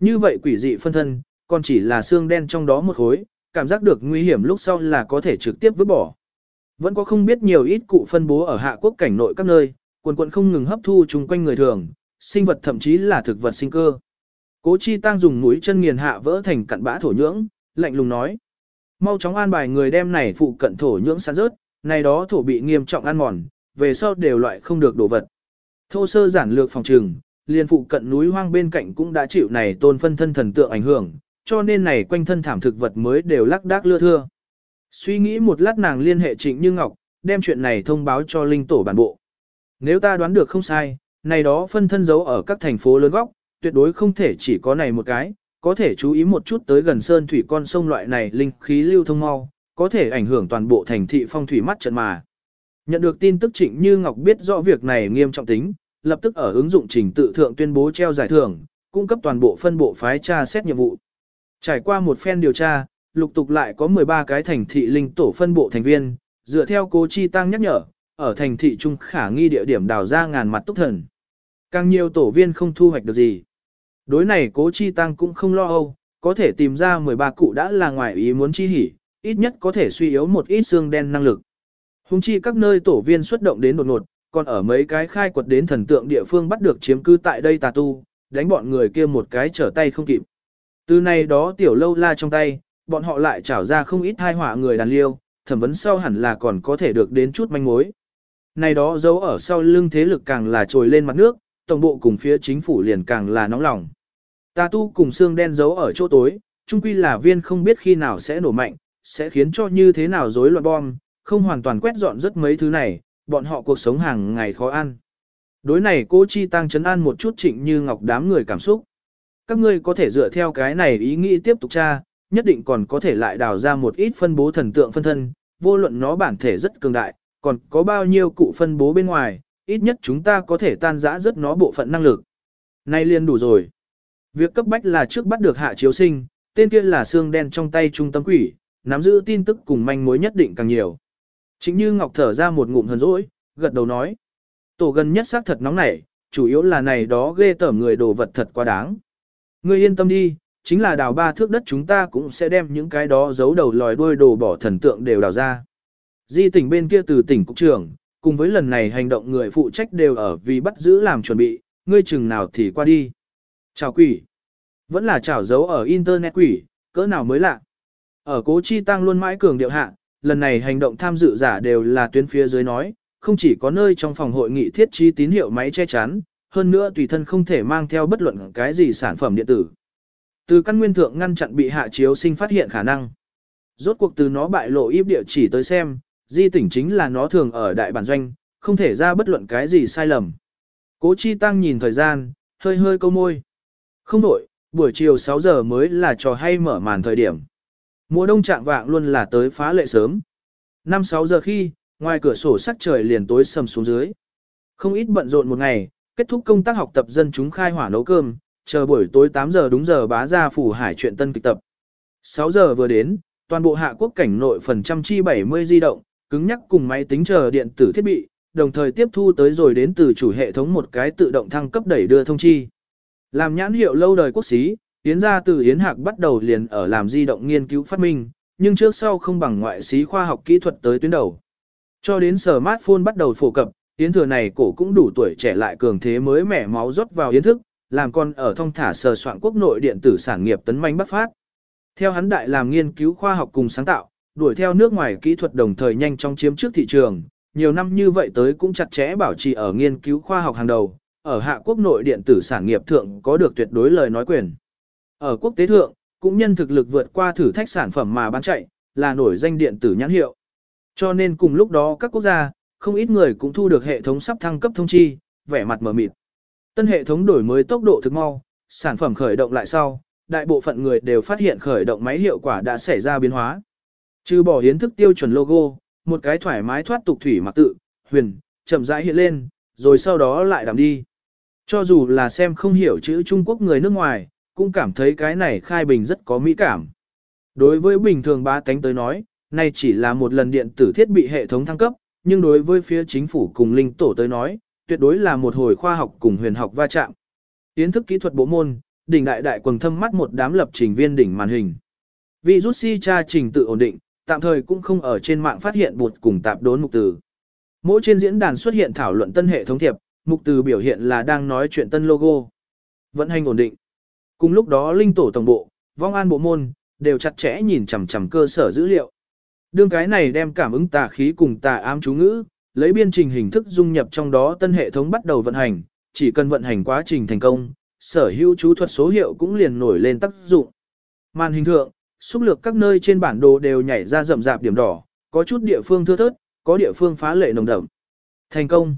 Như vậy quỷ dị phân thân, còn chỉ là xương đen trong đó một khối, cảm giác được nguy hiểm lúc sau là có thể trực tiếp vứt bỏ. Vẫn có không biết nhiều ít cụ phân bố ở hạ quốc cảnh nội các nơi, quần quần không ngừng hấp thu chung quanh người thường, sinh vật thậm chí là thực vật sinh cơ. Cố Chi Tăng dùng mũi chân nghiền hạ vỡ thành cặn bã thổ nhưỡng, lạnh lùng nói: "Mau chóng an bài người đem này phụ cận thổ nhưỡng san rớt, này đó thổ bị nghiêm trọng ăn mòn, về sau đều loại không được đồ vật." Thô sơ giản lược phòng trường, liền phụ cận núi hoang bên cạnh cũng đã chịu này tôn phân thân thần tượng ảnh hưởng, cho nên này quanh thân thảm thực vật mới đều lắc đác lưa thưa. Suy nghĩ một lát nàng liên hệ Trịnh Như Ngọc, đem chuyện này thông báo cho linh tổ bản bộ. Nếu ta đoán được không sai, này đó phân thân giấu ở các thành phố lớn góc, tuyệt đối không thể chỉ có này một cái, có thể chú ý một chút tới gần sơn thủy con sông loại này linh khí lưu thông mau, có thể ảnh hưởng toàn bộ thành thị phong thủy mắt trận mà. Nhận được tin tức Trịnh Như Ngọc biết rõ việc này nghiêm trọng tính, lập tức ở ứng dụng trình tự thượng tuyên bố treo giải thưởng, cung cấp toàn bộ phân bộ phái tra xét nhiệm vụ. Trải qua một phen điều tra, lục tục lại có 13 cái thành thị linh tổ phân bộ thành viên, dựa theo cố chi tăng nhắc nhở, ở thành thị trung khả nghi địa điểm đào ra ngàn mặt túc thần. Càng nhiều tổ viên không thu hoạch được gì. Đối này cố chi tăng cũng không lo âu, có thể tìm ra 13 cụ đã là ngoài ý muốn chi hỉ, ít nhất có thể suy yếu một ít xương đen năng lực. Hùng chi các nơi tổ viên xuất động đến đột ngột, còn ở mấy cái khai quật đến thần tượng địa phương bắt được chiếm cư tại đây tà tu, đánh bọn người kia một cái trở tay không kịp. Từ này đó tiểu lâu la trong tay, bọn họ lại trảo ra không ít hai họa người đàn liêu, thẩm vấn sau hẳn là còn có thể được đến chút manh mối. Này đó giấu ở sau lưng thế lực càng là trồi lên mặt nước, tổng bộ cùng phía chính phủ liền càng là nóng lòng. Tà tu cùng xương đen giấu ở chỗ tối, chung quy là viên không biết khi nào sẽ nổ mạnh, sẽ khiến cho như thế nào rối loạn bom, không hoàn toàn quét dọn rất mấy thứ này, bọn họ cuộc sống hàng ngày khó ăn. Đối này cô Chi Tăng chấn an một chút trịnh như ngọc đám người cảm xúc. Các ngươi có thể dựa theo cái này ý nghĩ tiếp tục tra, nhất định còn có thể lại đào ra một ít phân bố thần tượng phân thân, vô luận nó bản thể rất cường đại, còn có bao nhiêu cụ phân bố bên ngoài, ít nhất chúng ta có thể tan rã rất nó bộ phận năng lực. Nay liền đủ rồi. Việc cấp bách là trước bắt được hạ chiếu sinh, tên kia là xương đen trong tay trung tâm quỷ, nắm giữ tin tức cùng manh mối nhất định càng nhiều. Chính như Ngọc thở ra một ngụm hờn rỗi, gật đầu nói. Tổ gần nhất xác thật nóng nảy, chủ yếu là này đó ghê tởm người đồ vật thật quá đáng. Ngươi yên tâm đi, chính là đào ba thước đất chúng ta cũng sẽ đem những cái đó giấu đầu lòi đuôi đồ bỏ thần tượng đều đào ra. Di tỉnh bên kia từ tỉnh cục trưởng, cùng với lần này hành động người phụ trách đều ở vì bắt giữ làm chuẩn bị, ngươi chừng nào thì qua đi. Chào quỷ. Vẫn là chào giấu ở internet quỷ, cỡ nào mới lạ. Ở cố chi tăng luôn mãi cường điệu hạ, lần này hành động tham dự giả đều là tuyến phía dưới nói, không chỉ có nơi trong phòng hội nghị thiết trí tín hiệu máy che chắn, hơn nữa tùy thân không thể mang theo bất luận cái gì sản phẩm điện tử. Từ căn nguyên thượng ngăn chặn bị hạ chiếu sinh phát hiện khả năng. Rốt cuộc từ nó bại lộ íp địa chỉ tới xem, di tỉnh chính là nó thường ở đại bản doanh, không thể ra bất luận cái gì sai lầm. Cố Chi Tăng nhìn thời gian, hơi hơi câu môi. Không đổi, buổi chiều 6 giờ mới là trò hay mở màn thời điểm. Mùa đông trạng vạng luôn là tới phá lệ sớm. 5-6 giờ khi, ngoài cửa sổ sắc trời liền tối sầm xuống dưới. Không ít bận rộn một ngày, kết thúc công tác học tập dân chúng khai hỏa nấu cơm, chờ buổi tối 8 giờ đúng giờ bá ra phủ hải chuyện tân kịch tập. 6 giờ vừa đến, toàn bộ hạ quốc cảnh nội phần trăm chi 70 di động, cứng nhắc cùng máy tính chờ điện tử thiết bị, đồng thời tiếp thu tới rồi đến từ chủ hệ thống một cái tự động thăng cấp đẩy đưa thông chi. Làm nhãn hiệu lâu đời quốc xí, Yến gia từ Yến Hạc bắt đầu liền ở làm di động nghiên cứu phát minh, nhưng trước sau không bằng ngoại sĩ khoa học kỹ thuật tới tuyến đầu. Cho đến smartphone bắt đầu phổ cập, Yến thừa này cổ cũng đủ tuổi trẻ lại cường thế mới mẻ máu rót vào yến thức, làm con ở thông thả sờ soạn quốc nội điện tử sản nghiệp tấn manh bắt phát. Theo hắn đại làm nghiên cứu khoa học cùng sáng tạo, đuổi theo nước ngoài kỹ thuật đồng thời nhanh chóng chiếm trước thị trường, nhiều năm như vậy tới cũng chặt chẽ bảo trì ở nghiên cứu khoa học hàng đầu, ở hạ quốc nội điện tử sản nghiệp thượng có được tuyệt đối lời nói quyền. Ở quốc tế thượng, cũng nhân thực lực vượt qua thử thách sản phẩm mà bán chạy, là nổi danh điện tử nhãn hiệu. Cho nên cùng lúc đó các quốc gia, không ít người cũng thu được hệ thống sắp thăng cấp thông chi, vẻ mặt mở mịt. Tân hệ thống đổi mới tốc độ thực mau, sản phẩm khởi động lại sau, đại bộ phận người đều phát hiện khởi động máy hiệu quả đã xảy ra biến hóa. Trừ bỏ hiến thức tiêu chuẩn logo, một cái thoải mái thoát tục thủy mặc tự, huyền, chậm rãi hiện lên, rồi sau đó lại đắm đi. Cho dù là xem không hiểu chữ Trung Quốc người nước ngoài, cũng cảm thấy cái này khai bình rất có mỹ cảm. Đối với bình thường ba tánh tới nói, nay chỉ là một lần điện tử thiết bị hệ thống thăng cấp, nhưng đối với phía chính phủ cùng linh tổ tới nói, tuyệt đối là một hồi khoa học cùng huyền học va chạm. Tiến thức kỹ thuật bộ môn, đỉnh đại đại quần thâm mắt một đám lập trình viên đỉnh màn hình. Vì rút si tra trình tự ổn định, tạm thời cũng không ở trên mạng phát hiện bột cùng tạp đốn mục từ. Mỗi trên diễn đàn xuất hiện thảo luận tân hệ thống thiệp, mục từ biểu hiện là đang nói chuyện tân logo. Vận hành ổn định. Cùng lúc đó linh tổ tổng bộ, vong an bộ môn, đều chặt chẽ nhìn chằm chằm cơ sở dữ liệu. Đương cái này đem cảm ứng tà khí cùng tà ám chú ngữ, lấy biên trình hình thức dung nhập trong đó tân hệ thống bắt đầu vận hành, chỉ cần vận hành quá trình thành công, sở hữu chú thuật số hiệu cũng liền nổi lên tác dụng. Màn hình thượng, xúc lược các nơi trên bản đồ đều nhảy ra rậm rạp điểm đỏ, có chút địa phương thưa thớt, có địa phương phá lệ nồng đậm. Thành công.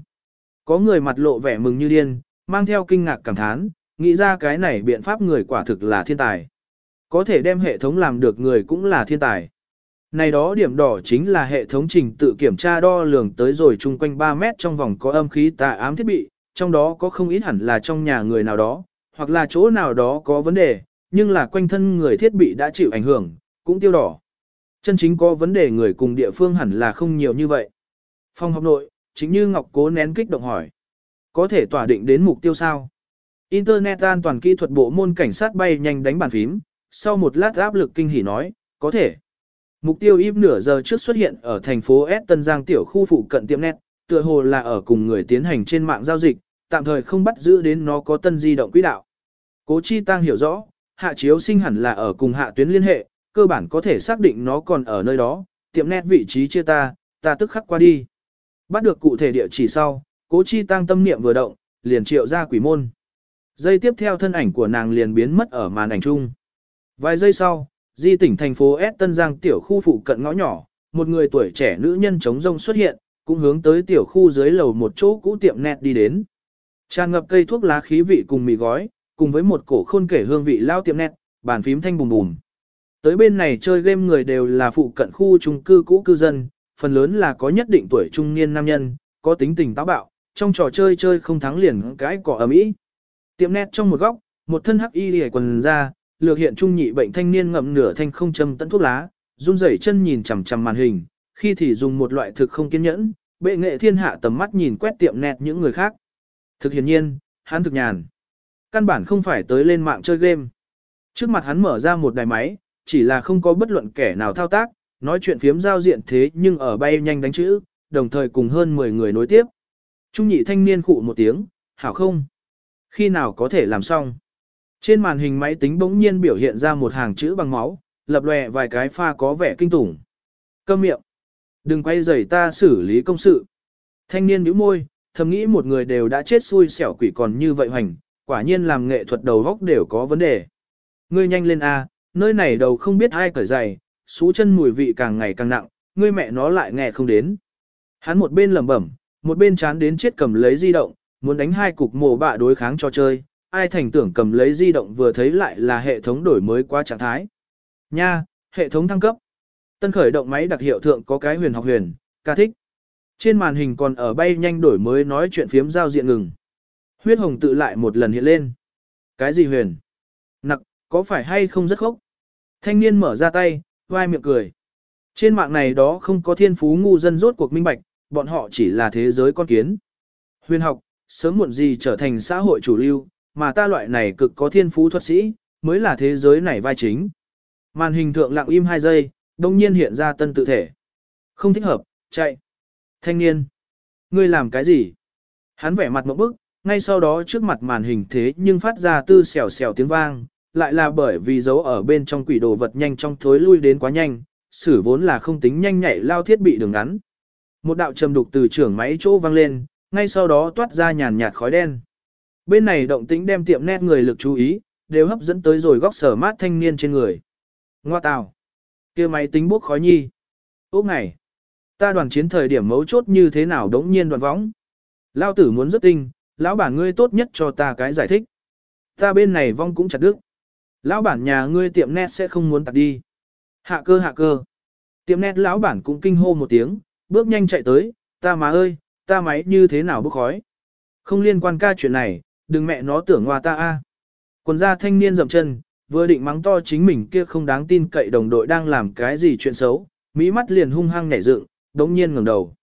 Có người mặt lộ vẻ mừng như điên, mang theo kinh ngạc cảm thán, nghĩ ra cái này biện pháp người quả thực là thiên tài. Có thể đem hệ thống làm được người cũng là thiên tài. Này đó điểm đỏ chính là hệ thống trình tự kiểm tra đo lường tới rồi chung quanh 3 mét trong vòng có âm khí tà ám thiết bị, trong đó có không ít hẳn là trong nhà người nào đó, hoặc là chỗ nào đó có vấn đề, nhưng là quanh thân người thiết bị đã chịu ảnh hưởng, cũng tiêu đỏ. Chân chính có vấn đề người cùng địa phương hẳn là không nhiều như vậy. Phong học nội, chính như Ngọc cố nén kích động hỏi. Có thể tỏa định đến mục tiêu sao? Internet an toàn kỹ thuật bộ môn cảnh sát bay nhanh đánh bàn phím, sau một lát áp lực kinh hỉ nói, có thể. Mục tiêu im nửa giờ trước xuất hiện ở thành phố S Tân Giang tiểu khu phụ cận tiệm net, tựa hồ là ở cùng người tiến hành trên mạng giao dịch, tạm thời không bắt giữ đến nó có tân di động quỹ đạo. Cố Chi Tăng hiểu rõ, hạ chiếu sinh hẳn là ở cùng hạ tuyến liên hệ, cơ bản có thể xác định nó còn ở nơi đó, tiệm net vị trí chia ta, ta tức khắc qua đi. Bắt được cụ thể địa chỉ sau, Cố Chi Tăng tâm niệm vừa động, liền triệu ra quỷ môn. Giây tiếp theo thân ảnh của nàng liền biến mất ở màn ảnh chung. Vài giây sau, di tỉnh thành phố S Tân Giang tiểu khu phụ cận ngõ nhỏ, một người tuổi trẻ nữ nhân chống rông xuất hiện, cũng hướng tới tiểu khu dưới lầu một chỗ cũ tiệm nét đi đến. Tràn ngập cây thuốc lá khí vị cùng mì gói, cùng với một cổ khôn kể hương vị lao tiệm nét, bàn phím thanh bùm bùm. Tới bên này chơi game người đều là phụ cận khu trung cư cũ cư dân, phần lớn là có nhất định tuổi trung niên nam nhân, có tính tình táo bạo, trong trò chơi chơi không thắng liền cái cỏ ấm ý. Tiệm nét trong một góc, một thân hắc y liễu quần ra, lược hiện trung nhị bệnh thanh niên ngậm nửa thanh không châm tận thuốc lá, run rẩy chân nhìn chằm chằm màn hình, khi thì dùng một loại thực không kiên nhẫn, bệ nghệ thiên hạ tầm mắt nhìn quét tiệm nét những người khác. Thực hiển nhiên, hắn thực nhàn. Căn bản không phải tới lên mạng chơi game. Trước mặt hắn mở ra một đài máy, chỉ là không có bất luận kẻ nào thao tác, nói chuyện phiếm giao diện thế nhưng ở bay nhanh đánh chữ, đồng thời cùng hơn 10 người nối tiếp. Trung nhị thanh niên khụ một tiếng, hảo không? Khi nào có thể làm xong? Trên màn hình máy tính bỗng nhiên biểu hiện ra một hàng chữ bằng máu, lập lòe vài cái pha có vẻ kinh tủng. Câm miệng. Đừng quay rầy ta xử lý công sự. Thanh niên nhíu môi, thầm nghĩ một người đều đã chết xui xẻo quỷ còn như vậy hoành, quả nhiên làm nghệ thuật đầu góc đều có vấn đề. Ngươi nhanh lên a, nơi này đầu không biết ai cởi giày, sú chân mùi vị càng ngày càng nặng, ngươi mẹ nó lại nghe không đến. Hắn một bên lẩm bẩm, một bên chán đến chết cầm lấy di động, muốn đánh hai cục mổ bạ đối kháng cho chơi, ai thành tưởng cầm lấy di động vừa thấy lại là hệ thống đổi mới qua trạng thái. Nha, hệ thống thăng cấp. Tân khởi động máy đặc hiệu thượng có cái huyền học huyền, ca thích. Trên màn hình còn ở bay nhanh đổi mới nói chuyện phiếm giao diện ngừng. Huyết hồng tự lại một lần hiện lên. Cái gì huyền? Nặc, có phải hay không rất khốc? Thanh niên mở ra tay, vai miệng cười. Trên mạng này đó không có thiên phú ngu dân rốt cuộc minh bạch, bọn họ chỉ là thế giới con kiến. Huyền học, sớm muộn gì trở thành xã hội chủ lưu, mà ta loại này cực có thiên phú thuật sĩ, mới là thế giới này vai chính. Màn hình thượng lặng im 2 giây, đông nhiên hiện ra tân tự thể. Không thích hợp, chạy. Thanh niên. Ngươi làm cái gì? Hắn vẻ mặt một bức, ngay sau đó trước mặt màn hình thế nhưng phát ra tư xèo xèo tiếng vang, lại là bởi vì dấu ở bên trong quỷ đồ vật nhanh trong thối lui đến quá nhanh, xử vốn là không tính nhanh nhạy lao thiết bị đường ngắn. Một đạo trầm đục từ trưởng máy chỗ vang lên, ngay sau đó toát ra nhàn nhạt khói đen. Bên này động tĩnh đem tiệm nét người lực chú ý, đều hấp dẫn tới rồi góc sở mát thanh niên trên người. Ngoa tào. kia máy tính bốc khói nhi. Ốc này. Ta đoàn chiến thời điểm mấu chốt như thế nào đống nhiên đoàn võng. Lao tử muốn rất tinh, lão bản ngươi tốt nhất cho ta cái giải thích. Ta bên này vong cũng chặt đứt. Lão bản nhà ngươi tiệm nét sẽ không muốn tạt đi. Hạ cơ hạ cơ. Tiệm nét lão bản cũng kinh hô một tiếng, bước nhanh chạy tới, ta má ơi, ta máy như thế nào bốc khói. Không liên quan ca chuyện này, đừng mẹ nó tưởng hoa ta a. Quần gia thanh niên dậm chân, vừa định mắng to chính mình kia không đáng tin cậy đồng đội đang làm cái gì chuyện xấu, mỹ mắt liền hung hăng nhảy dựng, đống nhiên ngẩng đầu.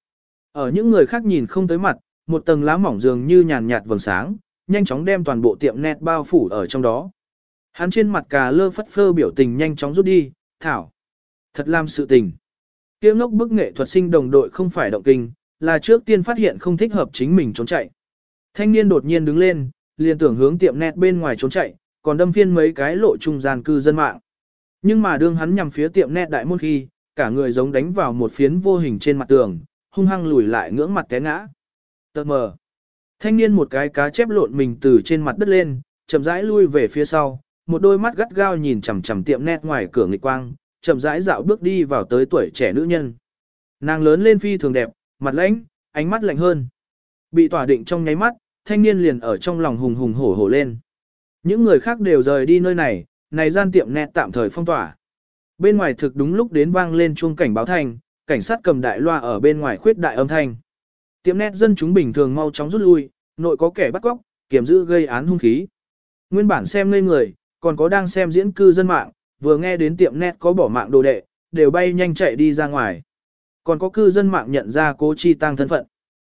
Ở những người khác nhìn không tới mặt, một tầng lá mỏng dường như nhàn nhạt vầng sáng, nhanh chóng đem toàn bộ tiệm nét bao phủ ở trong đó. Hắn trên mặt cà lơ phất phơ biểu tình nhanh chóng rút đi, thảo. Thật làm sự tình. Tiếng ngốc bức nghệ thuật sinh đồng đội không phải động kinh, là trước tiên phát hiện không thích hợp chính mình trốn chạy. Thanh niên đột nhiên đứng lên, liền tưởng hướng tiệm nét bên ngoài trốn chạy, còn đâm phiên mấy cái lộ trung gian cư dân mạng. Nhưng mà đương hắn nhằm phía tiệm nét đại môn khi, cả người giống đánh vào một phiến vô hình trên mặt tường, hung hăng lùi lại ngưỡng mặt té ngã. Tờ mờ. Thanh niên một cái cá chép lộn mình từ trên mặt đất lên, chậm rãi lui về phía sau, một đôi mắt gắt gao nhìn chằm chằm tiệm nét ngoài cửa nghịch quang, chậm rãi dạo bước đi vào tới tuổi trẻ nữ nhân. Nàng lớn lên phi thường đẹp, mặt lãnh, ánh mắt lạnh hơn. Bị tỏa định trong nháy mắt, thanh niên liền ở trong lòng hùng hùng hổ hổ lên. Những người khác đều rời đi nơi này, này gian tiệm nét tạm thời phong tỏa. Bên ngoài thực đúng lúc đến vang lên chuông cảnh báo thanh, cảnh sát cầm đại loa ở bên ngoài khuyết đại âm thanh. Tiệm nét dân chúng bình thường mau chóng rút lui, nội có kẻ bắt cóc, kiểm giữ gây án hung khí. Nguyên bản xem ngây người, còn có đang xem diễn cư dân mạng, vừa nghe đến tiệm nét có bỏ mạng đồ đệ, đều bay nhanh chạy đi ra ngoài. Còn có cư dân mạng nhận ra cố chi tăng thân phận.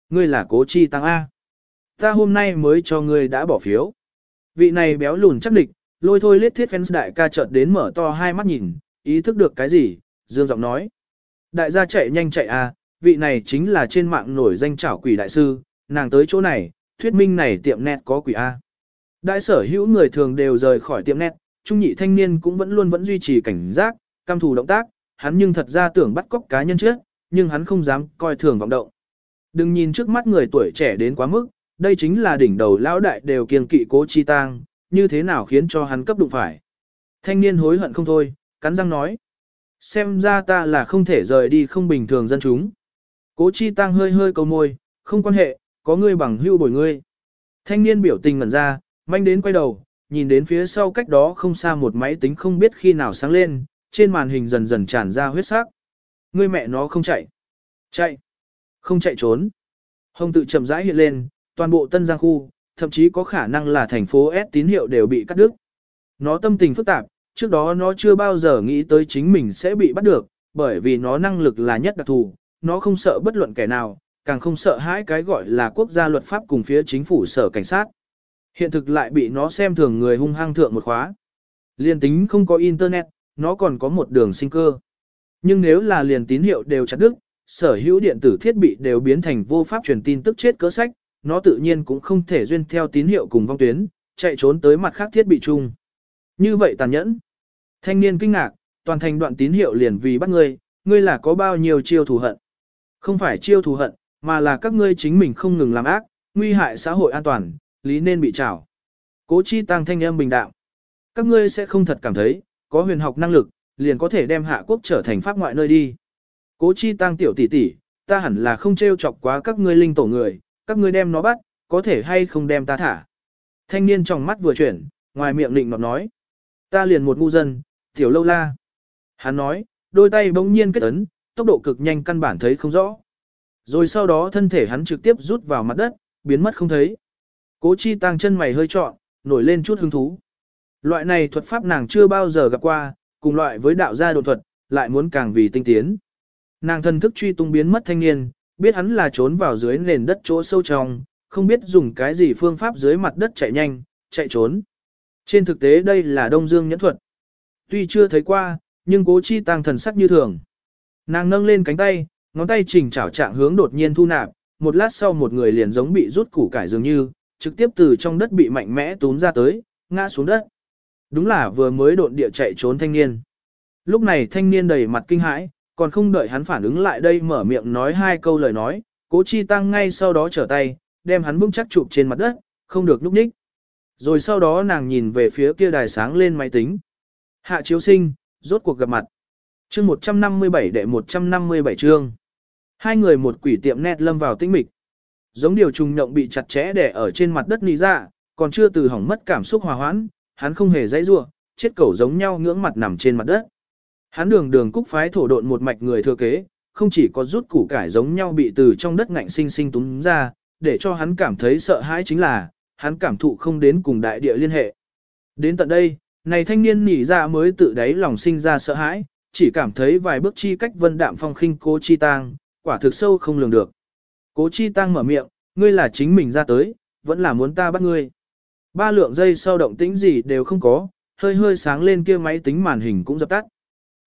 Ngươi là cố chi tăng A. Ta hôm nay mới cho ngươi đã bỏ phiếu. Vị này béo lùn chắc địch, lôi thôi lết thiết fans đại ca chợt đến mở to hai mắt nhìn, ý thức được cái gì, dương giọng nói. Đại gia chạy nhanh chạy a, vị này chính là trên mạng nổi danh trảo quỷ đại sư, nàng tới chỗ này, thuyết minh này tiệm nét có quỷ a. Đại sở hữu người thường đều rời khỏi tiệm nét, trung nhị thanh niên cũng vẫn luôn vẫn duy trì cảnh giác, cam thủ động tác, hắn nhưng thật ra tưởng bắt cóc cá nhân trước, nhưng hắn không dám coi thường vọng động. Đừng nhìn trước mắt người tuổi trẻ đến quá mức, đây chính là đỉnh đầu lão đại đều kiêng kỵ cố chi tang, như thế nào khiến cho hắn cấp đụng phải. Thanh niên hối hận không thôi, cắn răng nói. Xem ra ta là không thể rời đi không bình thường dân chúng. Cố chi tăng hơi hơi cầu môi, không quan hệ, có ngươi bằng hưu bồi ngươi. Thanh niên biểu tình ngẩn ra, manh đến quay đầu, nhìn đến phía sau cách đó không xa một máy tính không biết khi nào sáng lên, trên màn hình dần dần tràn ra huyết sắc. Ngươi mẹ nó không chạy. Chạy. Không chạy trốn. Hồng tự chậm rãi hiện lên, toàn bộ Tân Giang khu, thậm chí có khả năng là thành phố S tín hiệu đều bị cắt đứt. Nó tâm tình phức tạp, trước đó nó chưa bao giờ nghĩ tới chính mình sẽ bị bắt được, bởi vì nó năng lực là nhất đặc thù, nó không sợ bất luận kẻ nào, càng không sợ hãi cái gọi là quốc gia luật pháp cùng phía chính phủ sở cảnh sát. Hiện thực lại bị nó xem thường người hung hăng thượng một khóa. Liên tính không có internet, nó còn có một đường sinh cơ. Nhưng nếu là liền tín hiệu đều chặt đứt, sở hữu điện tử thiết bị đều biến thành vô pháp truyền tin tức chết cỡ sách, nó tự nhiên cũng không thể duyên theo tín hiệu cùng vong tuyến, chạy trốn tới mặt khác thiết bị chung. Như vậy tàn nhẫn. Thanh niên kinh ngạc, toàn thành đoạn tín hiệu liền vì bắt ngươi, ngươi là có bao nhiêu chiêu thù hận. Không phải chiêu thù hận, mà là các ngươi chính mình không ngừng làm ác, nguy hại xã hội an toàn, lý nên bị trảo. Cố chi tăng thanh âm bình đạo. Các ngươi sẽ không thật cảm thấy, có huyền học năng lực, liền có thể đem hạ quốc trở thành pháp ngoại nơi đi. Cố chi tăng tiểu tỷ tỷ, ta hẳn là không trêu chọc quá các ngươi linh tổ người, các ngươi đem nó bắt, có thể hay không đem ta thả. Thanh niên trong mắt vừa chuyển, ngoài miệng định nọt nói. Ta liền một ngu dân, tiểu lâu la. Hắn nói, đôi tay bỗng nhiên kết ấn, tốc độ cực nhanh căn bản thấy không rõ. Rồi sau đó thân thể hắn trực tiếp rút vào mặt đất, biến mất không thấy. Cố chi tăng chân mày hơi trọn, nổi lên chút hứng thú. Loại này thuật pháp nàng chưa bao giờ gặp qua, cùng loại với đạo gia đột thuật, lại muốn càng vì tinh tiến. Nàng thân thức truy tung biến mất thanh niên, biết hắn là trốn vào dưới nền đất chỗ sâu trong, không biết dùng cái gì phương pháp dưới mặt đất chạy nhanh, chạy trốn. Trên thực tế đây là Đông Dương nhẫn thuật. Tuy chưa thấy qua, nhưng cố chi tăng thần sắc như thường. Nàng nâng lên cánh tay, ngón tay chỉnh chảo trạng hướng đột nhiên thu nạp, một lát sau một người liền giống bị rút củ cải dường như, trực tiếp từ trong đất bị mạnh mẽ túm ra tới, ngã xuống đất. Đúng là vừa mới độn địa chạy trốn thanh niên. Lúc này thanh niên đầy mặt kinh hãi, còn không đợi hắn phản ứng lại đây mở miệng nói hai câu lời nói, cố chi tăng ngay sau đó trở tay, đem hắn vững chắc chụp trên mặt đất, không được lúc ních. Rồi sau đó nàng nhìn về phía kia đài sáng lên máy tính. Hạ chiếu sinh, rốt cuộc gặp mặt. chương 157 đệ 157 chương. Hai người một quỷ tiệm nét lâm vào tĩnh mịch. Giống điều trùng nhộng bị chặt chẽ để ở trên mặt đất nì ra, dạ, còn chưa từ hỏng mất cảm xúc hòa hoãn, hắn không hề dãy rua, chết cẩu giống nhau ngưỡng mặt nằm trên mặt đất. Hắn đường đường cúc phái thổ độn một mạch người thừa kế, không chỉ có rút củ cải giống nhau bị từ trong đất ngạnh sinh sinh túm ra, để cho hắn cảm thấy sợ hãi chính là, hắn cảm thụ không đến cùng đại địa liên hệ. Đến tận đây, này thanh niên nhỉ ra mới tự đáy lòng sinh ra sợ hãi, chỉ cảm thấy vài bước chi cách vân đạm phong khinh cố chi tang, quả thực sâu không lường được. Cố chi tang mở miệng, ngươi là chính mình ra tới, vẫn là muốn ta bắt ngươi. Ba lượng giây sau động tĩnh gì đều không có, hơi hơi sáng lên kia máy tính màn hình cũng dập tắt.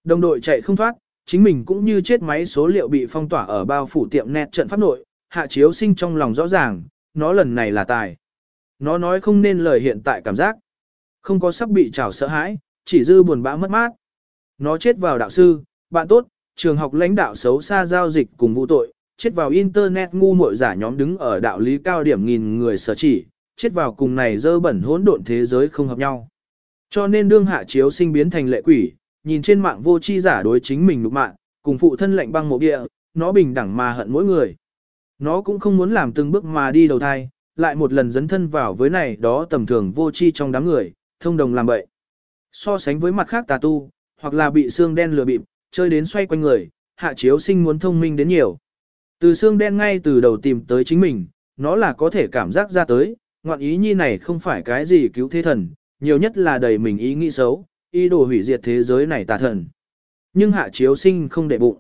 Đồng đội chạy không thoát, chính mình cũng như chết máy số liệu bị phong tỏa ở bao phủ tiệm nét trận pháp nội, hạ chiếu sinh trong lòng rõ ràng, nó lần này là tài. Nó nói không nên lời hiện tại cảm giác. Không có sắp bị trào sợ hãi, chỉ dư buồn bã mất mát. Nó chết vào đạo sư, bạn tốt, trường học lãnh đạo xấu xa giao dịch cùng vụ tội, chết vào internet ngu muội giả nhóm đứng ở đạo lý cao điểm nghìn người sở chỉ, chết vào cùng này dơ bẩn hỗn độn thế giới không hợp nhau. Cho nên đương hạ chiếu sinh biến thành lệ quỷ, nhìn trên mạng vô chi giả đối chính mình nục mạng, cùng phụ thân lệnh băng mộ địa, nó bình đẳng mà hận mỗi người. Nó cũng không muốn làm từng bước mà đi đầu thai, lại một lần dấn thân vào với này đó tầm thường vô chi trong đám người, thông đồng làm bậy. So sánh với mặt khác tà tu, hoặc là bị xương đen lừa bịp, chơi đến xoay quanh người, hạ chiếu sinh muốn thông minh đến nhiều. Từ xương đen ngay từ đầu tìm tới chính mình, nó là có thể cảm giác ra tới, ngoạn ý nhi này không phải cái gì cứu thế thần, nhiều nhất là đầy mình ý nghĩ xấu, ý đồ hủy diệt thế giới này tà thần. Nhưng hạ chiếu sinh không để bụng.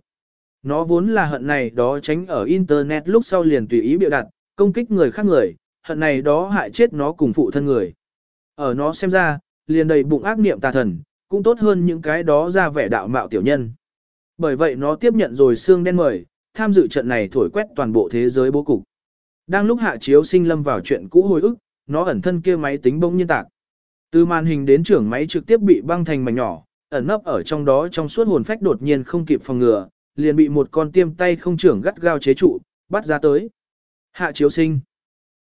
Nó vốn là hận này đó tránh ở internet lúc sau liền tùy ý biểu đặt, công kích người khác người, hận này đó hại chết nó cùng phụ thân người. Ở nó xem ra, liền đầy bụng ác niệm tà thần, cũng tốt hơn những cái đó ra vẻ đạo mạo tiểu nhân. Bởi vậy nó tiếp nhận rồi xương đen mời, tham dự trận này thổi quét toàn bộ thế giới bố cục. Đang lúc hạ chiếu sinh lâm vào chuyện cũ hồi ức, nó ẩn thân kia máy tính bỗng nhiên tạc. Từ màn hình đến trưởng máy trực tiếp bị băng thành mảnh nhỏ, ẩn nấp ở trong đó trong suốt hồn phách đột nhiên không kịp phòng ngừa, liền bị một con tiêm tay không trưởng gắt gao chế trụ, bắt ra tới. Hạ chiếu sinh.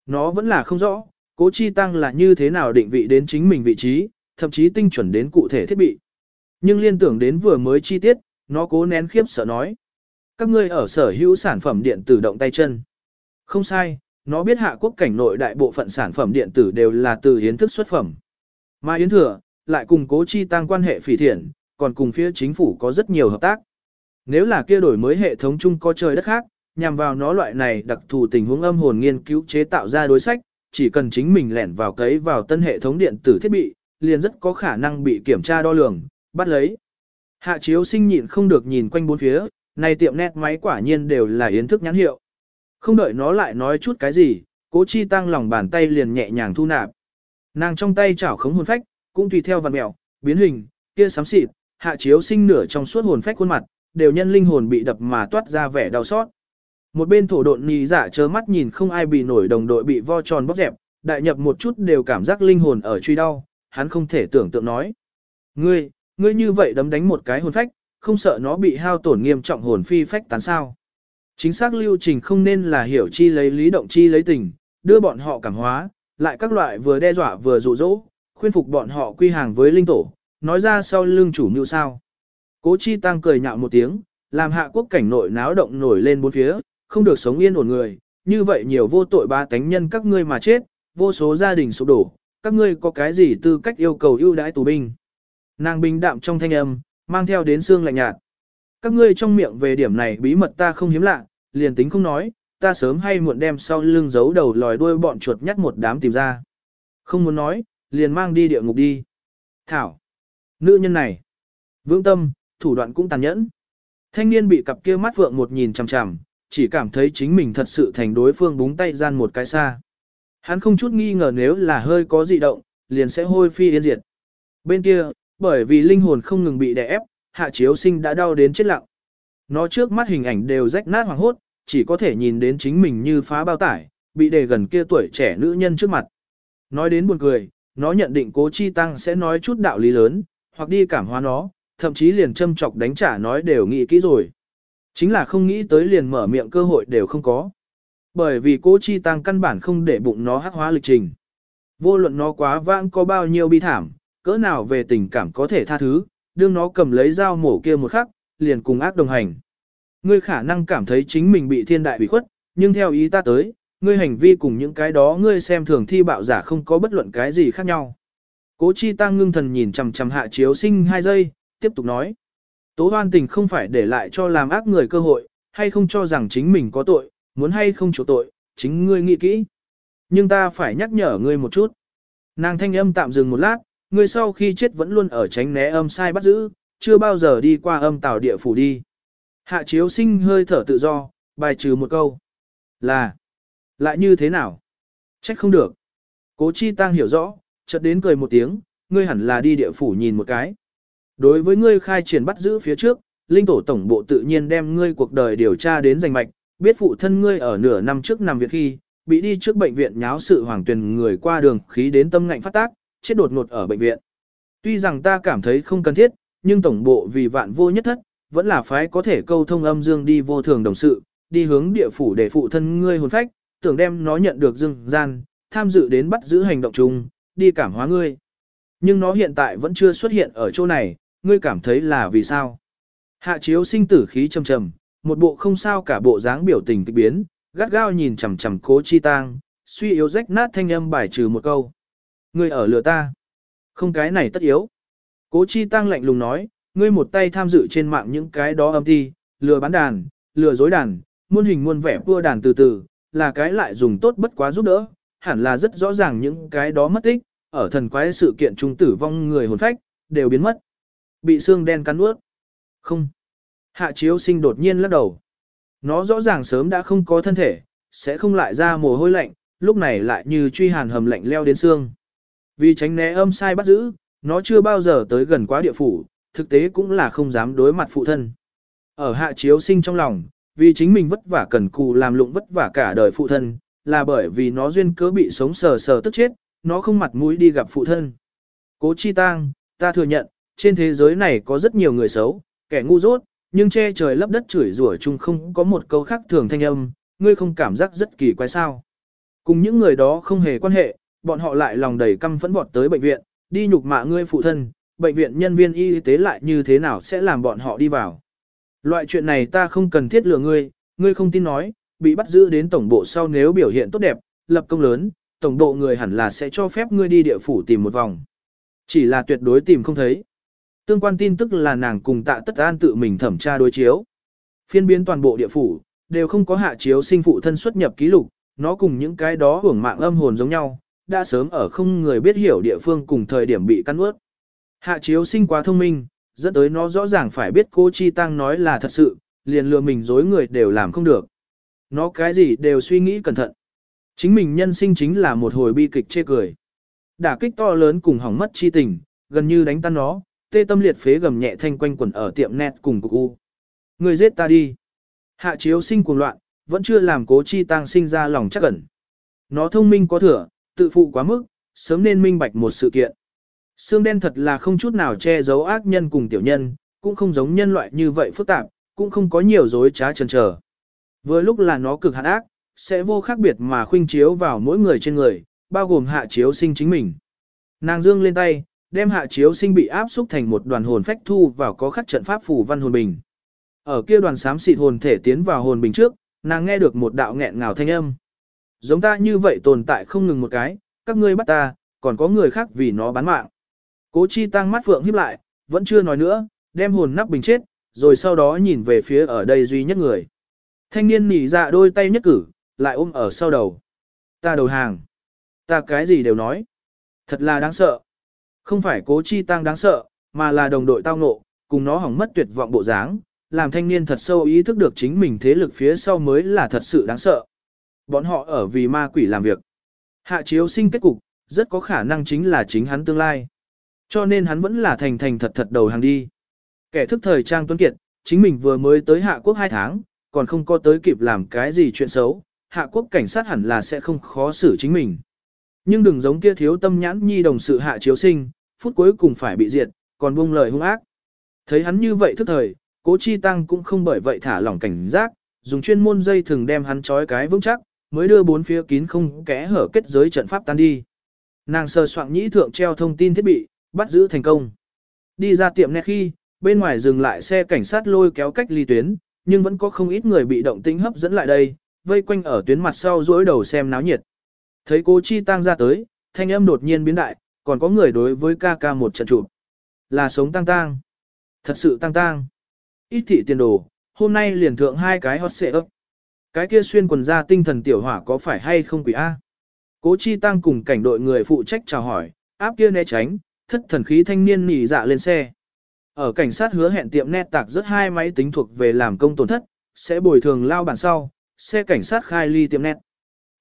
Nó vẫn là không rõ, cố chi tăng là như thế nào định vị đến chính mình vị trí, thậm chí tinh chuẩn đến cụ thể thiết bị. Nhưng liên tưởng đến vừa mới chi tiết, nó cố nén khiếp sợ nói. Các ngươi ở sở hữu sản phẩm điện tử động tay chân. Không sai, nó biết hạ quốc cảnh nội đại bộ phận sản phẩm điện tử đều là từ yến thức xuất phẩm. Mà yến thừa, lại cùng cố chi tăng quan hệ phỉ thiện, còn cùng phía chính phủ có rất nhiều hợp tác. Nếu là kia đổi mới hệ thống chung có trời đất khác, nhằm vào nó loại này đặc thù tình huống âm hồn nghiên cứu chế tạo ra đối sách, chỉ cần chính mình lẻn vào cấy vào tân hệ thống điện tử thiết bị, liền rất có khả năng bị kiểm tra đo lường, bắt lấy. Hạ chiếu sinh nhịn không được nhìn quanh bốn phía, này tiệm nét máy quả nhiên đều là yến thức nhãn hiệu. Không đợi nó lại nói chút cái gì, cố chi tăng lòng bàn tay liền nhẹ nhàng thu nạp. Nàng trong tay chảo khống hồn phách, cũng tùy theo vặn mẹo, biến hình, kia sám xịt, hạ chiếu sinh nửa trong suốt hồn phách khuôn mặt, đều nhân linh hồn bị đập mà toát ra vẻ đau xót. Một bên thổ độn nhì giả chớ mắt nhìn không ai bị nổi đồng đội bị vo tròn bóp dẹp, Đại nhập một chút đều cảm giác linh hồn ở truy đau, hắn không thể tưởng tượng nói. Ngươi, ngươi như vậy đấm đánh một cái hồn phách, không sợ nó bị hao tổn nghiêm trọng hồn phi phách tán sao. Chính xác lưu trình không nên là hiểu chi lấy lý động chi lấy tình, đưa bọn họ cảm hóa, lại các loại vừa đe dọa vừa dụ dỗ, khuyên phục bọn họ quy hàng với linh tổ, nói ra sau lưng chủ mưu sao. Cố chi tăng cười nhạo một tiếng, làm hạ quốc cảnh nội náo động nổi lên bốn phía, không được sống yên ổn người, như vậy nhiều vô tội ba tánh nhân các ngươi mà chết, vô số gia đình sụp đổ, các ngươi có cái gì tư cách yêu cầu ưu đãi tù binh. Nàng bình đạm trong thanh âm, mang theo đến xương lạnh nhạt. Các ngươi trong miệng về điểm này bí mật ta không hiếm lạ, liền tính không nói, ta sớm hay muộn đem sau lưng giấu đầu lòi đuôi bọn chuột nhắt một đám tìm ra. Không muốn nói, liền mang đi địa ngục đi. Thảo. Nữ nhân này. Vững tâm, thủ đoạn cũng tàn nhẫn. Thanh niên bị cặp kia mắt vượng một nhìn chằm chằm, chỉ cảm thấy chính mình thật sự thành đối phương búng tay gian một cái xa. Hắn không chút nghi ngờ nếu là hơi có dị động, liền sẽ hôi phi yên diệt. Bên kia, bởi vì linh hồn không ngừng bị đè ép, hạ chiếu sinh đã đau đến chết lặng. Nó trước mắt hình ảnh đều rách nát hoàng hốt, chỉ có thể nhìn đến chính mình như phá bao tải, bị đề gần kia tuổi trẻ nữ nhân trước mặt. Nói đến buồn cười, nó nhận định cố chi tăng sẽ nói chút đạo lý lớn, hoặc đi cảm hóa nó, thậm chí liền châm chọc đánh trả nói đều nghĩ kỹ rồi. Chính là không nghĩ tới liền mở miệng cơ hội đều không có. Bởi vì cố chi tăng căn bản không để bụng nó hắc hóa lịch trình. Vô luận nó quá vãng có bao nhiêu bi thảm, cỡ nào về tình cảm có thể tha thứ, đương nó cầm lấy dao mổ kia một khắc, liền cùng ác đồng hành. Ngươi khả năng cảm thấy chính mình bị thiên đại bị khuất, nhưng theo ý ta tới, ngươi hành vi cùng những cái đó ngươi xem thường thi bạo giả không có bất luận cái gì khác nhau. Cố chi tăng ngưng thần nhìn chằm chằm hạ chiếu sinh hai giây, tiếp tục nói. Tố hoan tình không phải để lại cho làm ác người cơ hội, hay không cho rằng chính mình có tội, muốn hay không chủ tội, chính ngươi nghĩ kỹ. Nhưng ta phải nhắc nhở ngươi một chút. Nàng thanh âm tạm dừng một lát, ngươi sau khi chết vẫn luôn ở tránh né âm sai bắt giữ, chưa bao giờ đi qua âm tào địa phủ đi. Hạ chiếu sinh hơi thở tự do, bài trừ một câu. Là, lại như thế nào? Trách không được. Cố chi tăng hiểu rõ, chợt đến cười một tiếng, ngươi hẳn là đi địa phủ nhìn một cái. Đối với ngươi khai triển bắt giữ phía trước, linh tổ tổng bộ tự nhiên đem ngươi cuộc đời điều tra đến danh mạch, biết phụ thân ngươi ở nửa năm trước nằm việc khi, bị đi trước bệnh viện nháo sự hoàng tuyền người qua đường khí đến tâm ngạnh phát tác, chết đột ngột ở bệnh viện. Tuy rằng ta cảm thấy không cần thiết, nhưng tổng bộ vì vạn vô nhất thất, vẫn là phái có thể câu thông âm dương đi vô thường đồng sự, đi hướng địa phủ để phụ thân ngươi hồn phách, tưởng đem nó nhận được dương gian, tham dự đến bắt giữ hành động chung, đi cảm hóa ngươi. Nhưng nó hiện tại vẫn chưa xuất hiện ở chỗ này, ngươi cảm thấy là vì sao? Hạ chiếu sinh tử khí trầm trầm, một bộ không sao cả bộ dáng biểu tình kịch biến, gắt gao nhìn chằm chằm cố chi tang, suy yếu rách nát thanh âm bài trừ một câu. Ngươi ở lừa ta. Không cái này tất yếu. Cố chi tăng lạnh lùng nói, ngươi một tay tham dự trên mạng những cái đó âm thi, lừa bán đàn, lừa dối đàn, muôn hình muôn vẻ vua đàn từ từ, là cái lại dùng tốt bất quá giúp đỡ, hẳn là rất rõ ràng những cái đó mất tích, ở thần quái sự kiện trung tử vong người hồn phách, đều biến mất. Bị xương đen cắn nuốt. Không. Hạ chiếu sinh đột nhiên lắc đầu. Nó rõ ràng sớm đã không có thân thể, sẽ không lại ra mồ hôi lạnh, lúc này lại như truy hàn hầm lạnh leo đến xương. Vì tránh né âm sai bắt giữ, nó chưa bao giờ tới gần quá địa phủ, thực tế cũng là không dám đối mặt phụ thân. Ở hạ chiếu sinh trong lòng, vì chính mình vất vả cần cù làm lụng vất vả cả đời phụ thân, là bởi vì nó duyên cớ bị sống sờ sờ tức chết, nó không mặt mũi đi gặp phụ thân. Cố chi tang, ta thừa nhận, trên thế giới này có rất nhiều người xấu, kẻ ngu dốt, nhưng che trời lấp đất chửi rủa chung không có một câu khác thường thanh âm, ngươi không cảm giác rất kỳ quái sao. Cùng những người đó không hề quan hệ, bọn họ lại lòng đầy căm phẫn vọt tới bệnh viện, đi nhục mạ ngươi phụ thân, bệnh viện nhân viên y tế lại như thế nào sẽ làm bọn họ đi vào. Loại chuyện này ta không cần thiết lừa ngươi, ngươi không tin nói, bị bắt giữ đến tổng bộ sau nếu biểu hiện tốt đẹp, lập công lớn, tổng bộ người hẳn là sẽ cho phép ngươi đi địa phủ tìm một vòng. Chỉ là tuyệt đối tìm không thấy. Tương quan tin tức là nàng cùng tạ tất an tự mình thẩm tra đối chiếu. Phiên biến toàn bộ địa phủ, đều không có hạ chiếu sinh phụ thân xuất nhập ký lục, nó cùng những cái đó hưởng mạng âm hồn giống nhau, đã sớm ở không người biết hiểu địa phương cùng thời điểm bị căn ướt. Hạ chiếu sinh quá thông minh, dẫn tới nó rõ ràng phải biết cô Chi Tăng nói là thật sự, liền lừa mình dối người đều làm không được. Nó cái gì đều suy nghĩ cẩn thận. Chính mình nhân sinh chính là một hồi bi kịch chê cười. Đả kích to lớn cùng hỏng mất chi tình, gần như đánh tan nó, tê tâm liệt phế gầm nhẹ thanh quanh quẩn ở tiệm net cùng cục u. Người giết ta đi. Hạ chiếu sinh cuồng loạn, vẫn chưa làm cố chi tăng sinh ra lòng chắc ẩn. Nó thông minh có thừa, tự phụ quá mức, sớm nên minh bạch một sự kiện. Xương đen thật là không chút nào che giấu ác nhân cùng tiểu nhân, cũng không giống nhân loại như vậy phức tạp, cũng không có nhiều dối trá chần chờ. Vừa lúc là nó cực hạn ác, sẽ vô khác biệt mà khuynh chiếu vào mỗi người trên người, bao gồm hạ chiếu sinh chính mình. Nàng dương lên tay, đem hạ chiếu sinh bị áp xúc thành một đoàn hồn phách thu vào có khắc trận pháp phủ văn hồn bình. Ở kia đoàn xám xịt hồn thể tiến vào hồn bình trước, nàng nghe được một đạo nghẹn ngào thanh âm. Giống ta như vậy tồn tại không ngừng một cái, các ngươi bắt ta, còn có người khác vì nó bán mạng. Cố chi tăng mắt phượng híp lại, vẫn chưa nói nữa, đem hồn nắp bình chết, rồi sau đó nhìn về phía ở đây duy nhất người. Thanh niên nỉ dạ đôi tay nhất cử, lại ôm ở sau đầu. Ta đầu hàng. Ta cái gì đều nói. Thật là đáng sợ. Không phải cố chi tăng đáng sợ, mà là đồng đội tao ngộ, cùng nó hỏng mất tuyệt vọng bộ dáng, làm thanh niên thật sâu ý thức được chính mình thế lực phía sau mới là thật sự đáng sợ. Bọn họ ở vì ma quỷ làm việc. Hạ chiếu sinh kết cục, rất có khả năng chính là chính hắn tương lai. Cho nên hắn vẫn là thành thành thật thật đầu hàng đi. Kẻ thức thời trang tuấn kiệt, chính mình vừa mới tới Hạ Quốc 2 tháng, còn không có tới kịp làm cái gì chuyện xấu, Hạ Quốc cảnh sát hẳn là sẽ không khó xử chính mình. Nhưng đừng giống kia thiếu tâm nhãn nhi đồng sự Hạ Chiếu Sinh, phút cuối cùng phải bị diệt, còn buông lời hung ác. Thấy hắn như vậy thức thời, Cố Chi Tăng cũng không bởi vậy thả lỏng cảnh giác, dùng chuyên môn dây thường đem hắn trói cái vững chắc, mới đưa bốn phía kín không kẽ hở kết giới trận pháp tan đi. Nàng sơ soạn nhĩ thượng treo thông tin thiết bị, bắt giữ thành công. Đi ra tiệm nét khi, bên ngoài dừng lại xe cảnh sát lôi kéo cách ly tuyến, nhưng vẫn có không ít người bị động tĩnh hấp dẫn lại đây, vây quanh ở tuyến mặt sau dối đầu xem náo nhiệt. Thấy cố chi tăng ra tới, thanh âm đột nhiên biến đại, còn có người đối với ca ca một trận chụp. Là sống tăng tăng. Thật sự tăng tăng. Ít thị tiền đồ, hôm nay liền thượng hai cái hot xệ ấp. Cái kia xuyên quần ra tinh thần tiểu hỏa có phải hay không quỷ A? Cố chi tăng cùng cảnh đội người phụ trách chào hỏi, áp kia né tránh, thất thần khí thanh niên nỉ dạ lên xe. Ở cảnh sát hứa hẹn tiệm nét tạc rất hai máy tính thuộc về làm công tổn thất, sẽ bồi thường lao bản sau, xe cảnh sát khai ly tiệm nét.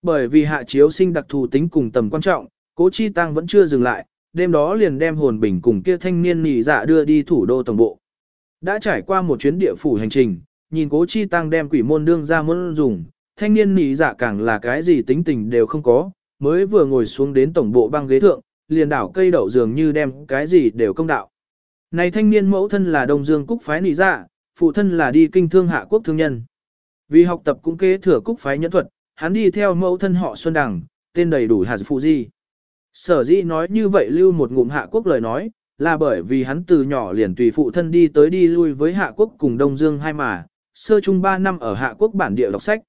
Bởi vì hạ chiếu sinh đặc thù tính cùng tầm quan trọng, cố chi tăng vẫn chưa dừng lại, đêm đó liền đem hồn bình cùng kia thanh niên nỉ dạ đưa đi thủ đô tổng bộ. Đã trải qua một chuyến địa phủ hành trình, nhìn cố chi tăng đem quỷ môn đương ra muốn dùng, thanh niên nỉ dạ càng là cái gì tính tình đều không có, mới vừa ngồi xuống đến tổng bộ băng ghế thượng, liền đảo cây đậu dường như đem cái gì đều công đạo. Này thanh niên mẫu thân là Đông Dương Cúc phái nỉ dạ, phụ thân là đi kinh thương hạ quốc thương nhân. Vì học tập cũng kế thừa Cúc phái nhẫn thuật, hắn đi theo mẫu thân họ Xuân Đằng, tên đầy đủ Hà Phụ Di. Sở dĩ nói như vậy lưu một ngụm hạ quốc lời nói, là bởi vì hắn từ nhỏ liền tùy phụ thân đi tới đi lui với hạ quốc cùng Đông Dương hai mà, sơ trung 3 năm ở hạ quốc bản địa đọc sách.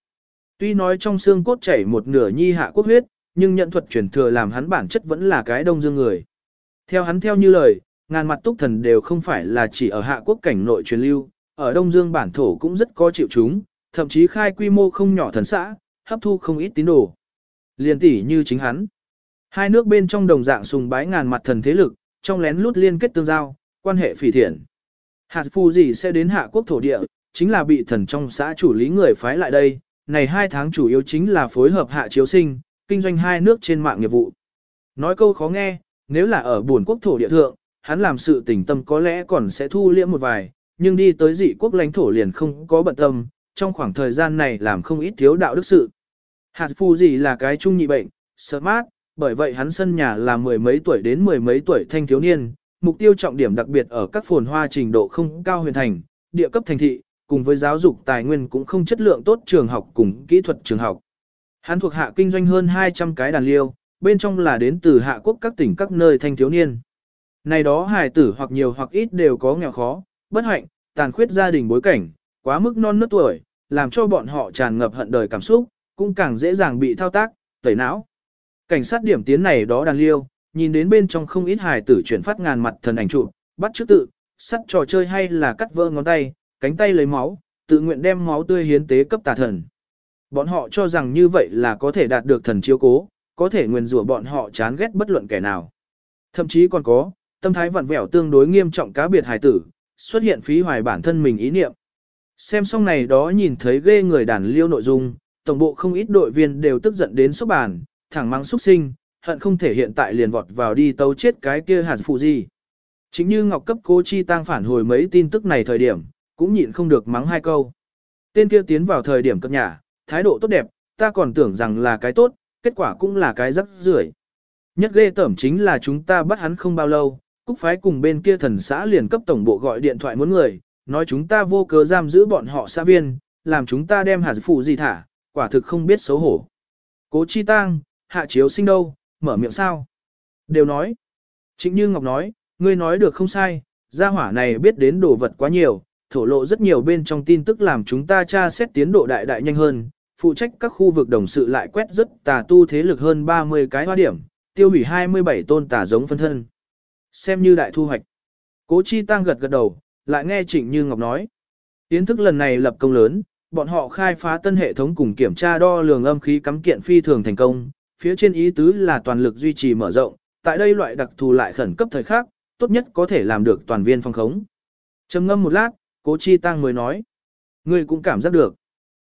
Tuy nói trong xương cốt chảy một nửa nhi hạ quốc huyết, nhưng nhận thuật truyền thừa làm hắn bản chất vẫn là cái Đông Dương người. Theo hắn theo như lời, ngàn mặt túc thần đều không phải là chỉ ở hạ quốc cảnh nội truyền lưu, ở Đông Dương bản thổ cũng rất có chịu chúng, thậm chí khai quy mô không nhỏ thần xã, hấp thu không ít tín đồ. Liên tỷ như chính hắn. Hai nước bên trong đồng dạng sùng bái ngàn mặt thần thế lực, trong lén lút liên kết tương giao, quan hệ phỉ thiện. Hạt phù gì sẽ đến hạ quốc thổ địa, chính là bị thần trong xã chủ lý người phái lại đây, này hai tháng chủ yếu chính là phối hợp hạ chiếu sinh, kinh doanh hai nước trên mạng nghiệp vụ. Nói câu khó nghe, nếu là ở buồn quốc thổ địa thượng, hắn làm sự tình tâm có lẽ còn sẽ thu liễm một vài, nhưng đi tới dị quốc lãnh thổ liền không có bận tâm, trong khoảng thời gian này làm không ít thiếu đạo đức sự. Hạt phù gì là cái trung nhị bệnh, smart, bởi vậy hắn sân nhà là mười mấy tuổi đến mười mấy tuổi thanh thiếu niên, mục tiêu trọng điểm đặc biệt ở các phồn hoa trình độ không cao huyền thành, địa cấp thành thị, cùng với giáo dục tài nguyên cũng không chất lượng tốt trường học cùng kỹ thuật trường học. Hắn thuộc hạ kinh doanh hơn 200 cái đàn liêu, bên trong là đến từ hạ quốc các tỉnh các nơi thanh thiếu niên. Này đó hài tử hoặc nhiều hoặc ít đều có nghèo khó, bất hạnh, tàn khuyết gia đình bối cảnh, quá mức non nớt tuổi, làm cho bọn họ tràn ngập hận đời cảm xúc, cũng càng dễ dàng bị thao tác, tẩy não. Cảnh sát điểm tiến này đó đàn liêu, nhìn đến bên trong không ít hài tử chuyển phát ngàn mặt thần ảnh trụ, bắt chước tự, sắt trò chơi hay là cắt vỡ ngón tay, cánh tay lấy máu, tự nguyện đem máu tươi hiến tế cấp tà thần. Bọn họ cho rằng như vậy là có thể đạt được thần chiếu cố, có thể nguyền rủa bọn họ chán ghét bất luận kẻ nào. Thậm chí còn có, tâm thái vặn vẹo tương đối nghiêm trọng cá biệt hài tử, xuất hiện phí hoài bản thân mình ý niệm. Xem xong này đó nhìn thấy ghê người đàn liêu nội dung, tổng bộ không ít đội viên đều tức giận đến sốc bàn, thẳng mắng xúc sinh, hận không thể hiện tại liền vọt vào đi tấu chết cái kia hạt phụ gì. Chính như Ngọc cấp cố chi tăng phản hồi mấy tin tức này thời điểm, cũng nhịn không được mắng hai câu. Tên kia tiến vào thời điểm cập nhà, thái độ tốt đẹp, ta còn tưởng rằng là cái tốt, kết quả cũng là cái rắc rưởi. Nhất ghê tởm chính là chúng ta bắt hắn không bao lâu, Cúc phái cùng bên kia thần xã liền cấp tổng bộ gọi điện thoại muốn người, nói chúng ta vô cớ giam giữ bọn họ xã viên, làm chúng ta đem hạt phụ gì thả, quả thực không biết xấu hổ. Cố chi tang, hạ chiếu sinh đâu, mở miệng sao? Đều nói. Trịnh Như Ngọc nói, ngươi nói được không sai, gia hỏa này biết đến đồ vật quá nhiều, thổ lộ rất nhiều bên trong tin tức làm chúng ta tra xét tiến độ đại đại nhanh hơn, phụ trách các khu vực đồng sự lại quét rất tà tu thế lực hơn 30 cái hoa điểm, tiêu hủy 27 tôn tà giống phân thân. Xem như đại thu hoạch. Cố Chi Tăng gật gật đầu, lại nghe Trịnh Như Ngọc nói. Tiến thức lần này lập công lớn, bọn họ khai phá tân hệ thống cùng kiểm tra đo lường âm khí cắm kiện phi thường thành công, phía trên ý tứ là toàn lực duy trì mở rộng, tại đây loại đặc thù lại khẩn cấp thời khắc, tốt nhất có thể làm được toàn viên phong khống. Trầm ngâm một lát, Cố Chi Tăng mới nói. Ngươi cũng cảm giác được.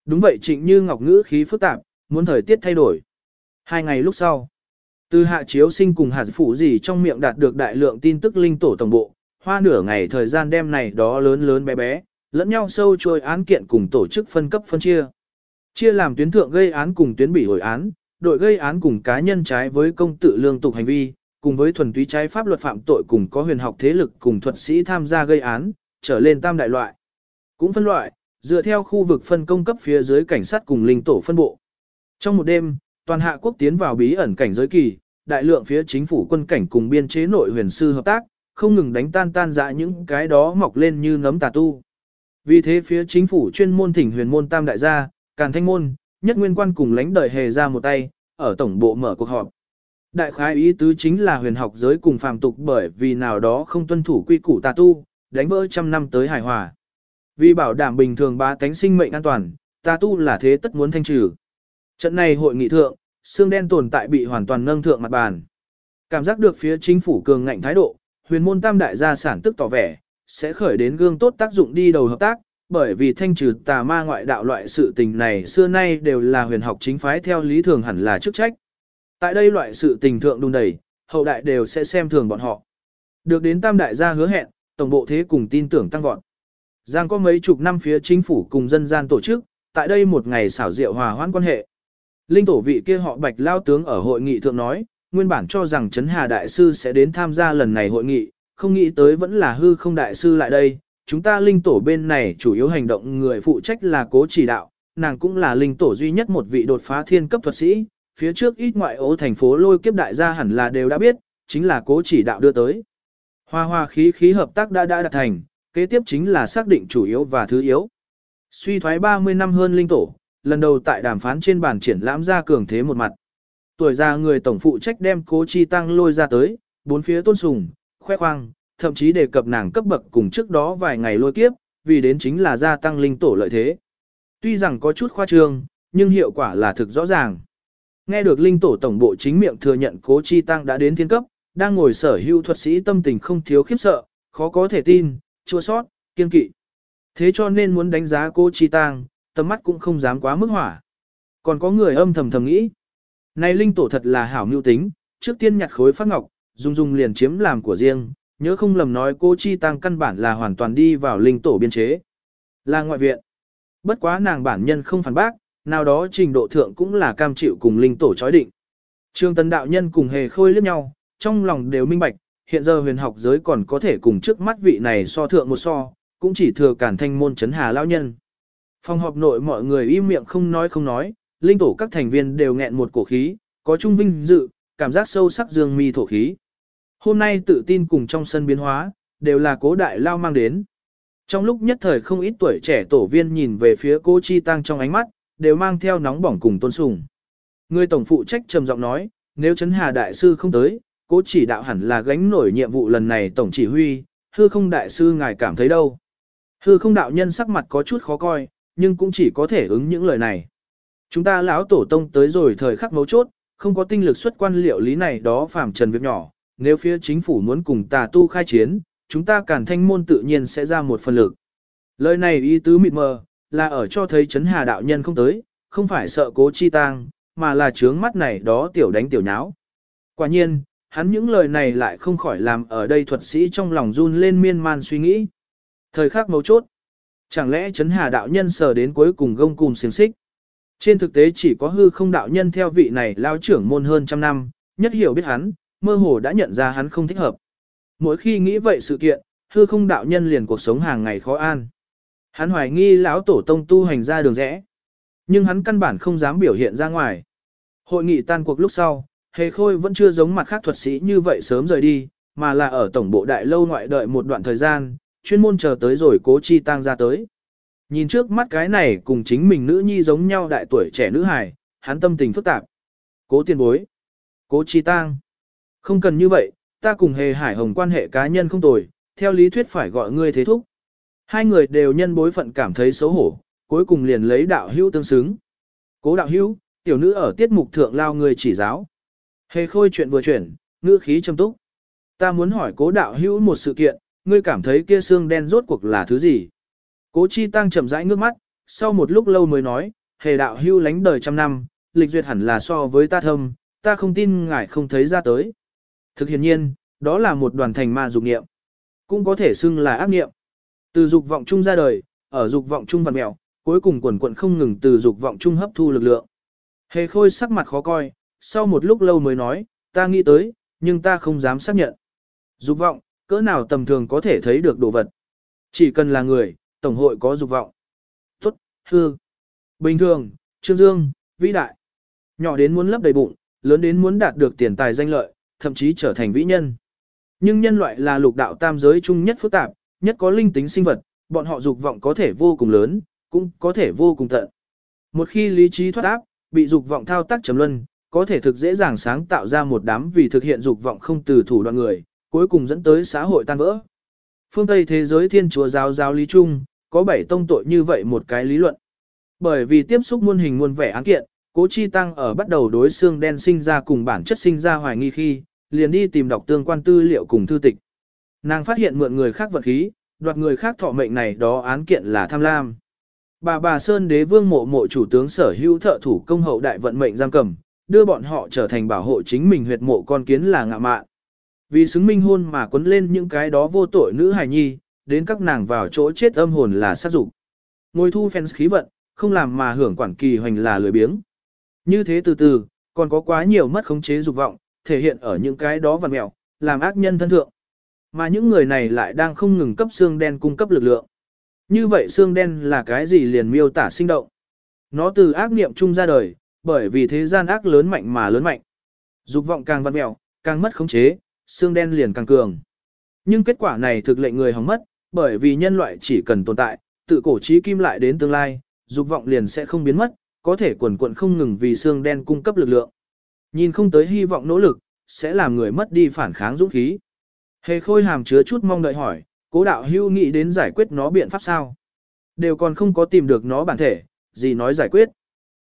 Đúng vậy Trịnh Như Ngọc ngữ khí phức tạp, muốn thời tiết thay đổi. Hai ngày lúc sau, từ hạ chiếu sinh cùng hạt phủ gì trong miệng đạt được đại lượng tin tức linh tổ tổng bộ, hoa nửa ngày thời gian đêm này đó lớn lớn bé bé, lẫn nhau sâu trôi án kiện cùng tổ chức phân cấp phân chia. Chia làm tuyến thượng gây án cùng tuyến bị hồi án, đội gây án cùng cá nhân trái với công tự lương tục hành vi, cùng với thuần túy trái pháp luật phạm tội cùng có huyền học thế lực cùng thuật sĩ tham gia gây án, trở lên tam đại loại. Cũng phân loại, dựa theo khu vực phân công cấp phía dưới cảnh sát cùng linh tổ phân bộ. Trong một đêm, toàn hạ quốc tiến vào bí ẩn cảnh giới kỳ, đại lượng phía chính phủ quân cảnh cùng biên chế nội huyền sư hợp tác, không ngừng đánh tan tan dã những cái đó mọc lên như nấm tà tu. Vì thế phía chính phủ chuyên môn thỉnh huyền môn tam đại gia, càn thanh môn, nhất nguyên quan cùng lãnh đời hề ra một tay, ở tổng bộ mở cuộc họp. Đại khái ý tứ chính là huyền học giới cùng phàm tục bởi vì nào đó không tuân thủ quy củ tà tu, đánh vỡ trăm năm tới hài hòa. Vì bảo đảm bình thường ba tánh sinh mệnh an toàn, ta tu là thế tất muốn thanh trừ. Trận này hội nghị thượng, xương đen tồn tại bị hoàn toàn nâng thượng mặt bàn. Cảm giác được phía chính phủ cường ngạnh thái độ, huyền môn tam đại gia sản tức tỏ vẻ, sẽ khởi đến gương tốt tác dụng đi đầu hợp tác, bởi vì thanh trừ tà ma ngoại đạo loại sự tình này xưa nay đều là huyền học chính phái theo lý thường hẳn là chức trách. Tại đây loại sự tình thượng đùng đẩy, hậu đại đều sẽ xem thường bọn họ. Được đến tam đại gia hứa hẹn, tổng bộ thế cùng tin tưởng tăng vọt. Giang có mấy chục năm phía chính phủ cùng dân gian tổ chức, tại đây một ngày xảo diệu hòa hoãn quan hệ. Linh tổ vị kia họ bạch lao tướng ở hội nghị thượng nói, nguyên bản cho rằng Trấn Hà Đại Sư sẽ đến tham gia lần này hội nghị, không nghĩ tới vẫn là hư không Đại Sư lại đây. Chúng ta linh tổ bên này chủ yếu hành động người phụ trách là cố chỉ đạo, nàng cũng là linh tổ duy nhất một vị đột phá thiên cấp thuật sĩ, phía trước ít ngoại ố thành phố lôi kiếp đại gia hẳn là đều đã biết, chính là cố chỉ đạo đưa tới. Hoa hoa khí khí hợp tác đã đã đạt thành, kế tiếp chính là xác định chủ yếu và thứ yếu. Suy thoái 30 năm hơn linh tổ, lần đầu tại đàm phán trên bàn triển lãm ra cường thế một mặt. Tuổi già người tổng phụ trách đem cố chi tăng lôi ra tới, bốn phía tôn sùng, khoe khoang, thậm chí đề cập nàng cấp bậc cùng trước đó vài ngày lôi kiếp, vì đến chính là gia tăng linh tổ lợi thế. Tuy rằng có chút khoa trương, nhưng hiệu quả là thực rõ ràng. Nghe được linh tổ tổng bộ chính miệng thừa nhận cố chi tăng đã đến thiên cấp, đang ngồi sở hữu thuật sĩ tâm tình không thiếu khiếp sợ, khó có thể tin, chua sót, kiên kỵ. Thế cho nên muốn đánh giá cô chi tang tầm mắt cũng không dám quá mức hỏa. Còn có người âm thầm thầm nghĩ. Này linh tổ thật là hảo mưu tính, trước tiên nhặt khối phát ngọc, dung dung liền chiếm làm của riêng, nhớ không lầm nói cô Chi Tăng căn bản là hoàn toàn đi vào linh tổ biên chế. Là ngoại viện. Bất quá nàng bản nhân không phản bác, nào đó trình độ thượng cũng là cam chịu cùng linh tổ chói định. Trương tấn đạo nhân cùng hề khôi liếc nhau, trong lòng đều minh bạch, hiện giờ huyền học giới còn có thể cùng trước mắt vị này so thượng một so, cũng chỉ thừa cản thanh môn chấn hà lao nhân. Phòng họp nội mọi người im miệng không nói không nói, linh tổ các thành viên đều nghẹn một cổ khí, có trung vinh dự, cảm giác sâu sắc dương mi thổ khí. Hôm nay tự tin cùng trong sân biến hóa, đều là cố đại lao mang đến. Trong lúc nhất thời không ít tuổi trẻ tổ viên nhìn về phía cô Chi Tăng trong ánh mắt, đều mang theo nóng bỏng cùng tôn sùng. Người tổng phụ trách trầm giọng nói, nếu chấn hà đại sư không tới, cố chỉ đạo hẳn là gánh nổi nhiệm vụ lần này tổng chỉ huy, hư không đại sư ngài cảm thấy đâu. Hư không đạo nhân sắc mặt có chút khó coi, nhưng cũng chỉ có thể ứng những lời này. Chúng ta lão tổ tông tới rồi thời khắc mấu chốt, không có tinh lực xuất quan liệu lý này đó phàm trần việc nhỏ, nếu phía chính phủ muốn cùng tà tu khai chiến, chúng ta cản thanh môn tự nhiên sẽ ra một phần lực. Lời này ý tứ mịt mờ, là ở cho thấy chấn hà đạo nhân không tới, không phải sợ cố chi tang, mà là trướng mắt này đó tiểu đánh tiểu nháo. Quả nhiên, hắn những lời này lại không khỏi làm ở đây thuật sĩ trong lòng run lên miên man suy nghĩ. Thời khắc mấu chốt, chẳng lẽ chấn hà đạo nhân sờ đến cuối cùng gông cùng xiềng xích. Trên thực tế chỉ có hư không đạo nhân theo vị này lao trưởng môn hơn trăm năm, nhất hiểu biết hắn, mơ hồ đã nhận ra hắn không thích hợp. Mỗi khi nghĩ vậy sự kiện, hư không đạo nhân liền cuộc sống hàng ngày khó an. Hắn hoài nghi lão tổ tông tu hành ra đường rẽ. Nhưng hắn căn bản không dám biểu hiện ra ngoài. Hội nghị tan cuộc lúc sau, hề khôi vẫn chưa giống mặt khác thuật sĩ như vậy sớm rời đi, mà là ở tổng bộ đại lâu ngoại đợi một đoạn thời gian, chuyên môn chờ tới rồi cố chi tăng ra tới. Nhìn trước mắt cái này cùng chính mình nữ nhi giống nhau đại tuổi trẻ nữ hài, hắn tâm tình phức tạp. Cố tiền bối. Cố chi tăng. Không cần như vậy, ta cùng hề hải hồng quan hệ cá nhân không tồi, theo lý thuyết phải gọi ngươi thế thúc. Hai người đều nhân bối phận cảm thấy xấu hổ, cuối cùng liền lấy đạo hữu tương xứng. Cố đạo hữu, tiểu nữ ở tiết mục thượng lao người chỉ giáo. Hề khôi chuyện vừa chuyển, ngữ khí trầm túc. Ta muốn hỏi cố đạo hữu một sự kiện, ngươi cảm thấy kia xương đen rốt cuộc là thứ gì? Cố chi tăng chậm rãi ngước mắt, sau một lúc lâu mới nói, hề đạo hữu lánh đời trăm năm, lịch duyệt hẳn là so với ta thâm, ta không tin ngài không thấy ra tới. Thực hiện nhiên, đó là một đoàn thành ma dục niệm. Cũng có thể xưng là ác niệm. Từ dục vọng chung ra đời, ở dục vọng chung vằn mẹo, cuối cùng quần quận không ngừng từ dục vọng chung hấp thu lực lượng. Hề khôi sắc mặt khó coi, sau một lúc lâu mới nói, ta nghĩ tới, nhưng ta không dám xác nhận. Dục vọng, cỡ nào tầm thường có thể thấy được đồ vật. Chỉ cần là người, tổng hội có dục vọng. Tốt, hư. Bình thường, trương dương, vĩ đại. Nhỏ đến muốn lấp đầy bụng, lớn đến muốn đạt được tiền tài danh lợi, thậm chí trở thành vĩ nhân. Nhưng nhân loại là lục đạo tam giới chung nhất phức tạp, nhất có linh tính sinh vật, bọn họ dục vọng có thể vô cùng lớn, cũng có thể vô cùng tận. Một khi lý trí thoát áp, bị dục vọng thao tác chấm luân, có thể thực dễ dàng sáng tạo ra một đám vì thực hiện dục vọng không từ thủ đoạn người, cuối cùng dẫn tới xã hội tan vỡ. Phương Tây thế giới thiên chúa giáo giáo lý chung, có bảy tông tội như vậy một cái lý luận. Bởi vì tiếp xúc muôn hình muôn vẻ án kiện, Cố Chi Tăng ở bắt đầu đối xương đen sinh ra cùng bản chất sinh ra hoài nghi khi, liền đi tìm đọc tương quan tư liệu cùng thư tịch. Nàng phát hiện mượn người khác vật khí, đoạt người khác thọ mệnh này đó án kiện là tham lam. Bà bà Sơn đế vương mộ mộ chủ tướng sở hữu thợ thủ công hậu đại vận mệnh giam cầm, đưa bọn họ trở thành bảo hộ chính mình huyệt mộ con kiến là ngạ mạn. Vì xứng minh hôn mà quấn lên những cái đó vô tội nữ hài nhi, đến các nàng vào chỗ chết âm hồn là sát dục. Ngồi thu fans khí vận, không làm mà hưởng quản kỳ hoành là lười biếng. Như thế từ từ, còn có quá nhiều mất khống chế dục vọng, thể hiện ở những cái đó vằn mẹo, làm ác nhân thân thượng. Mà những người này lại đang không ngừng cấp xương đen cung cấp lực lượng. Như vậy xương đen là cái gì liền miêu tả sinh động? Nó từ ác niệm chung ra đời, bởi vì thế gian ác lớn mạnh mà lớn mạnh. Dục vọng càng vặn mẹo, càng mất khống chế, xương đen liền càng cường. Nhưng kết quả này thực lệnh người hỏng mất, bởi vì nhân loại chỉ cần tồn tại, tự cổ trí kim lại đến tương lai, dục vọng liền sẽ không biến mất, có thể quần quận không ngừng vì xương đen cung cấp lực lượng. Nhìn không tới hy vọng nỗ lực, sẽ làm người mất đi phản kháng dũng khí. Hề khôi hàm chứa chút mong đợi hỏi, cố đạo hưu nghĩ đến giải quyết nó biện pháp sao? Đều còn không có tìm được nó bản thể, gì nói giải quyết.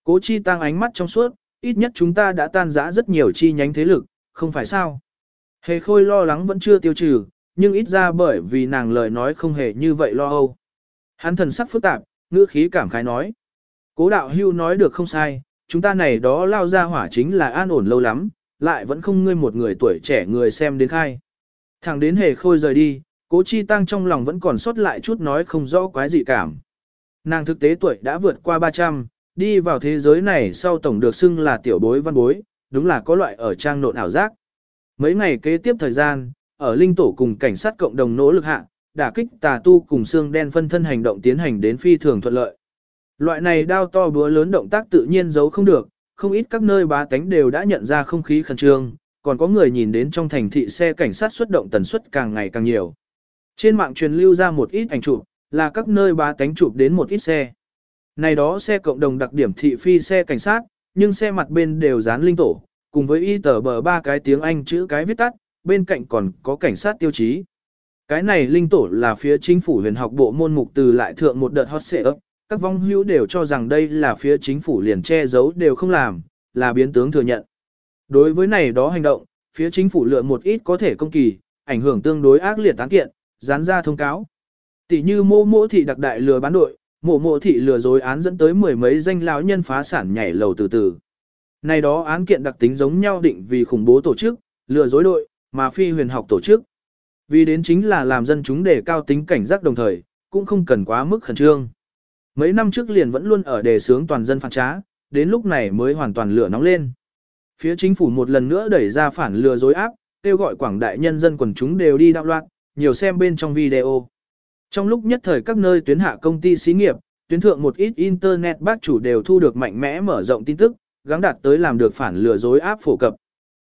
Cố chi tăng ánh mắt trong suốt, ít nhất chúng ta đã tan rã rất nhiều chi nhánh thế lực, không phải sao? Hề khôi lo lắng vẫn chưa tiêu trừ, nhưng ít ra bởi vì nàng lời nói không hề như vậy lo âu. Hắn thần sắc phức tạp, ngữ khí cảm khái nói. Cố đạo hưu nói được không sai, chúng ta này đó lao ra hỏa chính là an ổn lâu lắm, lại vẫn không ngươi một người tuổi trẻ người xem đến khai. Thẳng đến hề khôi rời đi, cố chi tăng trong lòng vẫn còn sót lại chút nói không rõ quái dị cảm. Nàng thực tế tuổi đã vượt qua 300, đi vào thế giới này sau tổng được xưng là tiểu bối văn bối, đúng là có loại ở trang nộn ảo giác. Mấy ngày kế tiếp thời gian, ở linh tổ cùng cảnh sát cộng đồng nỗ lực hạ, đả kích tà tu cùng xương đen phân thân hành động tiến hành đến phi thường thuận lợi. Loại này đao to búa lớn động tác tự nhiên giấu không được, không ít các nơi bá tánh đều đã nhận ra không khí khẩn trương, còn có người nhìn đến trong thành thị xe cảnh sát xuất động tần suất càng ngày càng nhiều. Trên mạng truyền lưu ra một ít ảnh chụp, là các nơi bá tánh chụp đến một ít xe. Này đó xe cộng đồng đặc điểm thị phi xe cảnh sát, nhưng xe mặt bên đều dán linh tổ, cùng với y tờ bờ ba cái tiếng Anh chữ cái viết tắt, bên cạnh còn có cảnh sát tiêu chí. Cái này linh tổ là phía chính phủ huyền học bộ môn mục từ lại thượng một đợt hot ấp, các vong hữu đều cho rằng đây là phía chính phủ liền che giấu đều không làm, là biến tướng thừa nhận. Đối với này đó hành động, phía chính phủ lựa một ít có thể công kỳ, ảnh hưởng tương đối ác liệt tán kiện, dán ra thông cáo. Tỷ như mô mô thị đặc đại lừa bán đội, mộ mộ thị lừa dối án dẫn tới mười mấy danh lão nhân phá sản nhảy lầu từ từ. Này đó án kiện đặc tính giống nhau định vì khủng bố tổ chức, lừa dối đội, mà phi huyền học tổ chức. Vì đến chính là làm dân chúng đề cao tính cảnh giác đồng thời, cũng không cần quá mức khẩn trương. Mấy năm trước liền vẫn luôn ở đề sướng toàn dân phản trá, đến lúc này mới hoàn toàn lửa nóng lên. Phía chính phủ một lần nữa đẩy ra phản lừa dối áp, kêu gọi quảng đại nhân dân quần chúng đều đi đạo loạn, nhiều xem bên trong video. Trong lúc nhất thời các nơi tuyến hạ công ty xí nghiệp, tuyến thượng một ít internet bác chủ đều thu được mạnh mẽ mở rộng tin tức, gắng đạt tới làm được phản lừa dối áp phổ cập.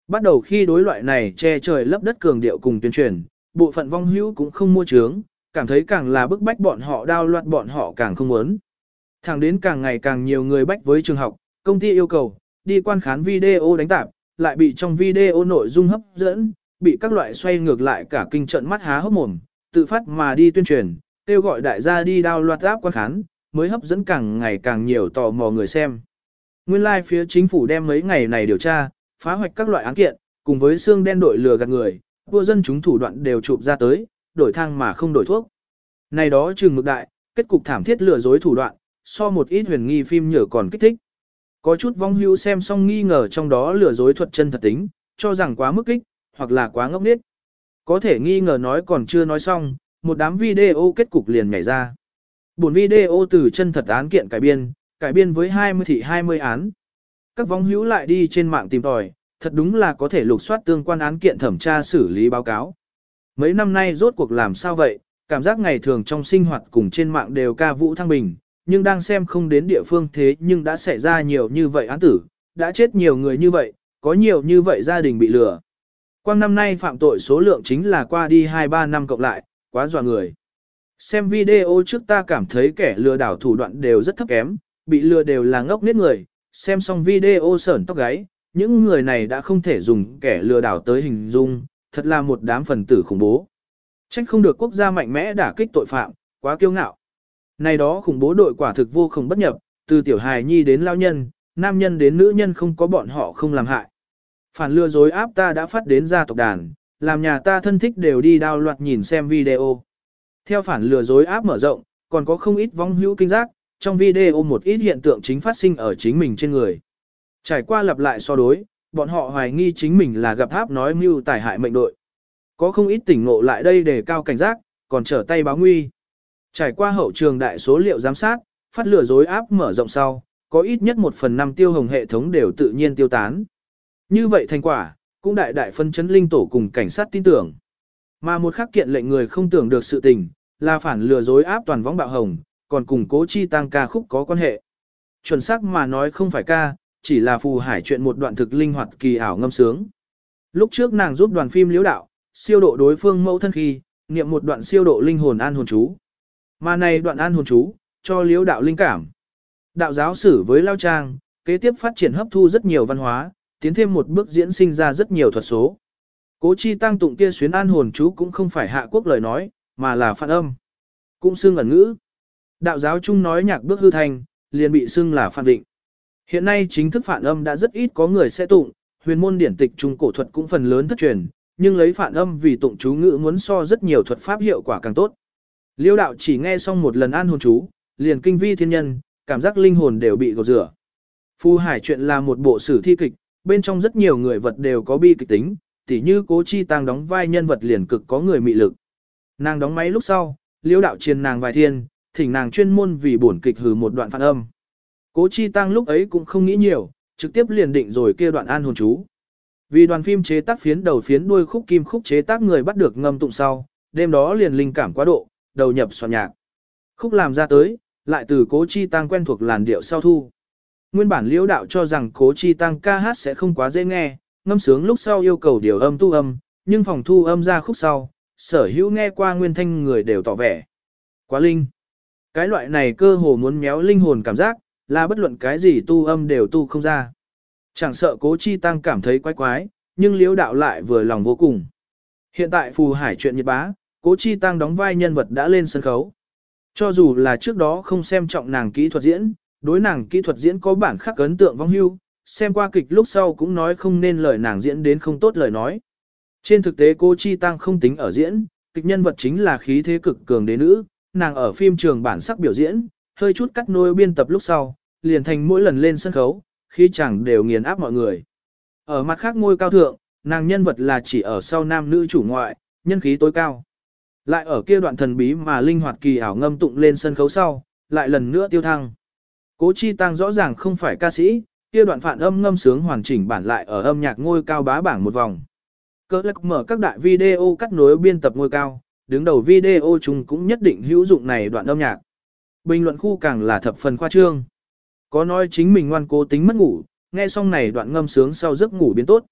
Bắt đầu khi đối loại này che trời lấp đất cường điệu cùng tuyên truyền, bộ phận vong hữu cũng không mua chướng, cảm thấy càng là bức bách bọn họ đao loạn bọn họ càng không muốn. Thẳng đến càng ngày càng nhiều người bách với trường học, công ty yêu cầu, đi quan khán video đánh tạp, lại bị trong video nội dung hấp dẫn, bị các loại xoay ngược lại cả kinh trận mắt há hốc mồm, tự phát mà đi tuyên truyền, kêu gọi đại gia đi đao loạt áp quan khán, mới hấp dẫn càng ngày càng nhiều tò mò người xem. Nguyên lai like phía chính phủ đem mấy ngày này điều tra, phá hoạch các loại án kiện, cùng với xương đen đội lừa gạt người, vua dân chúng thủ đoạn đều chụp ra tới, đổi thang mà không đổi thuốc. Này đó trừng mực đại, kết cục thảm thiết lừa dối thủ đoạn, so một ít huyền nghi phim nhở còn kích thích. Có chút vong hưu xem xong nghi ngờ trong đó lừa dối thuật chân thật tính, cho rằng quá mức kích, hoặc là quá ngốc nghếch. Có thể nghi ngờ nói còn chưa nói xong, một đám video kết cục liền nhảy ra. Buồn video từ chân thật án kiện cải biên, cải biên với 20 thị 20 án. Các vong hữu lại đi trên mạng tìm tòi, thật đúng là có thể lục soát tương quan án kiện thẩm tra xử lý báo cáo. Mấy năm nay rốt cuộc làm sao vậy, cảm giác ngày thường trong sinh hoạt cùng trên mạng đều ca vũ thăng bình, nhưng đang xem không đến địa phương thế nhưng đã xảy ra nhiều như vậy án tử, đã chết nhiều người như vậy, có nhiều như vậy gia đình bị lừa. Quang năm nay phạm tội số lượng chính là qua đi 2-3 năm cộng lại, quá dọa người. Xem video trước ta cảm thấy kẻ lừa đảo thủ đoạn đều rất thấp kém, bị lừa đều là ngốc nết người, xem xong video sởn tóc gáy, những người này đã không thể dùng kẻ lừa đảo tới hình dung, thật là một đám phần tử khủng bố. Trách không được quốc gia mạnh mẽ đả kích tội phạm, quá kiêu ngạo. Này đó khủng bố đội quả thực vô cùng bất nhập, từ tiểu hài nhi đến lao nhân, nam nhân đến nữ nhân không có bọn họ không làm hại. Phản lừa dối áp ta đã phát đến gia tộc đàn, làm nhà ta thân thích đều đi đao loạt nhìn xem video. Theo phản lừa dối áp mở rộng, còn có không ít vong hữu kinh giác, trong video một ít hiện tượng chính phát sinh ở chính mình trên người. Trải qua lặp lại so đối, bọn họ hoài nghi chính mình là gặp tháp nói mưu tài hại mệnh đội. Có không ít tỉnh ngộ lại đây để cao cảnh giác, còn trở tay báo nguy. Trải qua hậu trường đại số liệu giám sát, phát lừa dối áp mở rộng sau, có ít nhất một phần năm tiêu hồng hệ thống đều tự nhiên tiêu tán. Như vậy thành quả, cũng đại đại phân chấn linh tổ cùng cảnh sát tin tưởng. Mà một khắc kiện lệnh người không tưởng được sự tình, là phản lừa dối áp toàn võng bạo hồng, còn cùng cố chi tăng ca khúc có quan hệ. Chuẩn xác mà nói không phải ca, chỉ là phù hải chuyện một đoạn thực linh hoạt kỳ ảo ngâm sướng. Lúc trước nàng giúp đoàn phim liễu đạo, siêu độ đối phương mẫu thân khi, niệm một đoạn siêu độ linh hồn an hồn chú. Mà này đoạn an hồn chú, cho liễu đạo linh cảm. Đạo giáo sử với Lao Trang, kế tiếp phát triển hấp thu rất nhiều văn hóa, tiến thêm một bước diễn sinh ra rất nhiều thuật số. Cố chi tăng tụng kia xuyến an hồn chú cũng không phải hạ quốc lời nói, mà là phản âm. Cũng xưng ẩn ngữ. Đạo giáo chung nói nhạc bước hư thành, liền bị xưng là phản định. Hiện nay chính thức phản âm đã rất ít có người sẽ tụng, huyền môn điển tịch trung cổ thuật cũng phần lớn thất truyền, nhưng lấy phản âm vì tụng chú ngữ muốn so rất nhiều thuật pháp hiệu quả càng tốt. Liêu đạo chỉ nghe xong một lần an hồn chú, liền kinh vi thiên nhân, cảm giác linh hồn đều bị gột rửa. Phu Hải chuyện là một bộ sử thi kịch, bên trong rất nhiều người vật đều có bi kịch tính, tỉ như cố chi tăng đóng vai nhân vật liền cực có người mị lực. Nàng đóng máy lúc sau, liễu đạo chiền nàng vài thiên, thỉnh nàng chuyên môn vì bổn kịch hừ một đoạn phản âm. Cố chi tăng lúc ấy cũng không nghĩ nhiều, trực tiếp liền định rồi kia đoạn an hồn chú. Vì đoàn phim chế tác phiến đầu phiến đuôi khúc kim khúc chế tác người bắt được ngâm tụng sau, đêm đó liền linh cảm quá độ, đầu nhập soạn nhạc. Khúc làm ra tới, lại từ cố chi tăng quen thuộc làn điệu sau thu. Nguyên bản liễu đạo cho rằng cố chi tăng ca hát sẽ không quá dễ nghe, ngâm sướng lúc sau yêu cầu điều âm tu âm, nhưng phòng thu âm ra khúc sau, sở hữu nghe qua nguyên thanh người đều tỏ vẻ. Quá linh. Cái loại này cơ hồ muốn méo linh hồn cảm giác, là bất luận cái gì tu âm đều tu không ra. Chẳng sợ cố chi tăng cảm thấy quái quái, nhưng liễu đạo lại vừa lòng vô cùng. Hiện tại phù hải chuyện nhiệt bá, cố chi tăng đóng vai nhân vật đã lên sân khấu. Cho dù là trước đó không xem trọng nàng kỹ thuật diễn, đối nàng kỹ thuật diễn có bản khắc ấn tượng vong hưu, xem qua kịch lúc sau cũng nói không nên lời nàng diễn đến không tốt lời nói. Trên thực tế cô Chi Tăng không tính ở diễn, kịch nhân vật chính là khí thế cực cường đế nữ, nàng ở phim trường bản sắc biểu diễn, hơi chút cắt nôi biên tập lúc sau, liền thành mỗi lần lên sân khấu, khi chẳng đều nghiền áp mọi người. Ở mặt khác ngôi cao thượng, nàng nhân vật là chỉ ở sau nam nữ chủ ngoại, nhân khí tối cao. Lại ở kia đoạn thần bí mà linh hoạt kỳ ảo ngâm tụng lên sân khấu sau, lại lần nữa tiêu thăng. Cố Chi Tăng rõ ràng không phải ca sĩ, kia đoạn phản âm ngâm sướng hoàn chỉnh bản lại ở âm nhạc ngôi cao bá bảng một vòng. Cơ lắc mở các đại video cắt nối biên tập ngôi cao, đứng đầu video chúng cũng nhất định hữu dụng này đoạn âm nhạc. Bình luận khu càng là thập phần khoa trương. Có nói chính mình ngoan cố tính mất ngủ, nghe xong này đoạn ngâm sướng sau giấc ngủ biến tốt.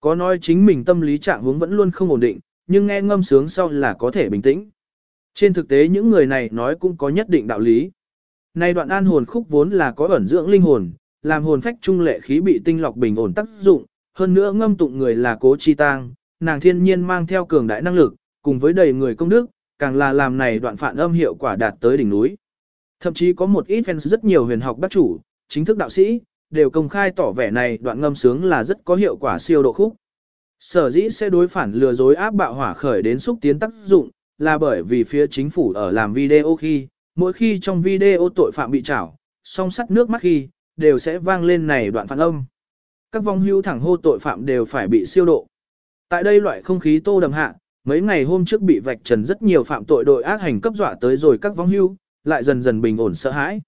Có nói chính mình tâm lý trạng hướng vẫn luôn không ổn định, nhưng nghe ngâm sướng sau là có thể bình tĩnh. Trên thực tế những người này nói cũng có nhất định đạo lý. Này đoạn an hồn khúc vốn là có ẩn dưỡng linh hồn, làm hồn phách trung lệ khí bị tinh lọc bình ổn tác dụng, hơn nữa ngâm tụng người là cố chi tang, nàng thiên nhiên mang theo cường đại năng lực, cùng với đầy người công đức, càng là làm này đoạn phản âm hiệu quả đạt tới đỉnh núi. Thậm chí có một ít fans rất nhiều huyền học bác chủ, chính thức đạo sĩ, đều công khai tỏ vẻ này đoạn ngâm sướng là rất có hiệu quả siêu độ khúc. Sở dĩ sẽ đối phản lừa dối áp bạo hỏa khởi đến xúc tiến tác dụng, là bởi vì phía chính phủ ở làm video khi, mỗi khi trong video tội phạm bị trảo, song sắt nước mắt khi, đều sẽ vang lên này đoạn phản âm. Các vong hưu thẳng hô tội phạm đều phải bị siêu độ. Tại đây loại không khí tô đầm hạ, mấy ngày hôm trước bị vạch trần rất nhiều phạm tội đội ác hành cấp dọa tới rồi các vong hưu, lại dần dần bình ổn sợ hãi.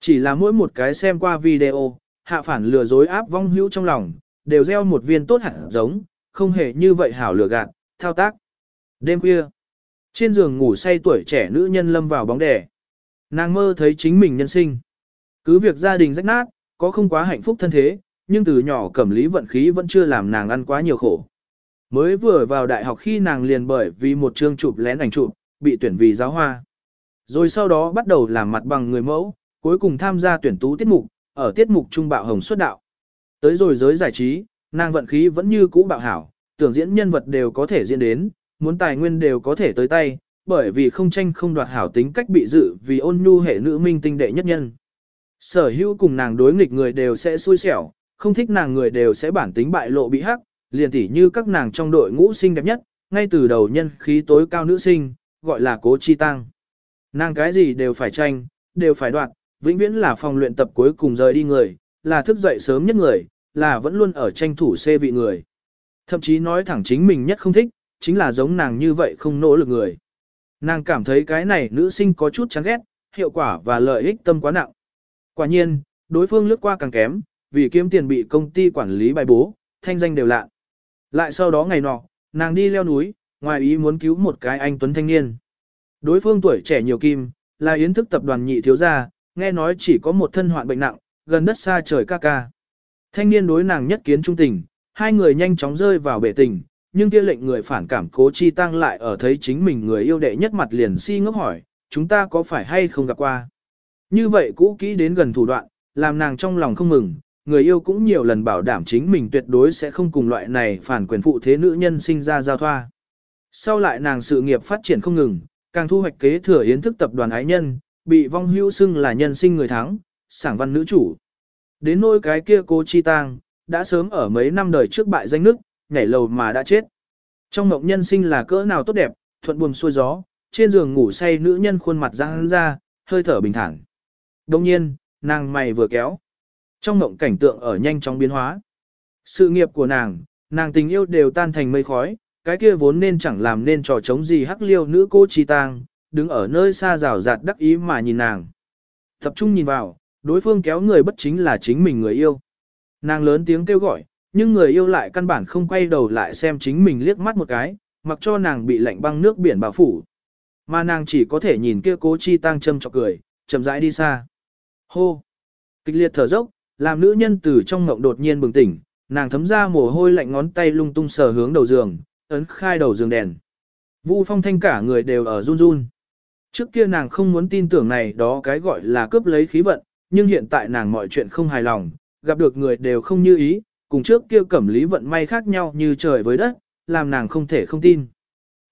Chỉ là mỗi một cái xem qua video, hạ phản lừa dối áp vong hưu trong lòng, đều gieo một viên tốt hẳn giống, không hề như vậy hảo lừa gạt, thao tác. Đêm khuya, trên giường ngủ say tuổi trẻ nữ nhân lâm vào bóng đè. Nàng mơ thấy chính mình nhân sinh. Cứ việc gia đình rách nát, có không quá hạnh phúc thân thế, nhưng từ nhỏ cẩm lý vận khí vẫn chưa làm nàng ăn quá nhiều khổ. Mới vừa vào đại học khi nàng liền bởi vì một chương chụp lén ảnh chụp, bị tuyển vì giáo hoa. Rồi sau đó bắt đầu làm mặt bằng người mẫu, cuối cùng tham gia tuyển tú tiết mục, ở tiết mục trung bạo hồng xuất đạo. Tới rồi giới giải trí, nàng vận khí vẫn như cũ bạo hảo, tưởng diễn nhân vật đều có thể diễn đến, muốn tài nguyên đều có thể tới tay, bởi vì không tranh không đoạt hảo tính cách bị dự vì ôn nhu hệ nữ minh tinh đệ nhất nhân. Sở hữu cùng nàng đối nghịch người đều sẽ xui xẻo, không thích nàng người đều sẽ bản tính bại lộ bị hắc, liền tỉ như các nàng trong đội ngũ sinh đẹp nhất, ngay từ đầu nhân khí tối cao nữ sinh, gọi là cố chi tăng. Nàng cái gì đều phải tranh, đều phải đoạt, vĩnh viễn là phòng luyện tập cuối cùng rời đi người, là thức dậy sớm nhất người, là vẫn luôn ở tranh thủ xê vị người. Thậm chí nói thẳng chính mình nhất không thích, chính là giống nàng như vậy không nỗ lực người. Nàng cảm thấy cái này nữ sinh có chút chán ghét, hiệu quả và lợi ích tâm quá nặng. Quả nhiên, đối phương lướt qua càng kém, vì kiếm tiền bị công ty quản lý bài bố, thanh danh đều lạ. Lại sau đó ngày nọ, nàng đi leo núi, ngoài ý muốn cứu một cái anh tuấn thanh niên. Đối phương tuổi trẻ nhiều kim, là yến thức tập đoàn nhị thiếu gia, nghe nói chỉ có một thân hoạn bệnh nặng, gần đất xa trời ca ca. Thanh niên đối nàng nhất kiến trung tình, hai người nhanh chóng rơi vào bể tình, nhưng kia lệnh người phản cảm cố chi tăng lại ở thấy chính mình người yêu đệ nhất mặt liền si ngốc hỏi, chúng ta có phải hay không gặp qua. Như vậy cũ kỹ đến gần thủ đoạn, làm nàng trong lòng không mừng, người yêu cũng nhiều lần bảo đảm chính mình tuyệt đối sẽ không cùng loại này phản quyền phụ thế nữ nhân sinh ra giao thoa. Sau lại nàng sự nghiệp phát triển không ngừng, càng thu hoạch kế thừa yến thức tập đoàn ái nhân, bị vong hữu xưng là nhân sinh người thắng, sảng văn nữ chủ. Đến nỗi cái kia cô Chi Tang, đã sớm ở mấy năm đời trước bại danh nước, nhảy lầu mà đã chết. Trong mộng nhân sinh là cỡ nào tốt đẹp, thuận buồm xuôi gió, trên giường ngủ say nữ nhân khuôn mặt răng ra, hơi thở bình thản. Đồng nhiên, nàng mày vừa kéo. Trong mộng cảnh tượng ở nhanh chóng biến hóa. Sự nghiệp của nàng, nàng tình yêu đều tan thành mây khói, cái kia vốn nên chẳng làm nên trò chống gì hắc liêu nữ cô chi tang, đứng ở nơi xa rào rạt đắc ý mà nhìn nàng. Tập trung nhìn vào, đối phương kéo người bất chính là chính mình người yêu. Nàng lớn tiếng kêu gọi, nhưng người yêu lại căn bản không quay đầu lại xem chính mình liếc mắt một cái, mặc cho nàng bị lạnh băng nước biển bao phủ. Mà nàng chỉ có thể nhìn kia cố chi tăng châm chọc cười, chậm rãi đi xa. Hô! Kịch liệt thở dốc, làm nữ nhân từ trong ngộng đột nhiên bừng tỉnh, nàng thấm ra mồ hôi lạnh ngón tay lung tung sờ hướng đầu giường, ấn khai đầu giường đèn. Vu phong thanh cả người đều ở run run. Trước kia nàng không muốn tin tưởng này đó cái gọi là cướp lấy khí vận, nhưng hiện tại nàng mọi chuyện không hài lòng, gặp được người đều không như ý, cùng trước kia cẩm lý vận may khác nhau như trời với đất, làm nàng không thể không tin.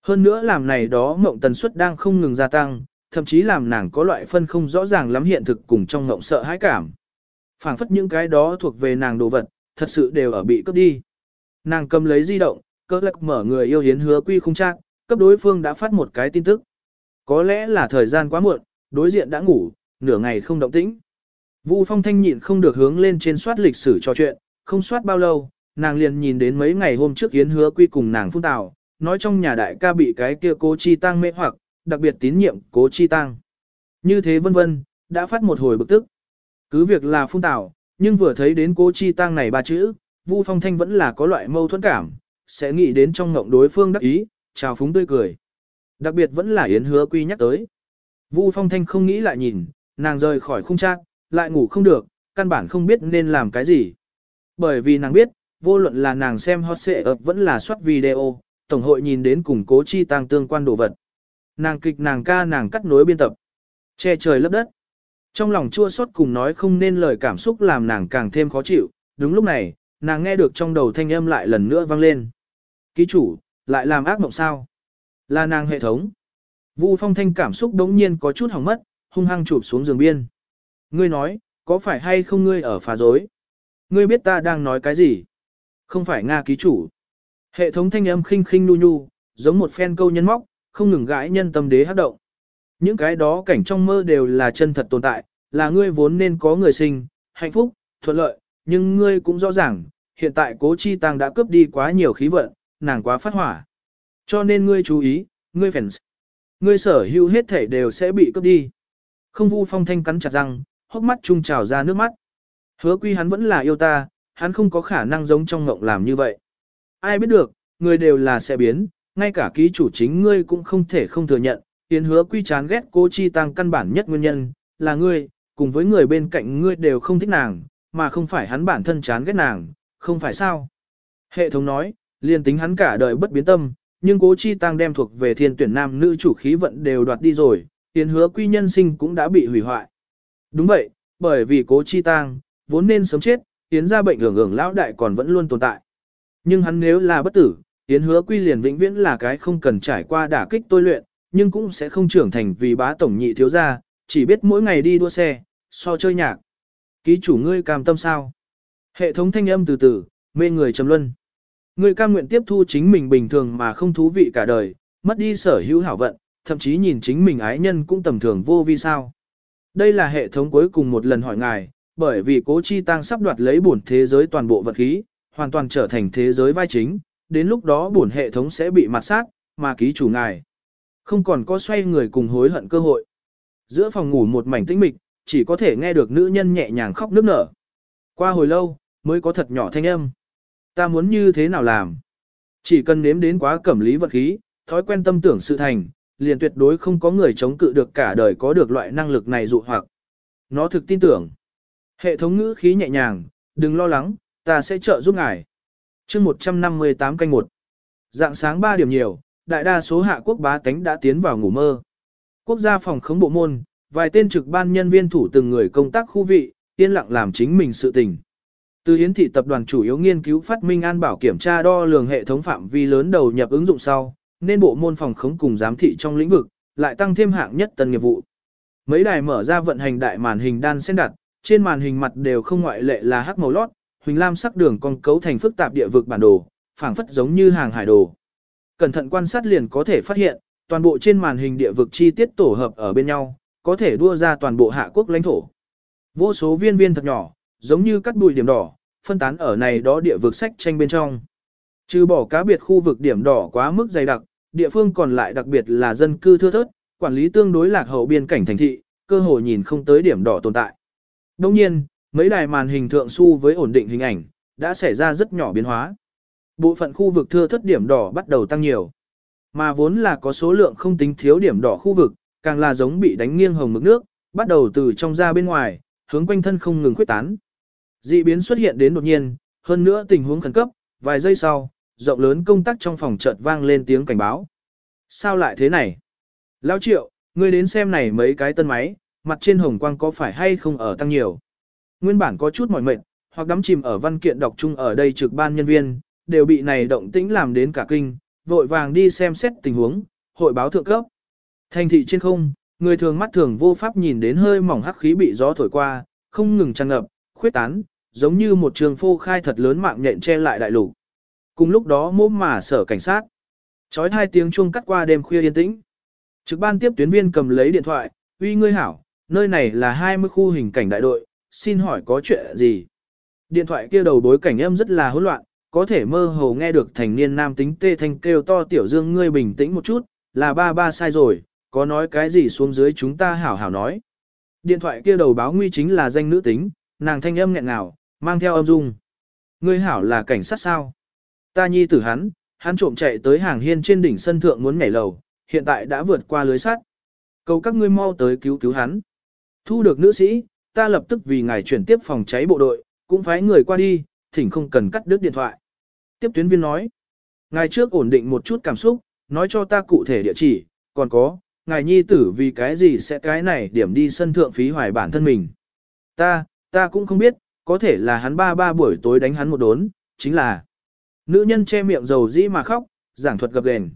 Hơn nữa làm này đó mộng tần suất đang không ngừng gia tăng, thậm chí làm nàng có loại phân không rõ ràng lắm hiện thực cùng trong mộng sợ hãi cảm. phảng phất những cái đó thuộc về nàng đồ vật, thật sự đều ở bị cướp đi. Nàng cầm lấy di động, cơ lạc mở người yêu hiến hứa quy không chắc, cấp đối phương đã phát một cái tin tức. Có lẽ là thời gian quá muộn, đối diện đã ngủ, nửa ngày không động tĩnh. Vu Phong Thanh nhịn không được hướng lên trên soát lịch sử trò chuyện, không soát bao lâu, nàng liền nhìn đến mấy ngày hôm trước Yến Hứa Quy cùng nàng phun tào, nói trong nhà đại ca bị cái kia cố chi tăng mê hoặc, đặc biệt tín nhiệm cố chi tăng. Như thế vân vân, đã phát một hồi bực tức. Cứ việc là phun tạo, nhưng vừa thấy đến cố chi tăng này ba chữ, Vu Phong Thanh vẫn là có loại mâu thuẫn cảm, sẽ nghĩ đến trong ngộng đối phương đắc ý, chào phúng tươi cười. Đặc biệt vẫn là Yến hứa quy nhắc tới. Vu Phong Thanh không nghĩ lại nhìn, nàng rời khỏi khung trang, lại ngủ không được, căn bản không biết nên làm cái gì. Bởi vì nàng biết, vô luận là nàng xem hot xệ ập vẫn là soát video, tổng hội nhìn đến cùng cố chi tăng tương quan đồ vật. Nàng kịch nàng ca nàng cắt nối biên tập. Che trời lấp đất. Trong lòng chua xót cùng nói không nên lời cảm xúc làm nàng càng thêm khó chịu, đúng lúc này, nàng nghe được trong đầu thanh âm lại lần nữa vang lên. Ký chủ, lại làm ác mộng sao? Là nàng hệ thống. Vu phong thanh cảm xúc đống nhiên có chút hỏng mất, hung hăng chụp xuống giường biên. Ngươi nói, có phải hay không ngươi ở phá dối? Ngươi biết ta đang nói cái gì? Không phải Nga ký chủ. Hệ thống thanh âm khinh khinh nu nhu, giống một phen câu nhân móc, không ngừng gãi nhân tâm đế hát động. Những cái đó cảnh trong mơ đều là chân thật tồn tại, là ngươi vốn nên có người sinh, hạnh phúc, thuận lợi, nhưng ngươi cũng rõ ràng, hiện tại cố chi tăng đã cướp đi quá nhiều khí vận, nàng quá phát hỏa. Cho nên ngươi chú ý, ngươi fans. Ngươi sở hữu hết thể đều sẽ bị cướp đi. Không vu phong thanh cắn chặt răng, hốc mắt trung trào ra nước mắt. Hứa quy hắn vẫn là yêu ta, hắn không có khả năng giống trong ngộng làm như vậy. Ai biết được, người đều là sẽ biến, ngay cả ký chủ chính ngươi cũng không thể không thừa nhận, tiến hứa quy chán ghét cô chi tăng căn bản nhất nguyên nhân, là ngươi, cùng với người bên cạnh ngươi đều không thích nàng, mà không phải hắn bản thân chán ghét nàng, không phải sao. Hệ thống nói, liền tính hắn cả đời bất biến tâm, nhưng cố chi tăng đem thuộc về thiên tuyển nam nữ chủ khí vận đều đoạt đi rồi, tiến hứa quy nhân sinh cũng đã bị hủy hoại. Đúng vậy, bởi vì cố chi tăng, vốn nên sớm chết, tiến ra bệnh hưởng hưởng lão đại còn vẫn luôn tồn tại. Nhưng hắn nếu là bất tử, tiến hứa quy liền vĩnh viễn là cái không cần trải qua đả kích tôi luyện, nhưng cũng sẽ không trưởng thành vì bá tổng nhị thiếu gia, chỉ biết mỗi ngày đi đua xe, so chơi nhạc. Ký chủ ngươi cam tâm sao? Hệ thống thanh âm từ từ, mê người trầm luân. Ngươi cam nguyện tiếp thu chính mình bình thường mà không thú vị cả đời, mất đi sở hữu hảo vận, thậm chí nhìn chính mình ái nhân cũng tầm thường vô vi sao. Đây là hệ thống cuối cùng một lần hỏi ngài, bởi vì cố chi tăng sắp đoạt lấy bổn thế giới toàn bộ vật khí, hoàn toàn trở thành thế giới vai chính, đến lúc đó bổn hệ thống sẽ bị mặt sát, mà ký chủ ngài. Không còn có xoay người cùng hối hận cơ hội. Giữa phòng ngủ một mảnh tĩnh mịch, chỉ có thể nghe được nữ nhân nhẹ nhàng khóc nức nở. Qua hồi lâu, mới có thật nhỏ thanh âm. Ta muốn như thế nào làm? Chỉ cần nếm đến quá cẩm lý vật khí, thói quen tâm tưởng sự thành, liền tuyệt đối không có người chống cự được cả đời có được loại năng lực này dụ hoặc. Nó thực tin tưởng. Hệ thống ngữ khí nhẹ nhàng, đừng lo lắng, ta sẽ trợ giúp ngài. chương 158 canh 1. Dạng sáng 3 điểm nhiều, đại đa số hạ quốc bá tánh đã tiến vào ngủ mơ. Quốc gia phòng khống bộ môn, vài tên trực ban nhân viên thủ từng người công tác khu vị, yên lặng làm chính mình sự tình. Từ Yến thị tập đoàn chủ yếu nghiên cứu phát minh an bảo kiểm tra đo lường hệ thống phạm vi lớn đầu nhập ứng dụng sau, nên bộ môn phòng khống cùng giám thị trong lĩnh vực, lại tăng thêm hạng nhất tân nghiệp vụ. Mấy đài mở ra vận hành đại màn hình đan xen đặt, trên màn hình mặt đều không ngoại lệ là hắc màu lót, huỳnh lam sắc đường con cấu thành phức tạp địa vực bản đồ, phảng phất giống như hàng hải đồ. Cẩn thận quan sát liền có thể phát hiện, toàn bộ trên màn hình địa vực chi tiết tổ hợp ở bên nhau, có thể đua ra toàn bộ hạ quốc lãnh thổ. Vô số viên viên thật nhỏ, giống như cắt bụi điểm đỏ, phân tán ở này đó địa vực sách tranh bên trong. Trừ bỏ cá biệt khu vực điểm đỏ quá mức dày đặc, địa phương còn lại đặc biệt là dân cư thưa thớt, quản lý tương đối lạc hậu biên cảnh thành thị, cơ hội nhìn không tới điểm đỏ tồn tại. Đồng nhiên, mấy đài màn hình thượng su với ổn định hình ảnh, đã xảy ra rất nhỏ biến hóa. Bộ phận khu vực thưa thất điểm đỏ bắt đầu tăng nhiều. Mà vốn là có số lượng không tính thiếu điểm đỏ khu vực, càng là giống bị đánh nghiêng hồng mực nước, bắt đầu từ trong ra bên ngoài, hướng quanh thân không ngừng khuếch tán. Dị biến xuất hiện đến đột nhiên, hơn nữa tình huống khẩn cấp, vài giây sau, rộng lớn công tác trong phòng chợt vang lên tiếng cảnh báo. Sao lại thế này? Lão triệu, ngươi đến xem này mấy cái tân máy, mặt trên hồng quang có phải hay không ở tăng nhiều. Nguyên bản có chút mỏi mệt, hoặc đắm chìm ở văn kiện đọc chung ở đây trực ban nhân viên, đều bị này động tĩnh làm đến cả kinh, vội vàng đi xem xét tình huống, hội báo thượng cấp. Thành thị trên không, người thường mắt thường vô pháp nhìn đến hơi mỏng hắc khí bị gió thổi qua, không ngừng tràn ngập, khuyết tán, giống như một trường phô khai thật lớn mạng nhện che lại đại lục. Cùng lúc đó mốm mà sở cảnh sát. Chói hai tiếng chuông cắt qua đêm khuya yên tĩnh. Trực ban tiếp tuyến viên cầm lấy điện thoại, uy ngươi hảo, nơi này là 20 khu hình cảnh đại đội, xin hỏi có chuyện gì? Điện thoại kia đầu bối cảnh âm rất là hỗn loạn, có thể mơ hồ nghe được thành niên nam tính tê thanh kêu to tiểu dương ngươi bình tĩnh một chút, là ba ba sai rồi, có nói cái gì xuống dưới chúng ta hảo hảo nói. Điện thoại kia đầu báo nguy chính là danh nữ tính, nàng thanh âm nghẹn ngào, mang theo âm dung. Ngươi hảo là cảnh sát sao? Ta nhi tử hắn, hắn trộm chạy tới hàng hiên trên đỉnh sân thượng muốn nhảy lầu, hiện tại đã vượt qua lưới sắt. Cầu các ngươi mau tới cứu cứu hắn. Thu được nữ sĩ, ta lập tức vì ngài chuyển tiếp phòng cháy bộ đội, cũng phái người qua đi, thỉnh không cần cắt đứt điện thoại. Tiếp tuyến viên nói, ngài trước ổn định một chút cảm xúc, nói cho ta cụ thể địa chỉ, còn có, ngài nhi tử vì cái gì sẽ cái này điểm đi sân thượng phí hoài bản thân mình. Ta, ta cũng không biết, có thể là hắn ba ba buổi tối đánh hắn một đốn, chính là nữ nhân che miệng dầu dĩ mà khóc, giảng thuật gập ghềnh.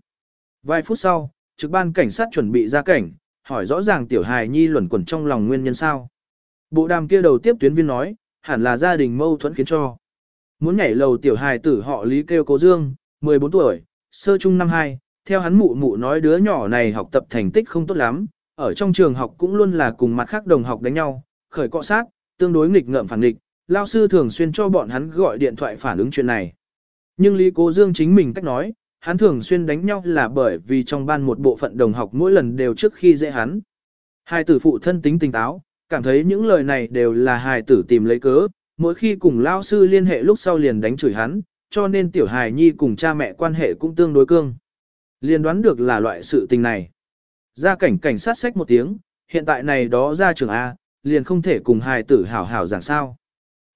Vài phút sau, trực ban cảnh sát chuẩn bị ra cảnh, hỏi rõ ràng tiểu hài nhi luẩn quẩn trong lòng nguyên nhân sao. Bộ đàm kia đầu tiếp tuyến viên nói, hẳn là gia đình mâu thuẫn khiến cho. Muốn nhảy lầu tiểu hài tử họ Lý kêu cố Dương, 14 tuổi, sơ trung năm 2, theo hắn mụ mụ nói đứa nhỏ này học tập thành tích không tốt lắm, ở trong trường học cũng luôn là cùng mặt khác đồng học đánh nhau, khởi cọ sát, tương đối nghịch ngợm phản nghịch, lao sư thường xuyên cho bọn hắn gọi điện thoại phản ứng chuyện này. Nhưng Lý Cố Dương chính mình cách nói, hắn thường xuyên đánh nhau là bởi vì trong ban một bộ phận đồng học mỗi lần đều trước khi dễ hắn. Hai tử phụ thân tính tỉnh táo, cảm thấy những lời này đều là hài tử tìm lấy cớ, mỗi khi cùng lao sư liên hệ lúc sau liền đánh chửi hắn, cho nên tiểu hài nhi cùng cha mẹ quan hệ cũng tương đối cương. Liên đoán được là loại sự tình này. Ra cảnh cảnh sát sách một tiếng, hiện tại này đó ra trường A, liền không thể cùng hài tử hảo hảo giảng sao.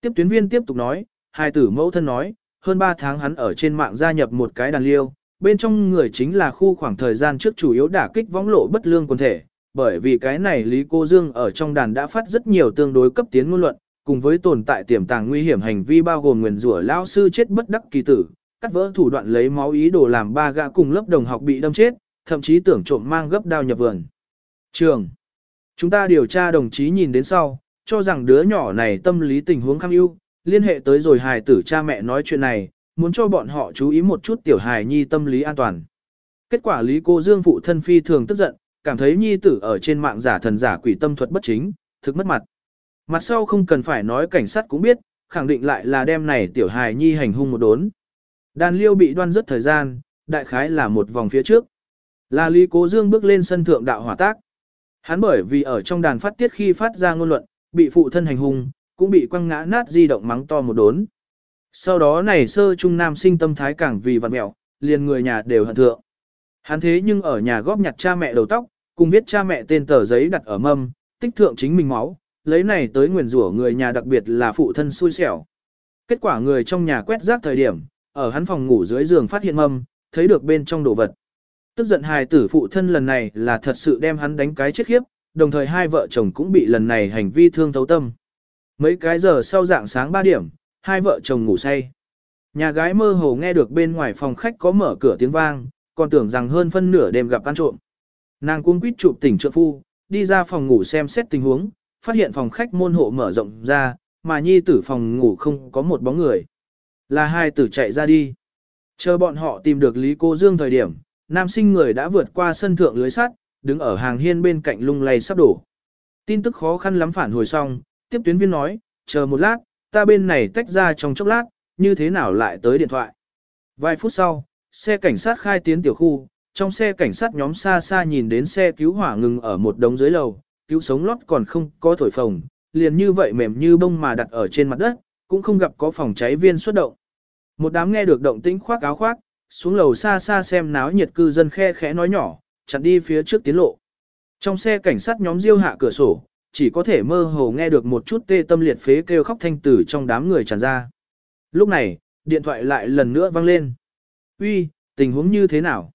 Tiếp tuyến viên tiếp tục nói, hài tử mẫu thân nói, hơn 3 tháng hắn ở trên mạng gia nhập một cái đàn liêu, bên trong người chính là khu khoảng thời gian trước chủ yếu đả kích võng lộ bất lương quần thể, bởi vì cái này Lý Cô Dương ở trong đàn đã phát rất nhiều tương đối cấp tiến ngôn luận, cùng với tồn tại tiềm tàng nguy hiểm hành vi bao gồm nguyền rủa lao sư chết bất đắc kỳ tử, cắt vỡ thủ đoạn lấy máu ý đồ làm ba gã cùng lớp đồng học bị đâm chết, thậm chí tưởng trộm mang gấp đao nhập vườn. Trường. Chúng ta điều tra đồng chí nhìn đến sau, cho rằng đứa nhỏ này tâm lý tình huống khăng ưu, liên hệ tới rồi hài tử cha mẹ nói chuyện này, muốn cho bọn họ chú ý một chút tiểu hài nhi tâm lý an toàn. Kết quả Lý Cô Dương phụ thân phi thường tức giận, cảm thấy nhi tử ở trên mạng giả thần giả quỷ tâm thuật bất chính, thực mất mặt. Mặt sau không cần phải nói cảnh sát cũng biết, khẳng định lại là đem này tiểu hài nhi hành hung một đốn. Đàn liêu bị đoan rất thời gian, đại khái là một vòng phía trước. Là Lý Cố Dương bước lên sân thượng đạo hỏa tác. Hắn bởi vì ở trong đàn phát tiết khi phát ra ngôn luận, bị phụ thân hành hung, cũng bị quăng ngã nát di động mắng to một đốn. Sau đó này sơ trung nam sinh tâm thái càng vì vặt mẹo, liền người nhà đều hận thượng. Hắn thế nhưng ở nhà góp nhặt cha mẹ đầu tóc, cùng viết cha mẹ tên tờ giấy đặt ở mâm, tích thượng chính mình máu, lấy này tới nguyền rủa người nhà đặc biệt là phụ thân xui xẻo. Kết quả người trong nhà quét rác thời điểm, ở hắn phòng ngủ dưới giường phát hiện mâm, thấy được bên trong đồ vật. Tức giận hài tử phụ thân lần này là thật sự đem hắn đánh cái chết khiếp, đồng thời hai vợ chồng cũng bị lần này hành vi thương thấu tâm. Mấy cái giờ sau dạng sáng 3 điểm, hai vợ chồng ngủ say. Nhà gái mơ hồ nghe được bên ngoài phòng khách có mở cửa tiếng vang, còn tưởng rằng hơn phân nửa đêm gặp ăn trộm. Nàng cuống quýt chụp tỉnh trợ phu, đi ra phòng ngủ xem xét tình huống, phát hiện phòng khách môn hộ mở rộng ra, mà nhi tử phòng ngủ không có một bóng người. Là hai tử chạy ra đi. Chờ bọn họ tìm được Lý Cô Dương thời điểm, nam sinh người đã vượt qua sân thượng lưới sắt, đứng ở hàng hiên bên cạnh lung lay sắp đổ. Tin tức khó khăn lắm phản hồi xong, tiếp tuyến viên nói, chờ một lát, ta bên này tách ra trong chốc lát, như thế nào lại tới điện thoại. Vài phút sau, xe cảnh sát khai tiến tiểu khu, trong xe cảnh sát nhóm xa xa nhìn đến xe cứu hỏa ngừng ở một đống dưới lầu, cứu sống lót còn không có thổi phồng, liền như vậy mềm như bông mà đặt ở trên mặt đất, cũng không gặp có phòng cháy viên xuất động. Một đám nghe được động tĩnh khoác áo khoác, xuống lầu xa xa xem náo nhiệt cư dân khe khẽ nói nhỏ, chặn đi phía trước tiến lộ. Trong xe cảnh sát nhóm diêu hạ cửa sổ, chỉ có thể mơ hồ nghe được một chút tê tâm liệt phế kêu khóc thanh tử trong đám người tràn ra. Lúc này, điện thoại lại lần nữa vang lên. Uy, tình huống như thế nào?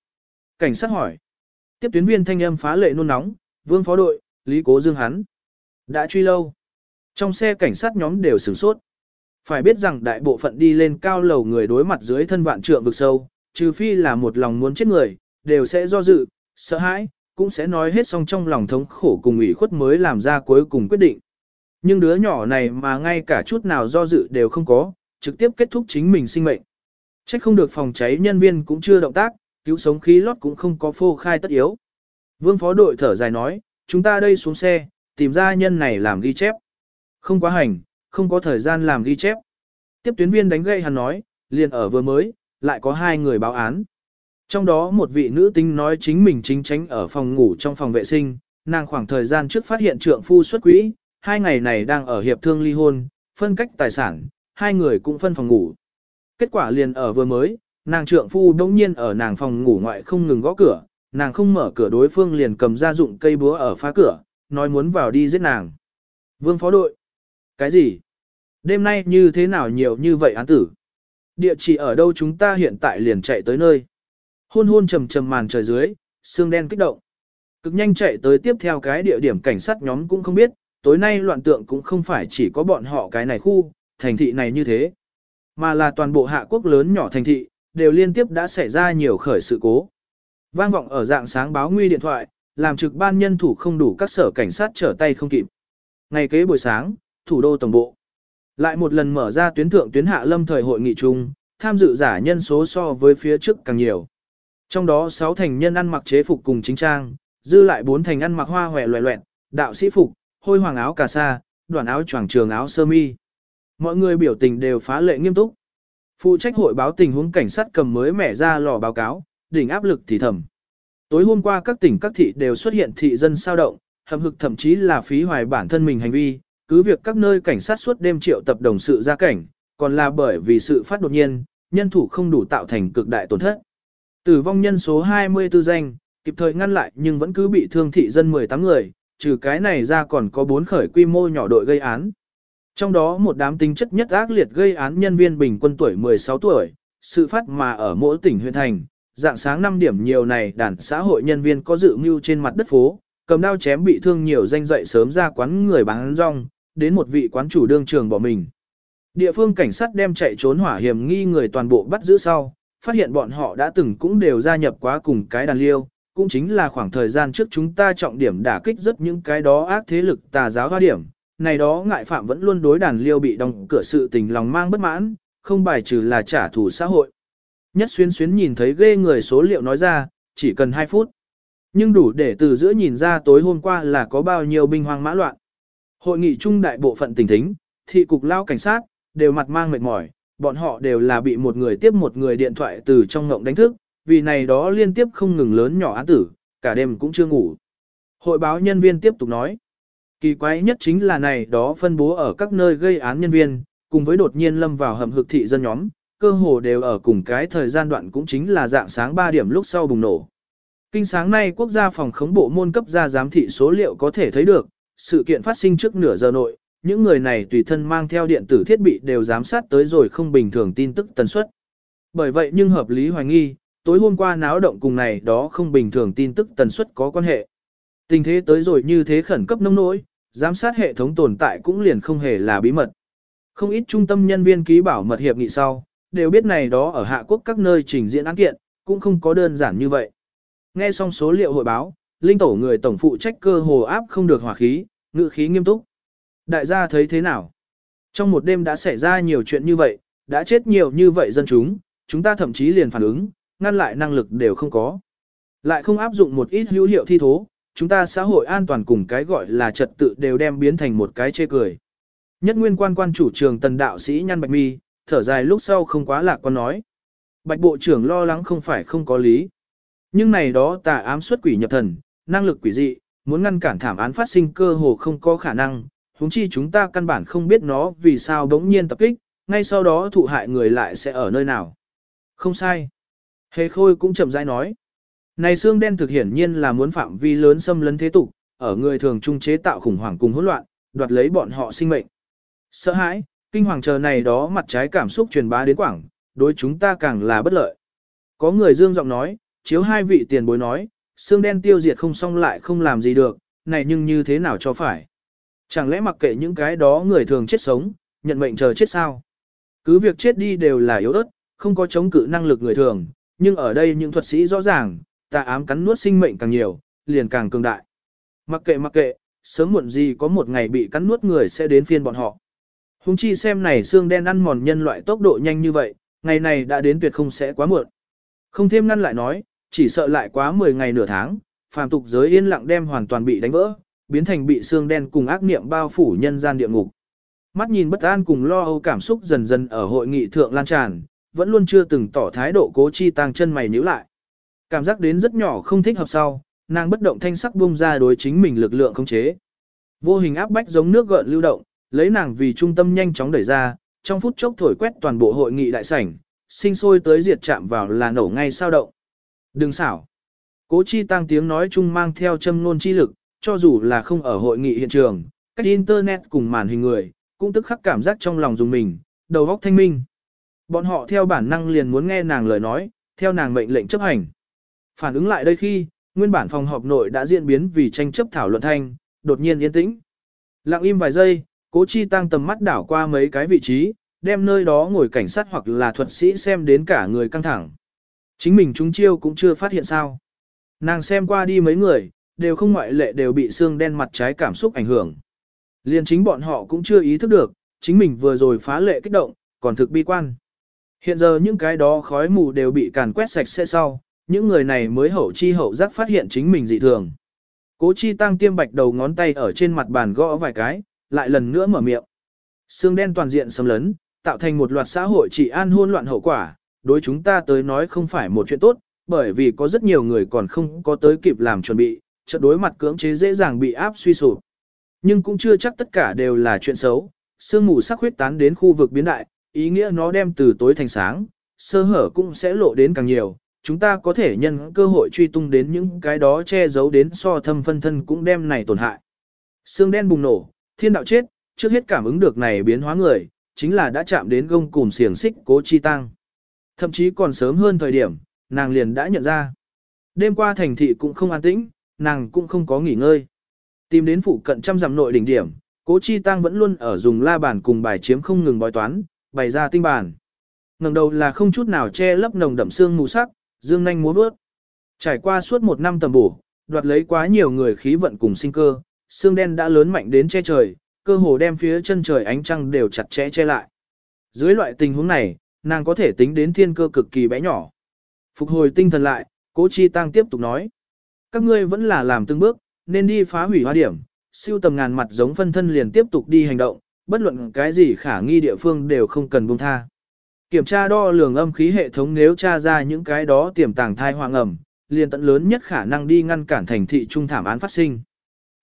Cảnh sát hỏi. Tiếp tuyến viên thanh âm phá lệ nôn nóng, vương phó đội, Lý Cố Dương hắn. Đã truy lâu. Trong xe cảnh sát nhóm đều sửng sốt. Phải biết rằng đại bộ phận đi lên cao lầu người đối mặt dưới thân vạn trượng vực sâu, trừ phi là một lòng muốn chết người, đều sẽ do dự, sợ hãi, cũng sẽ nói hết xong trong lòng thống khổ cùng ủy khuất mới làm ra cuối cùng quyết định. Nhưng đứa nhỏ này mà ngay cả chút nào do dự đều không có, trực tiếp kết thúc chính mình sinh mệnh. Trách không được phòng cháy nhân viên cũng chưa động tác, cứu sống khí lót cũng không có phô khai tất yếu. Vương phó đội thở dài nói, chúng ta đây xuống xe, tìm ra nhân này làm ghi chép. Không quá hành, không có thời gian làm ghi chép. Tiếp tuyến viên đánh gậy hắn nói, liền ở vừa mới, lại có hai người báo án. Trong đó một vị nữ tính nói chính mình chính tránh ở phòng ngủ trong phòng vệ sinh, nàng khoảng thời gian trước phát hiện trượng phu xuất quỹ, hai ngày này đang ở hiệp thương ly hôn, phân cách tài sản, hai người cũng phân phòng ngủ. Kết quả liền ở vừa mới, nàng trượng phu đống nhiên ở nàng phòng ngủ ngoại không ngừng gõ cửa, nàng không mở cửa đối phương liền cầm ra dụng cây búa ở phá cửa, nói muốn vào đi giết nàng. Vương phó đội. Cái gì? Đêm nay như thế nào nhiều như vậy án tử? Địa chỉ ở đâu chúng ta hiện tại liền chạy tới nơi. Hôn hôn trầm trầm màn trời dưới, xương đen kích động. Cực nhanh chạy tới tiếp theo cái địa điểm cảnh sát nhóm cũng không biết, tối nay loạn tượng cũng không phải chỉ có bọn họ cái này khu, thành thị này như thế. Mà là toàn bộ hạ quốc lớn nhỏ thành thị, đều liên tiếp đã xảy ra nhiều khởi sự cố. Vang vọng ở dạng sáng báo nguy điện thoại, làm trực ban nhân thủ không đủ các sở cảnh sát trở tay không kịp. Ngày kế buổi sáng, thủ đô tổng bộ. Lại một lần mở ra tuyến thượng tuyến hạ lâm thời hội nghị chung, tham dự giả nhân số so với phía trước càng nhiều. Trong đó 6 thành nhân ăn mặc chế phục cùng chính trang, dư lại 4 thành ăn mặc hoa hòe loẹ loẹn, đạo sĩ phục, hôi hoàng áo cà sa, đoàn áo choàng trường áo sơ mi. Mọi người biểu tình đều phá lệ nghiêm túc. Phụ trách hội báo tình huống cảnh sát cầm mới mẻ ra lò báo cáo, đỉnh áp lực thì thầm. Tối hôm qua các tỉnh các thị đều xuất hiện thị dân sao động, hầm hực thậm chí là phí hoài bản thân mình hành vi, cứ việc các nơi cảnh sát suốt đêm triệu tập đồng sự ra cảnh, còn là bởi vì sự phát đột nhiên, nhân thủ không đủ tạo thành cực đại tổn thất. Tử vong nhân số 24 danh, kịp thời ngăn lại nhưng vẫn cứ bị thương thị dân 18 người, trừ cái này ra còn có 4 khởi quy mô nhỏ đội gây án. Trong đó một đám tính chất nhất ác liệt gây án nhân viên bình quân tuổi 16 tuổi, sự phát mà ở mỗi tỉnh huyện thành, dạng sáng 5 điểm nhiều này đàn xã hội nhân viên có dự mưu trên mặt đất phố, cầm đao chém bị thương nhiều danh dậy sớm ra quán người bán rong, đến một vị quán chủ đương trường bỏ mình. Địa phương cảnh sát đem chạy trốn hỏa hiểm nghi người toàn bộ bắt giữ sau, phát hiện bọn họ đã từng cũng đều gia nhập quá cùng cái đàn liêu, cũng chính là khoảng thời gian trước chúng ta trọng điểm đả kích rất những cái đó ác thế lực tà giáo hoa điểm. Này đó ngại phạm vẫn luôn đối đàn liêu bị đóng cửa sự tình lòng mang bất mãn, không bài trừ là trả thù xã hội. Nhất xuyên xuyến nhìn thấy ghê người số liệu nói ra, chỉ cần 2 phút. Nhưng đủ để từ giữa nhìn ra tối hôm qua là có bao nhiêu binh hoang mã loạn. Hội nghị trung đại bộ phận tỉnh thính, thị cục lao cảnh sát, đều mặt mang mệt mỏi, bọn họ đều là bị một người tiếp một người điện thoại từ trong ngộng đánh thức, vì này đó liên tiếp không ngừng lớn nhỏ án tử, cả đêm cũng chưa ngủ. Hội báo nhân viên tiếp tục nói, kỳ quái nhất chính là này đó phân bố ở các nơi gây án nhân viên, cùng với đột nhiên lâm vào hầm hực thị dân nhóm, cơ hồ đều ở cùng cái thời gian đoạn cũng chính là dạng sáng 3 điểm lúc sau bùng nổ. Kinh sáng nay quốc gia phòng khống bộ môn cấp ra giám thị số liệu có thể thấy được, sự kiện phát sinh trước nửa giờ nội, những người này tùy thân mang theo điện tử thiết bị đều giám sát tới rồi không bình thường tin tức tần suất. Bởi vậy nhưng hợp lý hoài nghi, tối hôm qua náo động cùng này đó không bình thường tin tức tần suất có quan hệ. Tình thế tới rồi như thế khẩn cấp nông nỗi, giám sát hệ thống tồn tại cũng liền không hề là bí mật. Không ít trung tâm nhân viên ký bảo mật hiệp nghị sau, đều biết này đó ở Hạ Quốc các nơi trình diễn án kiện, cũng không có đơn giản như vậy. Nghe xong số liệu hội báo, Linh tổ người tổng phụ trách cơ hồ áp không được hỏa khí, ngự khí nghiêm túc. Đại gia thấy thế nào? Trong một đêm đã xảy ra nhiều chuyện như vậy, đã chết nhiều như vậy dân chúng, chúng ta thậm chí liền phản ứng, ngăn lại năng lực đều không có. Lại không áp dụng một ít hữu hiệu thi thố, chúng ta xã hội an toàn cùng cái gọi là trật tự đều đem biến thành một cái chê cười. Nhất nguyên quan quan chủ trường tần đạo sĩ nhăn bạch mi, thở dài lúc sau không quá lạc quan nói. Bạch bộ trưởng lo lắng không phải không có lý. Nhưng này đó tà ám xuất quỷ nhập thần, năng lực quỷ dị, muốn ngăn cản thảm án phát sinh cơ hồ không có khả năng, huống chi chúng ta căn bản không biết nó vì sao đống nhiên tập kích, ngay sau đó thụ hại người lại sẽ ở nơi nào. Không sai. Hề khôi cũng chậm rãi nói. Này xương đen thực hiển nhiên là muốn phạm vi lớn xâm lấn thế tục, ở người thường trung chế tạo khủng hoảng cùng hỗn loạn, đoạt lấy bọn họ sinh mệnh. Sợ hãi, kinh hoàng chờ này đó mặt trái cảm xúc truyền bá đến quảng, đối chúng ta càng là bất lợi. Có người dương giọng nói, chiếu hai vị tiền bối nói, xương đen tiêu diệt không xong lại không làm gì được, này nhưng như thế nào cho phải. Chẳng lẽ mặc kệ những cái đó người thường chết sống, nhận mệnh chờ chết sao? Cứ việc chết đi đều là yếu ớt, không có chống cự năng lực người thường, nhưng ở đây những thuật sĩ rõ ràng, tà ám cắn nuốt sinh mệnh càng nhiều, liền càng cường đại. Mặc kệ mặc kệ, sớm muộn gì có một ngày bị cắn nuốt người sẽ đến phiên bọn họ. Hùng chi xem này xương đen ăn mòn nhân loại tốc độ nhanh như vậy, ngày này đã đến tuyệt không sẽ quá muộn. Không thêm ngăn lại nói, chỉ sợ lại quá 10 ngày nửa tháng, phàm tục giới yên lặng đem hoàn toàn bị đánh vỡ, biến thành bị xương đen cùng ác niệm bao phủ nhân gian địa ngục. Mắt nhìn bất an cùng lo âu cảm xúc dần dần ở hội nghị thượng lan tràn, vẫn luôn chưa từng tỏ thái độ cố chi tăng chân mày nhíu lại. Cảm giác đến rất nhỏ không thích hợp sau, nàng bất động thanh sắc bung ra đối chính mình lực lượng khống chế. Vô hình áp bách giống nước gợn lưu động, lấy nàng vì trung tâm nhanh chóng đẩy ra, trong phút chốc thổi quét toàn bộ hội nghị đại sảnh, sinh sôi tới diệt chạm vào là nổ ngay sao động. Đừng xảo. Cố chi tăng tiếng nói chung mang theo châm ngôn chi lực, cho dù là không ở hội nghị hiện trường, cách internet cùng màn hình người, cũng tức khắc cảm giác trong lòng dùng mình, đầu óc thanh minh. Bọn họ theo bản năng liền muốn nghe nàng lời nói, theo nàng mệnh lệnh chấp hành. Phản ứng lại đây khi, nguyên bản phòng họp nội đã diễn biến vì tranh chấp thảo luận thanh, đột nhiên yên tĩnh. Lặng im vài giây, cố chi tăng tầm mắt đảo qua mấy cái vị trí, đem nơi đó ngồi cảnh sát hoặc là thuật sĩ xem đến cả người căng thẳng. Chính mình chúng chiêu cũng chưa phát hiện sao. Nàng xem qua đi mấy người, đều không ngoại lệ đều bị xương đen mặt trái cảm xúc ảnh hưởng. Liên chính bọn họ cũng chưa ý thức được, chính mình vừa rồi phá lệ kích động, còn thực bi quan. Hiện giờ những cái đó khói mù đều bị càn quét sạch sẽ sau, những người này mới hậu chi hậu giác phát hiện chính mình dị thường. Cố chi tăng tiêm bạch đầu ngón tay ở trên mặt bàn gõ vài cái, lại lần nữa mở miệng. Xương đen toàn diện xâm lấn, tạo thành một loạt xã hội trị an hôn loạn hậu quả, đối chúng ta tới nói không phải một chuyện tốt, bởi vì có rất nhiều người còn không có tới kịp làm chuẩn bị, trận đối mặt cưỡng chế dễ dàng bị áp suy sụp. Nhưng cũng chưa chắc tất cả đều là chuyện xấu, sương mù sắc huyết tán đến khu vực biến đại, ý nghĩa nó đem từ tối thành sáng, sơ hở cũng sẽ lộ đến càng nhiều, chúng ta có thể nhân cơ hội truy tung đến những cái đó che giấu đến so thâm phân thân cũng đem này tổn hại. Sương đen bùng nổ, thiên đạo chết, trước hết cảm ứng được này biến hóa người, chính là đã chạm đến gông cùng xiềng xích cố chi tăng. Thậm chí còn sớm hơn thời điểm, nàng liền đã nhận ra. Đêm qua thành thị cũng không an tĩnh, nàng cũng không có nghỉ ngơi. Tìm đến phụ cận trăm dặm nội đỉnh điểm, cố chi tăng vẫn luôn ở dùng la bàn cùng bài chiếm không ngừng bói toán, bày ra tinh bản. ngẩng đầu là không chút nào che lấp nồng đậm xương mù sắc, dương nhanh múa vớt. Trải qua suốt một năm tầm bổ, đoạt lấy quá nhiều người khí vận cùng sinh cơ, xương đen đã lớn mạnh đến che trời, cơ hồ đem phía chân trời ánh trăng đều chặt chẽ che lại. Dưới loại tình huống này, nàng có thể tính đến thiên cơ cực kỳ bé nhỏ. Phục hồi tinh thần lại, cố chi tăng tiếp tục nói. Các ngươi vẫn là làm từng bước, nên đi phá hủy hoa điểm, siêu tầm ngàn mặt giống phân thân liền tiếp tục đi hành động, bất luận cái gì khả nghi địa phương đều không cần buông tha. Kiểm tra đo lường âm khí hệ thống nếu tra ra những cái đó tiềm tàng thai hoang ẩm, liền tận lớn nhất khả năng đi ngăn cản thành thị trung thảm án phát sinh.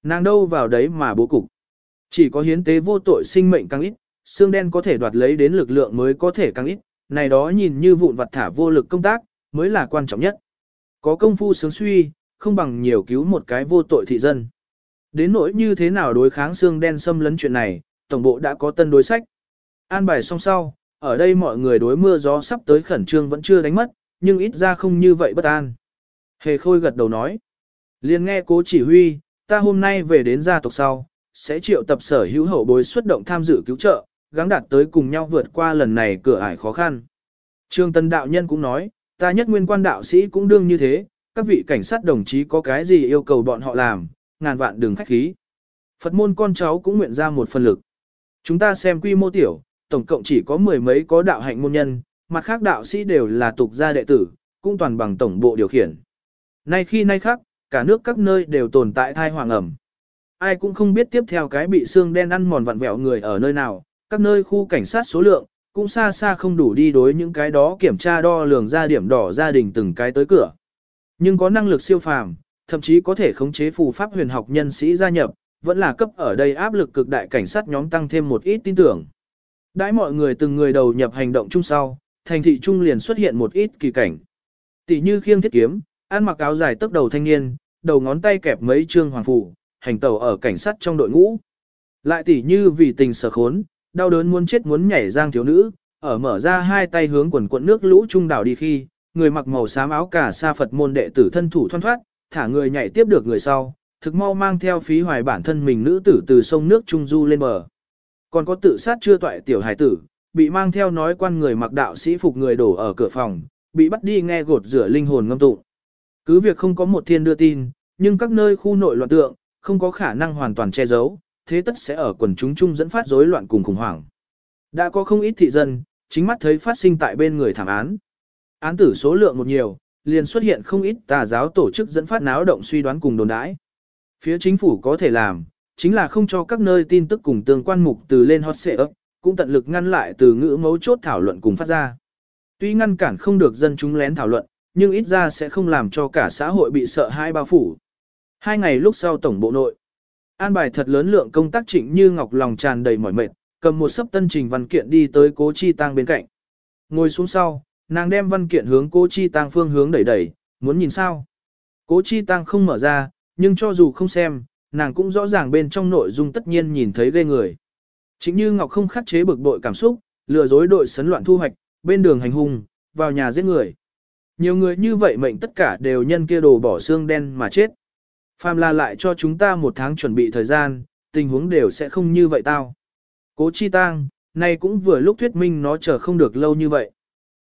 Nàng đâu vào đấy mà bố cục. Chỉ có hiến tế vô tội sinh mệnh càng ít, xương đen có thể đoạt lấy đến lực lượng mới có thể càng ít, này đó nhìn như vụn vặt thả vô lực công tác, mới là quan trọng nhất. Có công phu sướng suy, không bằng nhiều cứu một cái vô tội thị dân. Đến nỗi như thế nào đối kháng xương đen xâm lấn chuyện này, tổng bộ đã có tân đối sách. An bài xong sau, ở đây mọi người đối mưa gió sắp tới khẩn trương vẫn chưa đánh mất, nhưng ít ra không như vậy bất an. Hề khôi gật đầu nói. liền nghe cố chỉ huy, ta hôm nay về đến gia tộc sau, sẽ triệu tập sở hữu hậu bối xuất động tham dự cứu trợ, gắng đạt tới cùng nhau vượt qua lần này cửa ải khó khăn. Trương Tân Đạo Nhân cũng nói, ta nhất nguyên quan đạo sĩ cũng đương như thế, các vị cảnh sát đồng chí có cái gì yêu cầu bọn họ làm, ngàn vạn đừng khách khí. Phật môn con cháu cũng nguyện ra một phần lực. Chúng ta xem quy mô tiểu, tổng cộng chỉ có mười mấy có đạo hạnh môn nhân, mặt khác đạo sĩ đều là tục gia đệ tử, cũng toàn bằng tổng bộ điều khiển. Nay khi nay khác, cả nước các nơi đều tồn tại thai hoàng ẩm. Ai cũng không biết tiếp theo cái bị xương đen ăn mòn vặn vẹo người ở nơi nào, các nơi khu cảnh sát số lượng, cũng xa xa không đủ đi đối những cái đó kiểm tra đo lường ra điểm đỏ gia đình từng cái tới cửa. Nhưng có năng lực siêu phàm, thậm chí có thể khống chế phù pháp huyền học nhân sĩ gia nhập, vẫn là cấp ở đây áp lực cực đại cảnh sát nhóm tăng thêm một ít tin tưởng. Đãi mọi người từng người đầu nhập hành động chung sau, thành thị trung liền xuất hiện một ít kỳ cảnh. Tỷ như khiêng thiết kiếm, ăn mặc áo dài tốc đầu thanh niên, đầu ngón tay kẹp mấy trương hoàng phủ, hành tẩu ở cảnh sát trong đội ngũ. Lại tỷ như vì tình sở khốn, đau đớn muốn chết muốn nhảy giang thiếu nữ, ở mở ra hai tay hướng quần quận nước lũ trung đảo đi khi, người mặc màu xám áo cả sa Phật môn đệ tử thân thủ thoăn thoát, thả người nhảy tiếp được người sau, thực mau mang theo phí hoài bản thân mình nữ tử từ sông nước trung du lên bờ. Còn có tự sát chưa toại tiểu hải tử, bị mang theo nói quan người mặc đạo sĩ phục người đổ ở cửa phòng, bị bắt đi nghe gột rửa linh hồn ngâm tụng. Cứ việc không có một thiên đưa tin, nhưng các nơi khu nội loạn tượng, không có khả năng hoàn toàn che giấu, thế tất sẽ ở quần chúng chung dẫn phát rối loạn cùng khủng hoảng. Đã có không ít thị dân, chính mắt thấy phát sinh tại bên người thảm án. Án tử số lượng một nhiều, liền xuất hiện không ít tà giáo tổ chức dẫn phát náo động suy đoán cùng đồn đãi. Phía chính phủ có thể làm, chính là không cho các nơi tin tức cùng tương quan mục từ lên hot ấp, cũng tận lực ngăn lại từ ngữ mấu chốt thảo luận cùng phát ra. Tuy ngăn cản không được dân chúng lén thảo luận, nhưng ít ra sẽ không làm cho cả xã hội bị sợ hai bao phủ. Hai ngày lúc sau tổng bộ nội. An bài thật lớn lượng công tác trịnh như ngọc lòng tràn đầy mỏi mệt, cầm một sấp tân trình văn kiện đi tới cố chi tăng bên cạnh. Ngồi xuống sau, nàng đem văn kiện hướng cố chi tăng phương hướng đẩy đẩy, muốn nhìn sao. Cố chi tăng không mở ra, nhưng cho dù không xem, nàng cũng rõ ràng bên trong nội dung tất nhiên nhìn thấy ghê người. Chính như Ngọc không khắc chế bực bội cảm xúc, lừa dối đội sấn loạn thu hoạch, bên đường hành hung, vào nhà giết người. Nhiều người như vậy mệnh tất cả đều nhân kia đồ bỏ xương đen mà chết. Phàm là lại cho chúng ta một tháng chuẩn bị thời gian, tình huống đều sẽ không như vậy tao. Cố chi tang, nay cũng vừa lúc thuyết minh nó chờ không được lâu như vậy.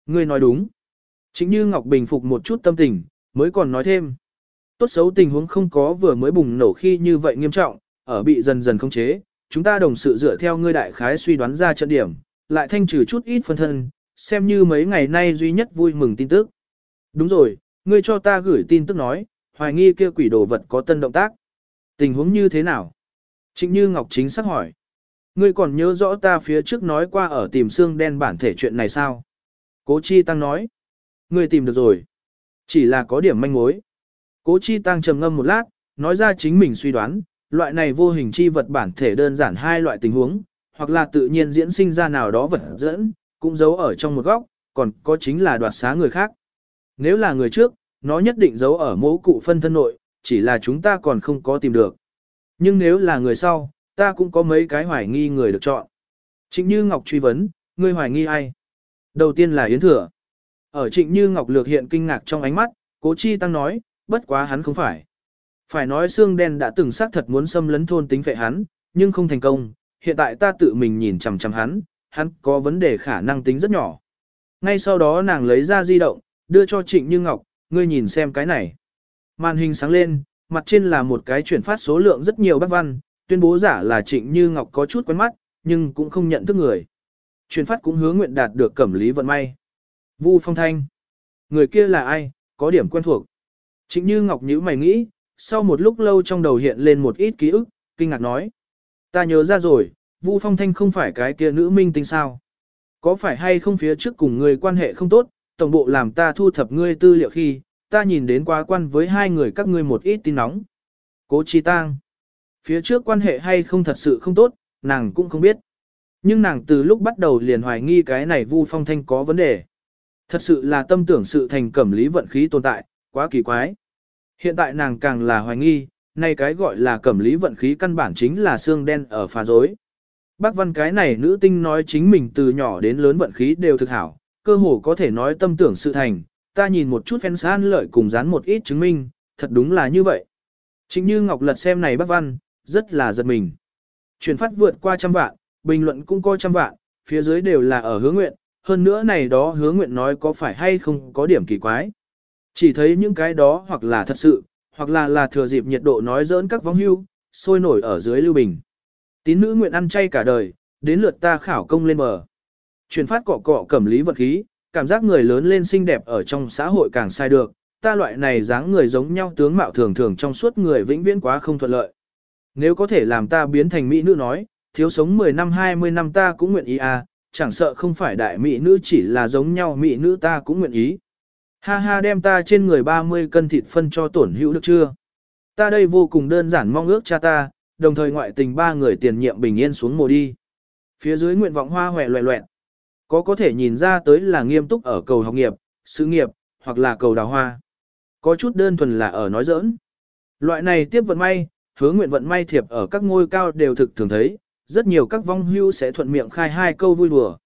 Ngươi nói đúng. Chính như Ngọc bình phục một chút tâm tình, mới còn nói thêm. Tốt xấu tình huống không có vừa mới bùng nổ khi như vậy nghiêm trọng, ở bị dần dần không chế, chúng ta đồng sự dựa theo ngươi đại khái suy đoán ra trận điểm, lại thanh trừ chút ít phân thân, xem như mấy ngày nay duy nhất vui mừng tin tức. Đúng rồi, ngươi cho ta gửi tin tức nói, hoài nghi kia quỷ đồ vật có tân động tác. Tình huống như thế nào? Trịnh Như Ngọc chính xác hỏi. Ngươi còn nhớ rõ ta phía trước nói qua ở tìm xương đen bản thể chuyện này sao? Cố Chi Tăng nói. Người tìm được rồi. Chỉ là có điểm manh mối. Cố Chi Tăng trầm ngâm một lát, nói ra chính mình suy đoán, loại này vô hình chi vật bản thể đơn giản hai loại tình huống, hoặc là tự nhiên diễn sinh ra nào đó vật dẫn, cũng giấu ở trong một góc, còn có chính là đoạt xá người khác. Nếu là người trước, nó nhất định giấu ở mẫu cụ phân thân nội, chỉ là chúng ta còn không có tìm được. Nhưng nếu là người sau, ta cũng có mấy cái hoài nghi người được chọn. Chính Như Ngọc truy vấn, ngươi hoài nghi ai? Đầu tiên là Yến Thừa. Ở Trịnh Như Ngọc lược hiện kinh ngạc trong ánh mắt, Cố Chi Tăng nói, bất quá hắn không phải. Phải nói xương đen đã từng xác thật muốn xâm lấn thôn tính phệ hắn, nhưng không thành công, hiện tại ta tự mình nhìn chằm chằm hắn, hắn có vấn đề khả năng tính rất nhỏ. Ngay sau đó nàng lấy ra di động, đưa cho Trịnh Như Ngọc, ngươi nhìn xem cái này. Màn hình sáng lên, mặt trên là một cái chuyển phát số lượng rất nhiều bác văn, tuyên bố giả là Trịnh Như Ngọc có chút quen mắt, nhưng cũng không nhận thức người. Chuyển phát cũng hứa nguyện đạt được cẩm lý vận may. Vu Phong Thanh. Người kia là ai, có điểm quen thuộc. Chính Như Ngọc Nhữ mày nghĩ, sau một lúc lâu trong đầu hiện lên một ít ký ức, kinh ngạc nói. Ta nhớ ra rồi, Vu Phong Thanh không phải cái kia nữ minh tinh sao. Có phải hay không phía trước cùng người quan hệ không tốt, tổng bộ làm ta thu thập ngươi tư liệu khi, ta nhìn đến quá quan với hai người các ngươi một ít tin nóng. Cố Chi Tang. Phía trước quan hệ hay không thật sự không tốt, nàng cũng không biết. Nhưng nàng từ lúc bắt đầu liền hoài nghi cái này Vu Phong Thanh có vấn đề. Thật sự là tâm tưởng sự thành cẩm lý vận khí tồn tại, quá kỳ quái. Hiện tại nàng càng là hoài nghi, nay cái gọi là cẩm lý vận khí căn bản chính là xương đen ở phá dối. Bác văn cái này nữ tinh nói chính mình từ nhỏ đến lớn vận khí đều thực hảo, cơ hồ có thể nói tâm tưởng sự thành, ta nhìn một chút fans an lợi cùng dán một ít chứng minh, thật đúng là như vậy. Chính như Ngọc Lật xem này bác văn, rất là giật mình. Chuyển phát vượt qua trăm vạn, bình luận cũng coi trăm vạn, phía dưới đều là ở hứa nguyện, hơn nữa này đó hứa nguyện nói có phải hay không có điểm kỳ quái. Chỉ thấy những cái đó hoặc là thật sự, hoặc là là thừa dịp nhiệt độ nói dỡn các vong hưu, sôi nổi ở dưới lưu bình. Tín nữ nguyện ăn chay cả đời, đến lượt ta khảo công lên bờ. Truyền phát cọ cọ cẩm lý vật khí, cảm giác người lớn lên xinh đẹp ở trong xã hội càng sai được, ta loại này dáng người giống nhau tướng mạo thường thường trong suốt người vĩnh viễn quá không thuận lợi. Nếu có thể làm ta biến thành mỹ nữ nói, thiếu sống 10 năm 20 năm ta cũng nguyện ý à, chẳng sợ không phải đại mỹ nữ chỉ là giống nhau mỹ nữ ta cũng nguyện ý. Ha ha đem ta trên người 30 cân thịt phân cho tổn hữu được chưa? Ta đây vô cùng đơn giản mong ước cha ta, đồng thời ngoại tình ba người tiền nhiệm bình yên xuống mồ đi. Phía dưới nguyện vọng hoa hòe loẹ loẹn. Có có thể nhìn ra tới là nghiêm túc ở cầu học nghiệp, sự nghiệp, hoặc là cầu đào hoa. Có chút đơn thuần là ở nói giỡn. Loại này tiếp vận may, hứa nguyện vận may thiệp ở các ngôi cao đều thực thường thấy, rất nhiều các vong hưu sẽ thuận miệng khai hai câu vui đùa.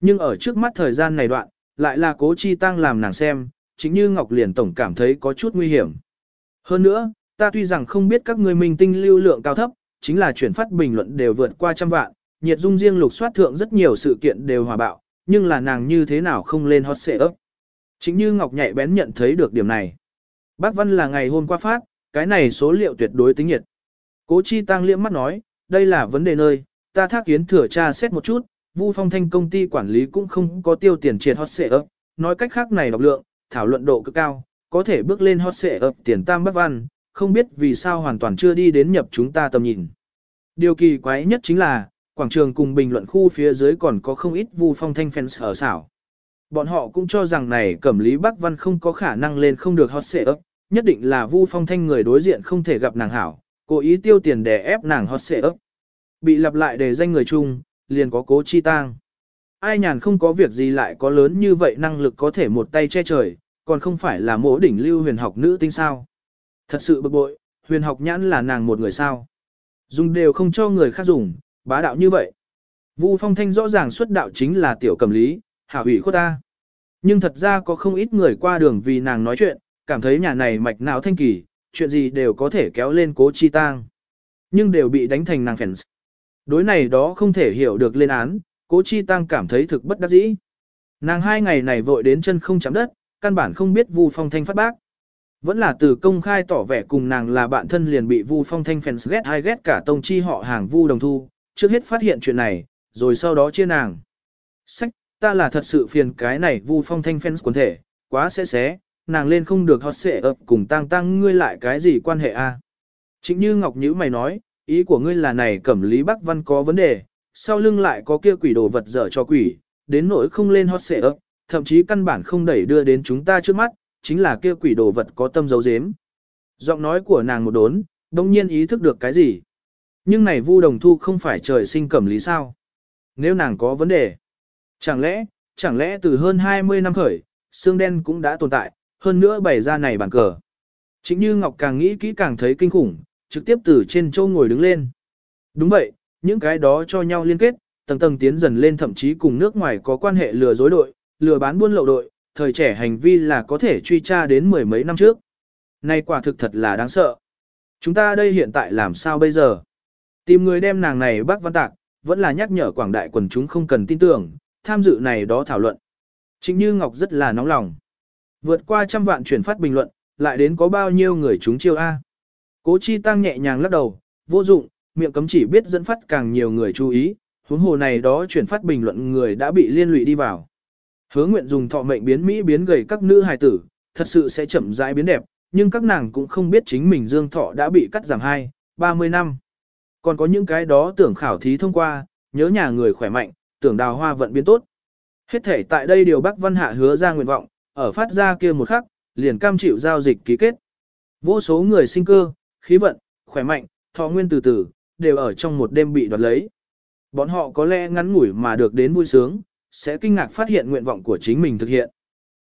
Nhưng ở trước mắt thời gian này đoạn, lại là cố chi tăng làm nàng xem, chính như Ngọc liền tổng cảm thấy có chút nguy hiểm. Hơn nữa, ta tuy rằng không biết các người minh tinh lưu lượng cao thấp, chính là chuyển phát bình luận đều vượt qua trăm vạn, nhiệt dung riêng lục soát thượng rất nhiều sự kiện đều hòa bạo, nhưng là nàng như thế nào không lên hot xệ ấp. Chính như Ngọc nhạy bén nhận thấy được điểm này. Bác Văn là ngày hôm qua phát, cái này số liệu tuyệt đối tính nhiệt. Cố Chi Tăng liễm mắt nói, đây là vấn đề nơi, ta thác kiến thừa tra xét một chút, Vu Phong Thanh công ty quản lý cũng không có tiêu tiền triệt hot xệ ấp, nói cách khác này độc lượng, thảo luận độ cực cao, có thể bước lên hot xệ ấp tiền tam bất văn, không biết vì sao hoàn toàn chưa đi đến nhập chúng ta tầm nhìn. Điều kỳ quái nhất chính là, quảng trường cùng bình luận khu phía dưới còn có không ít Vu Phong Thanh fans ở xảo. Bọn họ cũng cho rằng này Cẩm Lý Bắc Văn không có khả năng lên không được hot xệ ấp, Nhất định là Vu Phong Thanh người đối diện không thể gặp nàng hảo, cố ý tiêu tiền để ép nàng hot xệ ấp. Bị lặp lại để danh người chung, liền có cố chi tang. Ai nhàn không có việc gì lại có lớn như vậy năng lực có thể một tay che trời, còn không phải là mỗ đỉnh lưu huyền học nữ tinh sao. Thật sự bực bội, huyền học nhãn là nàng một người sao. Dùng đều không cho người khác dùng, bá đạo như vậy. Vu Phong Thanh rõ ràng xuất đạo chính là tiểu cầm lý, hảo hủy khuất ta. Nhưng thật ra có không ít người qua đường vì nàng nói chuyện, cảm thấy nhà này mạch não thanh kỳ, chuyện gì đều có thể kéo lên cố chi tang. Nhưng đều bị đánh thành nàng phèn. Đối này đó không thể hiểu được lên án, cố chi tăng cảm thấy thực bất đắc dĩ. Nàng hai ngày này vội đến chân không chạm đất, căn bản không biết Vu Phong Thanh phát bác. Vẫn là từ công khai tỏ vẻ cùng nàng là bạn thân liền bị Vu Phong Thanh fans ghét hay ghét cả tông chi họ hàng Vu Đồng Thu, trước hết phát hiện chuyện này, rồi sau đó chia nàng. Sách, ta là thật sự phiền cái này Vu Phong Thanh fans quần thể, quá sẽ xé, nàng lên không được hot xệ ập cùng tăng tăng ngươi lại cái gì quan hệ a? Chính như Ngọc Nhữ mày nói, ý của ngươi là này cẩm lý Bắc Văn có vấn đề, sau lưng lại có kia quỷ đồ vật dở cho quỷ, đến nỗi không lên hot xệ ấp, thậm chí căn bản không đẩy đưa đến chúng ta trước mắt, chính là kia quỷ đồ vật có tâm dấu dếm. Giọng nói của nàng một đốn, đồng nhiên ý thức được cái gì. Nhưng này Vu Đồng Thu không phải trời sinh cẩm lý sao? Nếu nàng có vấn đề, chẳng lẽ, chẳng lẽ từ hơn 20 năm khởi, xương đen cũng đã tồn tại, hơn nữa bày ra này bàn cờ. Chính như Ngọc càng nghĩ kỹ càng thấy kinh khủng, trực tiếp từ trên châu ngồi đứng lên. Đúng vậy, những cái đó cho nhau liên kết, tầng tầng tiến dần lên thậm chí cùng nước ngoài có quan hệ lừa dối đội, lừa bán buôn lậu đội, thời trẻ hành vi là có thể truy tra đến mười mấy năm trước. Này quả thực thật là đáng sợ. Chúng ta đây hiện tại làm sao bây giờ? Tìm người đem nàng này bác văn tạc, vẫn là nhắc nhở quảng đại quần chúng không cần tin tưởng, tham dự này đó thảo luận. Chính như Ngọc rất là nóng lòng. Vượt qua trăm vạn chuyển phát bình luận, lại đến có bao nhiêu người chúng chiêu A. Cố chi tăng nhẹ nhàng lắc đầu, vô dụng, miệng cấm chỉ biết dẫn phát càng nhiều người chú ý, huống hồ này đó chuyển phát bình luận người đã bị liên lụy đi vào. Hứa nguyện dùng thọ mệnh biến Mỹ biến gầy các nữ hài tử, thật sự sẽ chậm rãi biến đẹp, nhưng các nàng cũng không biết chính mình dương thọ đã bị cắt giảm 2, 30 năm. Còn có những cái đó tưởng khảo thí thông qua, nhớ nhà người khỏe mạnh, tưởng đào hoa vận biến tốt. Hết thể tại đây điều Bắc Văn Hạ hứa ra nguyện vọng, ở phát ra kia một khắc, liền cam chịu giao dịch ký kết. Vô số người sinh cơ, khí vận, khỏe mạnh, thọ nguyên từ từ, đều ở trong một đêm bị đoạt lấy. Bọn họ có lẽ ngắn ngủi mà được đến vui sướng, sẽ kinh ngạc phát hiện nguyện vọng của chính mình thực hiện.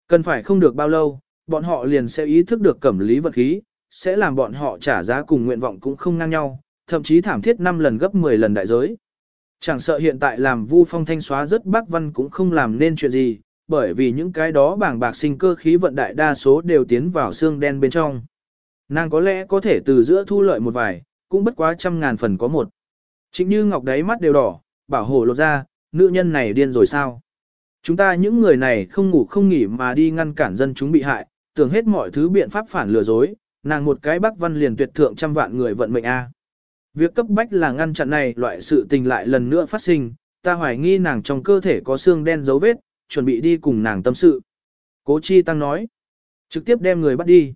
Cần phải không được bao lâu, bọn họ liền sẽ ý thức được cẩm lý vật khí, sẽ làm bọn họ trả giá cùng nguyện vọng cũng không ngang nhau, thậm chí thảm thiết 5 lần gấp 10 lần đại giới. Chẳng sợ hiện tại làm Vu Phong thanh xóa rất bác văn cũng không làm nên chuyện gì, bởi vì những cái đó bảng bạc sinh cơ khí vận đại đa số đều tiến vào xương đen bên trong. Nàng có lẽ có thể từ giữa thu lợi một vài, cũng bất quá trăm ngàn phần có một. Chính như ngọc đáy mắt đều đỏ, bảo hộ lột ra, nữ nhân này điên rồi sao? Chúng ta những người này không ngủ không nghỉ mà đi ngăn cản dân chúng bị hại, tưởng hết mọi thứ biện pháp phản lừa dối, nàng một cái bắc văn liền tuyệt thượng trăm vạn người vận mệnh A. Việc cấp bách là ngăn chặn này loại sự tình lại lần nữa phát sinh, ta hoài nghi nàng trong cơ thể có xương đen dấu vết, chuẩn bị đi cùng nàng tâm sự. Cố Chi Tăng nói, trực tiếp đem người bắt đi.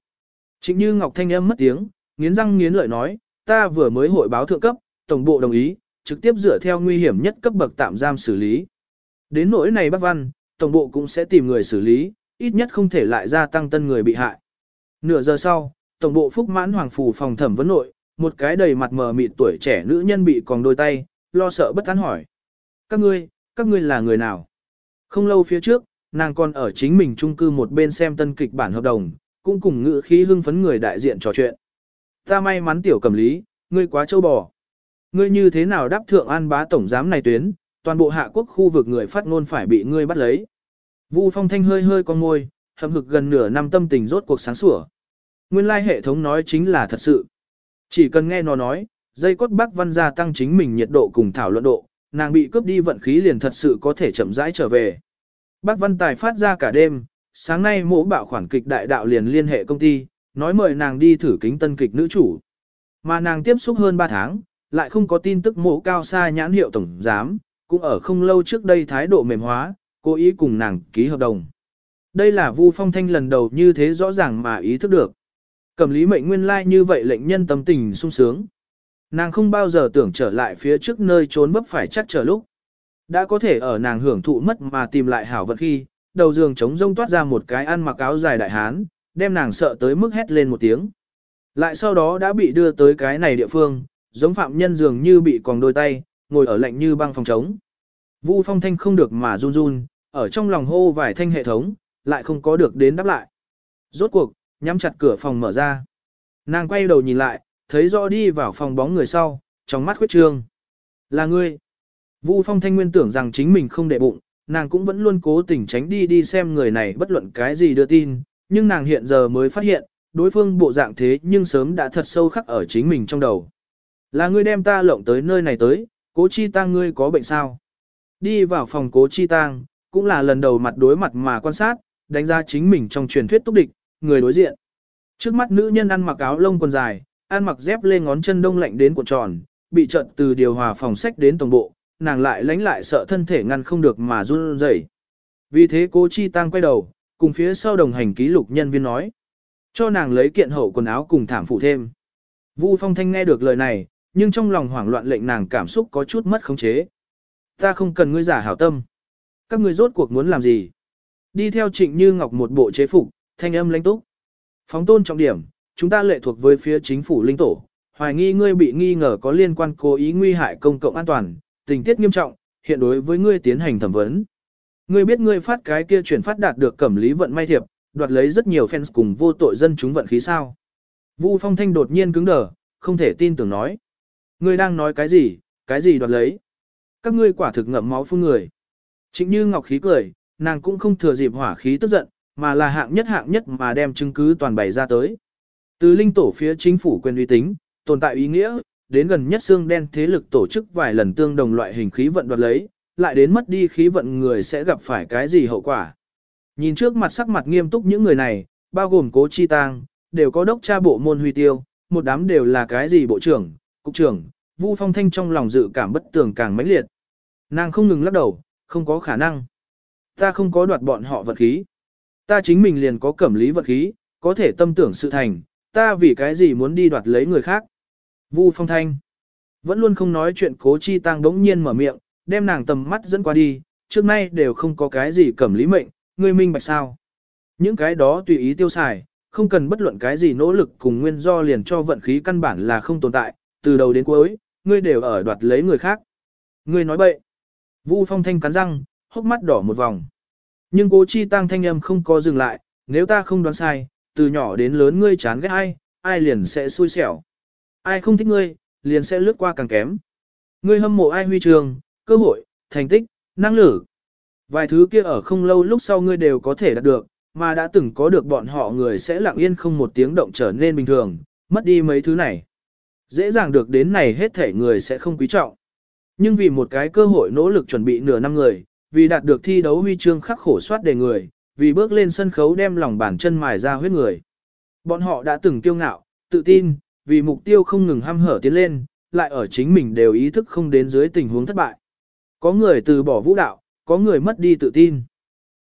Trịnh Như Ngọc Thanh âm mất tiếng, nghiến răng nghiến lợi nói, ta vừa mới hội báo thượng cấp, tổng bộ đồng ý, trực tiếp dựa theo nguy hiểm nhất cấp bậc tạm giam xử lý. Đến nỗi này bác văn, tổng bộ cũng sẽ tìm người xử lý, ít nhất không thể lại gia tăng tân người bị hại. Nửa giờ sau, tổng bộ phúc mãn hoàng phủ phòng thẩm vấn nội, một cái đầy mặt mờ mịt tuổi trẻ nữ nhân bị còn đôi tay, lo sợ bất an hỏi. Các ngươi, các ngươi là người nào? Không lâu phía trước, nàng còn ở chính mình chung cư một bên xem tân kịch bản hợp đồng, cũng cùng ngự khí hưng phấn người đại diện trò chuyện. Ta may mắn tiểu cầm lý, ngươi quá châu bò. Ngươi như thế nào đáp thượng an bá tổng giám này tuyến, toàn bộ hạ quốc khu vực người phát ngôn phải bị ngươi bắt lấy. Vu phong thanh hơi hơi con môi, hậm hực gần nửa năm tâm tình rốt cuộc sáng sủa. Nguyên lai hệ thống nói chính là thật sự. Chỉ cần nghe nó nói, dây cốt bác văn gia tăng chính mình nhiệt độ cùng thảo luận độ, nàng bị cướp đi vận khí liền thật sự có thể chậm rãi trở về. Bác văn tài phát ra cả đêm, sáng nay mỗ Bảo khoản kịch đại đạo liền liên hệ công ty, nói mời nàng đi thử kính tân kịch nữ chủ. Mà nàng tiếp xúc hơn 3 tháng, lại không có tin tức Mỗ cao xa nhãn hiệu tổng giám, cũng ở không lâu trước đây thái độ mềm hóa, cố ý cùng nàng ký hợp đồng. Đây là Vu Phong Thanh lần đầu như thế rõ ràng mà ý thức được. Cầm lý mệnh nguyên lai like như vậy lệnh nhân tâm tình sung sướng. Nàng không bao giờ tưởng trở lại phía trước nơi trốn bấp phải chắc chờ lúc. Đã có thể ở nàng hưởng thụ mất mà tìm lại hảo vật khi, đầu giường trống rông toát ra một cái ăn mặc áo dài đại hán, đem nàng sợ tới mức hét lên một tiếng. Lại sau đó đã bị đưa tới cái này địa phương, giống phạm nhân dường như bị còn đôi tay, ngồi ở lạnh như băng phòng trống. Vu phong thanh không được mà run run, ở trong lòng hô vài thanh hệ thống, lại không có được đến đáp lại. Rốt cuộc, nhắm chặt cửa phòng mở ra. Nàng quay đầu nhìn lại, thấy rõ đi vào phòng bóng người sau, trong mắt khuyết trương. Là ngươi. Vu phong thanh nguyên tưởng rằng chính mình không để bụng, nàng cũng vẫn luôn cố tình tránh đi đi xem người này bất luận cái gì đưa tin, nhưng nàng hiện giờ mới phát hiện, đối phương bộ dạng thế nhưng sớm đã thật sâu khắc ở chính mình trong đầu. Là ngươi đem ta lộng tới nơi này tới, cố chi tang ngươi có bệnh sao? Đi vào phòng cố chi tang, cũng là lần đầu mặt đối mặt mà quan sát, đánh giá chính mình trong truyền thuyết túc địch, người đối diện. Trước mắt nữ nhân ăn mặc áo lông quần dài, ăn mặc dép lên ngón chân đông lạnh đến cuộn tròn, bị trận từ điều hòa phòng sách đến tổng bộ, nàng lại lánh lại sợ thân thể ngăn không được mà run rẩy. Vì thế cố chi tăng quay đầu, cùng phía sau đồng hành ký lục nhân viên nói. Cho nàng lấy kiện hậu quần áo cùng thảm phụ thêm. Vu Phong Thanh nghe được lời này, nhưng trong lòng hoảng loạn lệnh nàng cảm xúc có chút mất khống chế. Ta không cần ngươi giả hảo tâm. Các ngươi rốt cuộc muốn làm gì? Đi theo trịnh như ngọc một bộ chế phục, thanh âm lãnh túc. Phóng tôn trọng điểm, chúng ta lệ thuộc với phía chính phủ linh tổ, hoài nghi ngươi bị nghi ngờ có liên quan cố ý nguy hại công cộng an toàn, tình tiết nghiêm trọng, hiện đối với ngươi tiến hành thẩm vấn. Ngươi biết ngươi phát cái kia chuyển phát đạt được cẩm lý vận may thiệp, đoạt lấy rất nhiều fans cùng vô tội dân chúng vận khí sao. Vu Phong Thanh đột nhiên cứng đờ, không thể tin tưởng nói. Ngươi đang nói cái gì, cái gì đoạt lấy. Các ngươi quả thực ngậm máu phun người. Chính như Ngọc khí cười, nàng cũng không thừa dịp hỏa khí tức giận, mà là hạng nhất hạng nhất mà đem chứng cứ toàn bày ra tới. Từ linh tổ phía chính phủ quyền uy tín, tồn tại ý nghĩa, đến gần nhất xương đen thế lực tổ chức vài lần tương đồng loại hình khí vận đoạt lấy, lại đến mất đi khí vận người sẽ gặp phải cái gì hậu quả. Nhìn trước mặt sắc mặt nghiêm túc những người này, bao gồm cố chi tang, đều có đốc tra bộ môn huy tiêu, một đám đều là cái gì bộ trưởng, cục trưởng, Vu Phong Thanh trong lòng dự cảm bất tường càng mãnh liệt. Nàng không ngừng lắc đầu, không có khả năng. Ta không có đoạt bọn họ vật khí. Ta chính mình liền có cẩm lý vật khí, có thể tâm tưởng sự thành, ta vì cái gì muốn đi đoạt lấy người khác. Vu Phong Thanh vẫn luôn không nói chuyện cố chi tăng đống nhiên mở miệng, đem nàng tầm mắt dẫn qua đi, trước nay đều không có cái gì cẩm lý mệnh, ngươi minh bạch sao. Những cái đó tùy ý tiêu xài, không cần bất luận cái gì nỗ lực cùng nguyên do liền cho vận khí căn bản là không tồn tại, từ đầu đến cuối, ngươi đều ở đoạt lấy người khác. Ngươi nói bậy. Vu Phong Thanh cắn răng, hốc mắt đỏ một vòng. Nhưng cố chi tăng thanh âm không có dừng lại, nếu ta không đoán sai, từ nhỏ đến lớn ngươi chán ghét ai, ai liền sẽ xui xẻo. Ai không thích ngươi, liền sẽ lướt qua càng kém. Ngươi hâm mộ ai huy trường, cơ hội, thành tích, năng lực. Vài thứ kia ở không lâu lúc sau ngươi đều có thể đạt được, mà đã từng có được bọn họ người sẽ lặng yên không một tiếng động trở nên bình thường, mất đi mấy thứ này. Dễ dàng được đến này hết thể người sẽ không quý trọng. Nhưng vì một cái cơ hội nỗ lực chuẩn bị nửa năm người, vì đạt được thi đấu huy chương khắc khổ soát đề người, vì bước lên sân khấu đem lòng bàn chân mài ra huyết người. Bọn họ đã từng kiêu ngạo, tự tin, vì mục tiêu không ngừng ham hở tiến lên, lại ở chính mình đều ý thức không đến dưới tình huống thất bại. Có người từ bỏ vũ đạo, có người mất đi tự tin.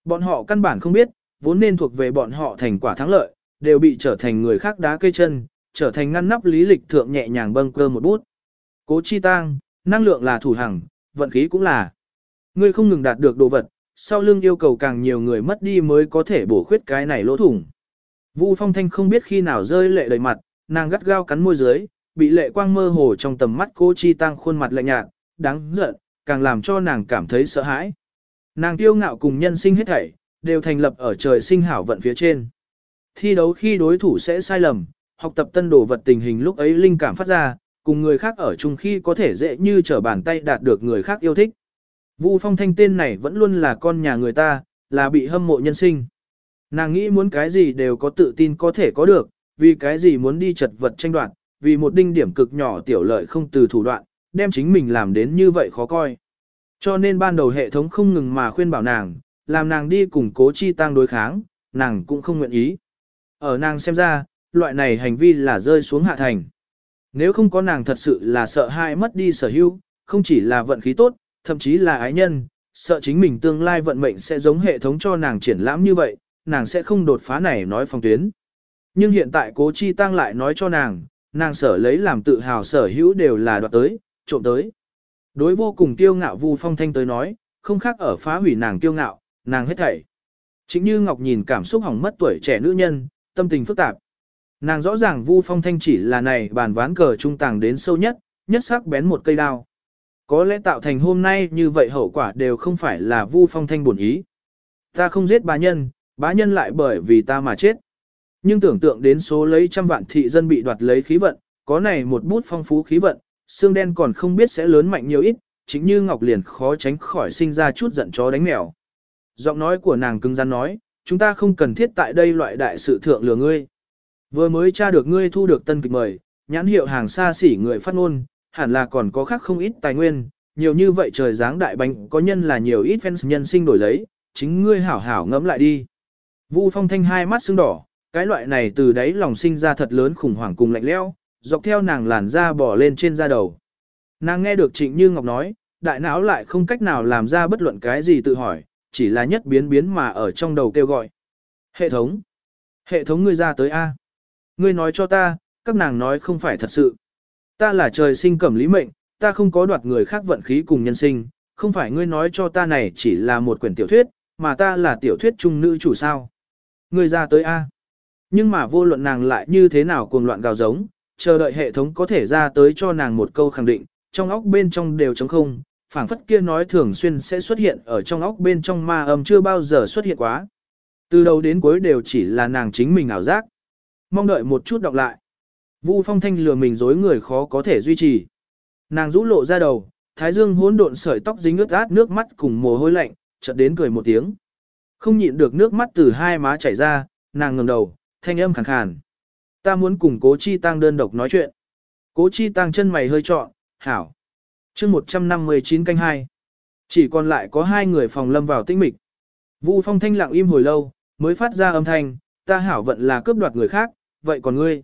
Bọn họ căn bản không biết, vốn nên thuộc về bọn họ thành quả thắng lợi, đều bị trở thành người khác đá cây chân, trở thành ngăn nắp lý lịch thượng nhẹ nhàng bâng cơ một bút. Cố chi tang, năng lượng là thủ hằng, vận khí cũng là. Ngươi không ngừng đạt được đồ vật, sau lưng yêu cầu càng nhiều người mất đi mới có thể bổ khuyết cái này lỗ thủng. Vu Phong Thanh không biết khi nào rơi lệ đầy mặt, nàng gắt gao cắn môi dưới, bị lệ quang mơ hồ trong tầm mắt cô Chi Tăng khuôn mặt lạnh nhạt, đáng giận, càng làm cho nàng cảm thấy sợ hãi. Nàng tiêu ngạo cùng nhân sinh hết thảy, đều thành lập ở trời sinh hảo vận phía trên. Thi đấu khi đối thủ sẽ sai lầm, học tập tân đồ vật tình hình lúc ấy linh cảm phát ra, cùng người khác ở chung khi có thể dễ như trở bàn tay đạt được người khác yêu thích. Vu Phong Thanh tên này vẫn luôn là con nhà người ta, là bị hâm mộ nhân sinh. Nàng nghĩ muốn cái gì đều có tự tin có thể có được, vì cái gì muốn đi chật vật tranh đoạt, vì một đinh điểm cực nhỏ tiểu lợi không từ thủ đoạn, đem chính mình làm đến như vậy khó coi. Cho nên ban đầu hệ thống không ngừng mà khuyên bảo nàng, làm nàng đi cùng cố chi tăng đối kháng, nàng cũng không nguyện ý. Ở nàng xem ra, loại này hành vi là rơi xuống hạ thành. Nếu không có nàng thật sự là sợ hãi mất đi sở hữu, không chỉ là vận khí tốt, thậm chí là ái nhân, sợ chính mình tương lai vận mệnh sẽ giống hệ thống cho nàng triển lãm như vậy, nàng sẽ không đột phá này nói phong tuyến. Nhưng hiện tại cố chi tăng lại nói cho nàng, nàng sở lấy làm tự hào sở hữu đều là đoạt tới, trộm tới. Đối vô cùng kiêu ngạo Vu Phong Thanh tới nói, không khác ở phá hủy nàng kiêu ngạo, nàng hết thảy. Chính như Ngọc nhìn cảm xúc hỏng mất tuổi trẻ nữ nhân, tâm tình phức tạp. Nàng rõ ràng Vu Phong Thanh chỉ là này bàn ván cờ trung tàng đến sâu nhất, nhất sắc bén một cây đao. Có lẽ tạo thành hôm nay như vậy hậu quả đều không phải là Vu Phong Thanh buồn ý. Ta không giết bá nhân, bá nhân lại bởi vì ta mà chết. Nhưng tưởng tượng đến số lấy trăm vạn thị dân bị đoạt lấy khí vận, có này một bút phong phú khí vận, xương đen còn không biết sẽ lớn mạnh nhiều ít, chính như Ngọc liền khó tránh khỏi sinh ra chút giận chó đánh mèo. Giọng nói của nàng cứng rắn nói, chúng ta không cần thiết tại đây loại đại sự thượng lừa ngươi. Vừa mới tra được ngươi thu được tân kịch mời, nhãn hiệu hàng xa xỉ người phát ngôn, hẳn là còn có khác không ít tài nguyên, nhiều như vậy trời dáng đại bánh có nhân là nhiều ít fans nhân sinh đổi lấy, chính ngươi hảo hảo ngẫm lại đi. Vu Phong Thanh hai mắt sưng đỏ, cái loại này từ đấy lòng sinh ra thật lớn khủng hoảng cùng lạnh lẽo, dọc theo nàng làn da bỏ lên trên da đầu. Nàng nghe được Trịnh Như Ngọc nói, đại não lại không cách nào làm ra bất luận cái gì tự hỏi, chỉ là nhất biến biến mà ở trong đầu kêu gọi. Hệ thống. Hệ thống ngươi ra tới A. Ngươi nói cho ta, các nàng nói không phải thật sự. Ta là trời sinh cẩm lý mệnh, ta không có đoạt người khác vận khí cùng nhân sinh, không phải ngươi nói cho ta này chỉ là một quyển tiểu thuyết, mà ta là tiểu thuyết trung nữ chủ sao. Ngươi ra tới A. Nhưng mà vô luận nàng lại như thế nào cuồng loạn gào giống, chờ đợi hệ thống có thể ra tới cho nàng một câu khẳng định, trong óc bên trong đều trống không, phảng phất kia nói thường xuyên sẽ xuất hiện ở trong óc bên trong ma âm chưa bao giờ xuất hiện quá. Từ đầu đến cuối đều chỉ là nàng chính mình ảo giác. Mong đợi một chút đọc lại. Vu Phong Thanh lừa mình dối người khó có thể duy trì. Nàng rũ lộ ra đầu, thái dương hỗn độn sợi tóc dính ướt át nước mắt cùng mồ hôi lạnh, chợt đến cười một tiếng. Không nhịn được nước mắt từ hai má chảy ra, nàng ngẩng đầu, thanh âm khàn khàn. Ta muốn cùng Cố Chi Tăng đơn độc nói chuyện. Cố Chi Tăng chân mày hơi trọn, hảo. chương 159 canh hai Chỉ còn lại có hai người phòng lâm vào tĩnh mịch. Vu Phong Thanh lặng im hồi lâu, mới phát ra âm thanh, ta hảo vận là cướp đoạt người khác, vậy còn ngươi?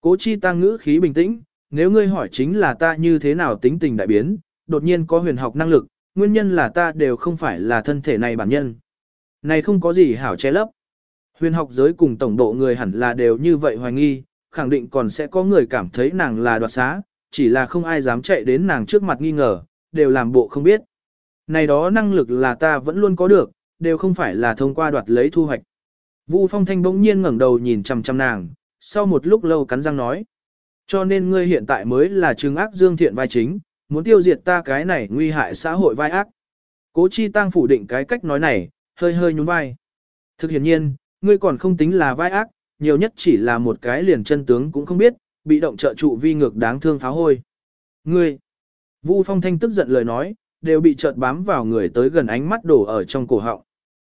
Cố chi tăng ngữ khí bình tĩnh, nếu ngươi hỏi chính là ta như thế nào tính tình đại biến, đột nhiên có huyền học năng lực, nguyên nhân là ta đều không phải là thân thể này bản nhân. Này không có gì hảo che lấp. Huyền học giới cùng tổng độ người hẳn là đều như vậy hoài nghi, khẳng định còn sẽ có người cảm thấy nàng là đoạt xá, chỉ là không ai dám chạy đến nàng trước mặt nghi ngờ, đều làm bộ không biết. Này đó năng lực là ta vẫn luôn có được, đều không phải là thông qua đoạt lấy thu hoạch. Vu Phong Thanh bỗng nhiên ngẩng đầu nhìn chằm chằm nàng, sau một lúc lâu cắn răng nói. Cho nên ngươi hiện tại mới là trừng ác dương thiện vai chính, muốn tiêu diệt ta cái này nguy hại xã hội vai ác. Cố Chi Tăng phủ định cái cách nói này, hơi hơi nhún vai. Thực hiện nhiên, ngươi còn không tính là vai ác, nhiều nhất chỉ là một cái liền chân tướng cũng không biết, bị động trợ trụ vi ngược đáng thương pháo hôi. Ngươi, Vu Phong Thanh tức giận lời nói, đều bị chợt bám vào người tới gần ánh mắt đổ ở trong cổ họng.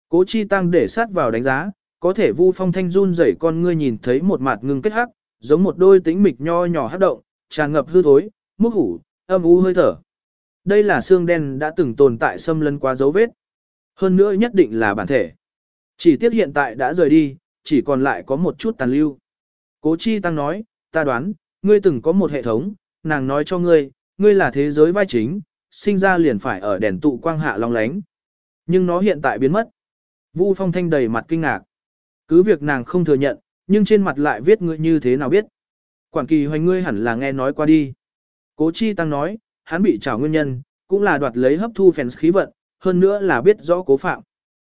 Cố Chi Tăng để sát vào đánh giá, có thể Vu Phong Thanh run rẩy con ngươi nhìn thấy một mặt ngưng kết hắc, giống một đôi tĩnh mịch nho nhỏ hắc động, tràn ngập hư thối, mốc hủ, âm u hơi thở. Đây là xương đen đã từng tồn tại xâm lấn quá dấu vết. Hơn nữa nhất định là bản thể. Chỉ tiếc hiện tại đã rời đi, chỉ còn lại có một chút tàn lưu. Cố Chi Tăng nói, ta đoán, ngươi từng có một hệ thống, nàng nói cho ngươi, ngươi là thế giới vai chính, sinh ra liền phải ở đèn tụ quang hạ long lánh. Nhưng nó hiện tại biến mất. Vu Phong Thanh đầy mặt kinh ngạc. Cứ việc nàng không thừa nhận, nhưng trên mặt lại viết ngươi như thế nào biết. Quản kỳ hoành ngươi hẳn là nghe nói qua đi. Cố Chi Tăng nói, hắn bị trảo nguyên nhân, cũng là đoạt lấy hấp thu phèn khí vận, hơn nữa là biết rõ cố phạm.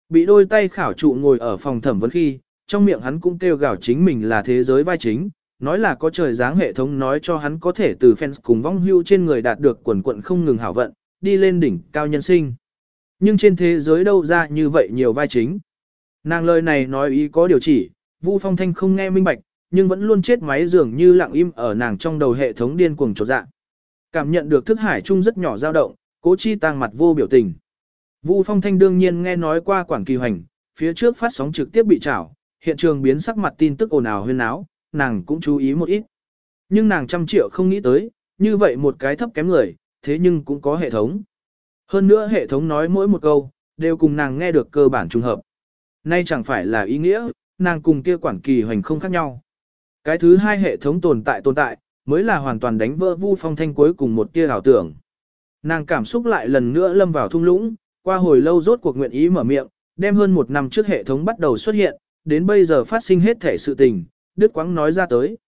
Bị đôi tay khảo trụ ngồi ở phòng thẩm vấn khi, trong miệng hắn cũng kêu gào chính mình là thế giới vai chính, nói là có trời dáng hệ thống nói cho hắn có thể từ fans cùng vong hưu trên người đạt được quần quận không ngừng hảo vận, đi lên đỉnh cao nhân sinh. Nhưng trên thế giới đâu ra như vậy nhiều vai chính. Nàng lời này nói ý có điều chỉ, Vu Phong Thanh không nghe minh bạch, nhưng vẫn luôn chết máy dường như lặng im ở nàng trong đầu hệ thống điên cuồng trột dạ. Cảm nhận được thức hải chung rất nhỏ dao động, cố chi tăng mặt vô biểu tình. Vu Phong Thanh đương nhiên nghe nói qua quản kỳ hoành, phía trước phát sóng trực tiếp bị trảo, hiện trường biến sắc mặt tin tức ồn ào huyên náo nàng cũng chú ý một ít. Nhưng nàng trăm triệu không nghĩ tới, như vậy một cái thấp kém người, thế nhưng cũng có hệ thống. Hơn nữa hệ thống nói mỗi một câu, đều cùng nàng nghe được cơ bản trùng hợp. Nay chẳng phải là ý nghĩa, nàng cùng kia quản kỳ hoành không khác nhau. Cái thứ hai hệ thống tồn tại tồn tại, mới là hoàn toàn đánh vỡ vu phong thanh cuối cùng một tia ảo tưởng. Nàng cảm xúc lại lần nữa lâm vào thung lũng, qua hồi lâu rốt cuộc nguyện ý mở miệng, đem hơn một năm trước hệ thống bắt đầu xuất hiện, đến bây giờ phát sinh hết thể sự tình, Đức quãng nói ra tới.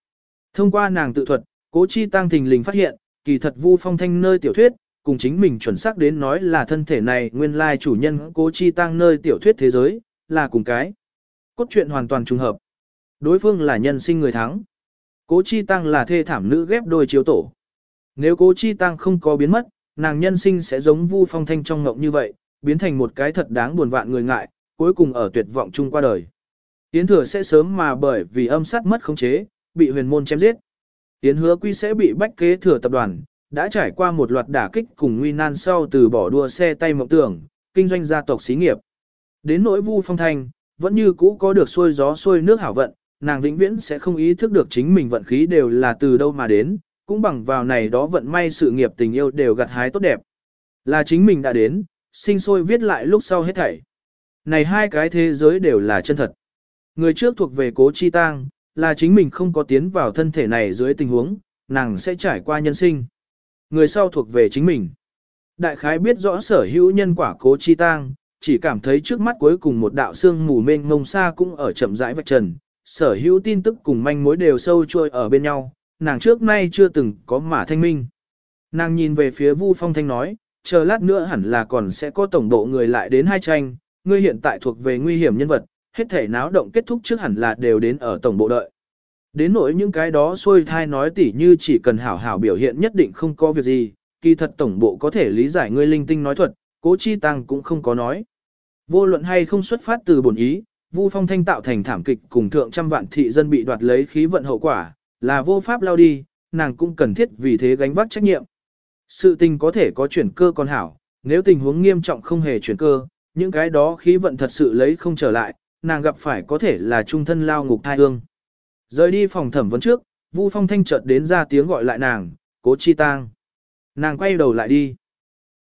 Thông qua nàng tự thuật, cố chi tăng thình lình phát hiện, kỳ thật vu phong thanh nơi tiểu thuyết, cùng chính mình chuẩn xác đến nói là thân thể này nguyên lai chủ nhân cố chi tăng nơi tiểu thuyết thế giới, là cùng cái. Cốt truyện hoàn toàn trùng hợp. Đối phương là nhân sinh người thắng. Cố Chi Tăng là thê thảm nữ ghép đôi chiếu tổ. Nếu Cố Chi Tăng không có biến mất, nàng nhân sinh sẽ giống Vu Phong Thanh trong ngộng như vậy, biến thành một cái thật đáng buồn vạn người ngại, cuối cùng ở tuyệt vọng chung qua đời. Yến Thừa sẽ sớm mà bởi vì âm sát mất khống chế, bị huyền môn chém giết. Yến Hứa Quy sẽ bị bách kế thừa tập đoàn, đã trải qua một loạt đả kích cùng nguy nan sau từ bỏ đua xe tay mộng tưởng, kinh doanh gia tộc xí nghiệp. Đến nỗi Vu Phong Thanh, vẫn như cũ có được xuôi gió xuôi nước hảo vận, nàng vĩnh viễn sẽ không ý thức được chính mình vận khí đều là từ đâu mà đến, cũng bằng vào này đó vận may sự nghiệp tình yêu đều gặt hái tốt đẹp. Là chính mình đã đến, sinh sôi viết lại lúc sau hết thảy. Này hai cái thế giới đều là chân thật. Người trước thuộc về cố chi tang, là chính mình không có tiến vào thân thể này dưới tình huống, nàng sẽ trải qua nhân sinh. Người sau thuộc về chính mình. Đại khái biết rõ sở hữu nhân quả cố chi tang, chỉ cảm thấy trước mắt cuối cùng một đạo xương mù mênh mông xa cũng ở chậm rãi vạch trần, sở hữu tin tức cùng manh mối đều sâu trôi ở bên nhau, nàng trước nay chưa từng có mà thanh minh. Nàng nhìn về phía Vu Phong Thanh nói, chờ lát nữa hẳn là còn sẽ có tổng độ người lại đến hai tranh, ngươi hiện tại thuộc về nguy hiểm nhân vật, hết thể náo động kết thúc trước hẳn là đều đến ở tổng bộ đợi. Đến nỗi những cái đó xuôi thai nói tỉ như chỉ cần hảo hảo biểu hiện nhất định không có việc gì, kỳ thật tổng bộ có thể lý giải ngươi linh tinh nói thuật, cố chi tăng cũng không có nói. Vô luận hay không xuất phát từ bổn ý, Vu Phong Thanh tạo thành thảm kịch cùng thượng trăm vạn thị dân bị đoạt lấy khí vận hậu quả, là vô pháp lao đi, nàng cũng cần thiết vì thế gánh vác trách nhiệm. Sự tình có thể có chuyển cơ còn hảo, nếu tình huống nghiêm trọng không hề chuyển cơ, những cái đó khí vận thật sự lấy không trở lại, nàng gặp phải có thể là trung thân lao ngục thai hương. Rời đi phòng thẩm vấn trước, Vu Phong Thanh chợt đến ra tiếng gọi lại nàng, cố chi tang. Nàng quay đầu lại đi.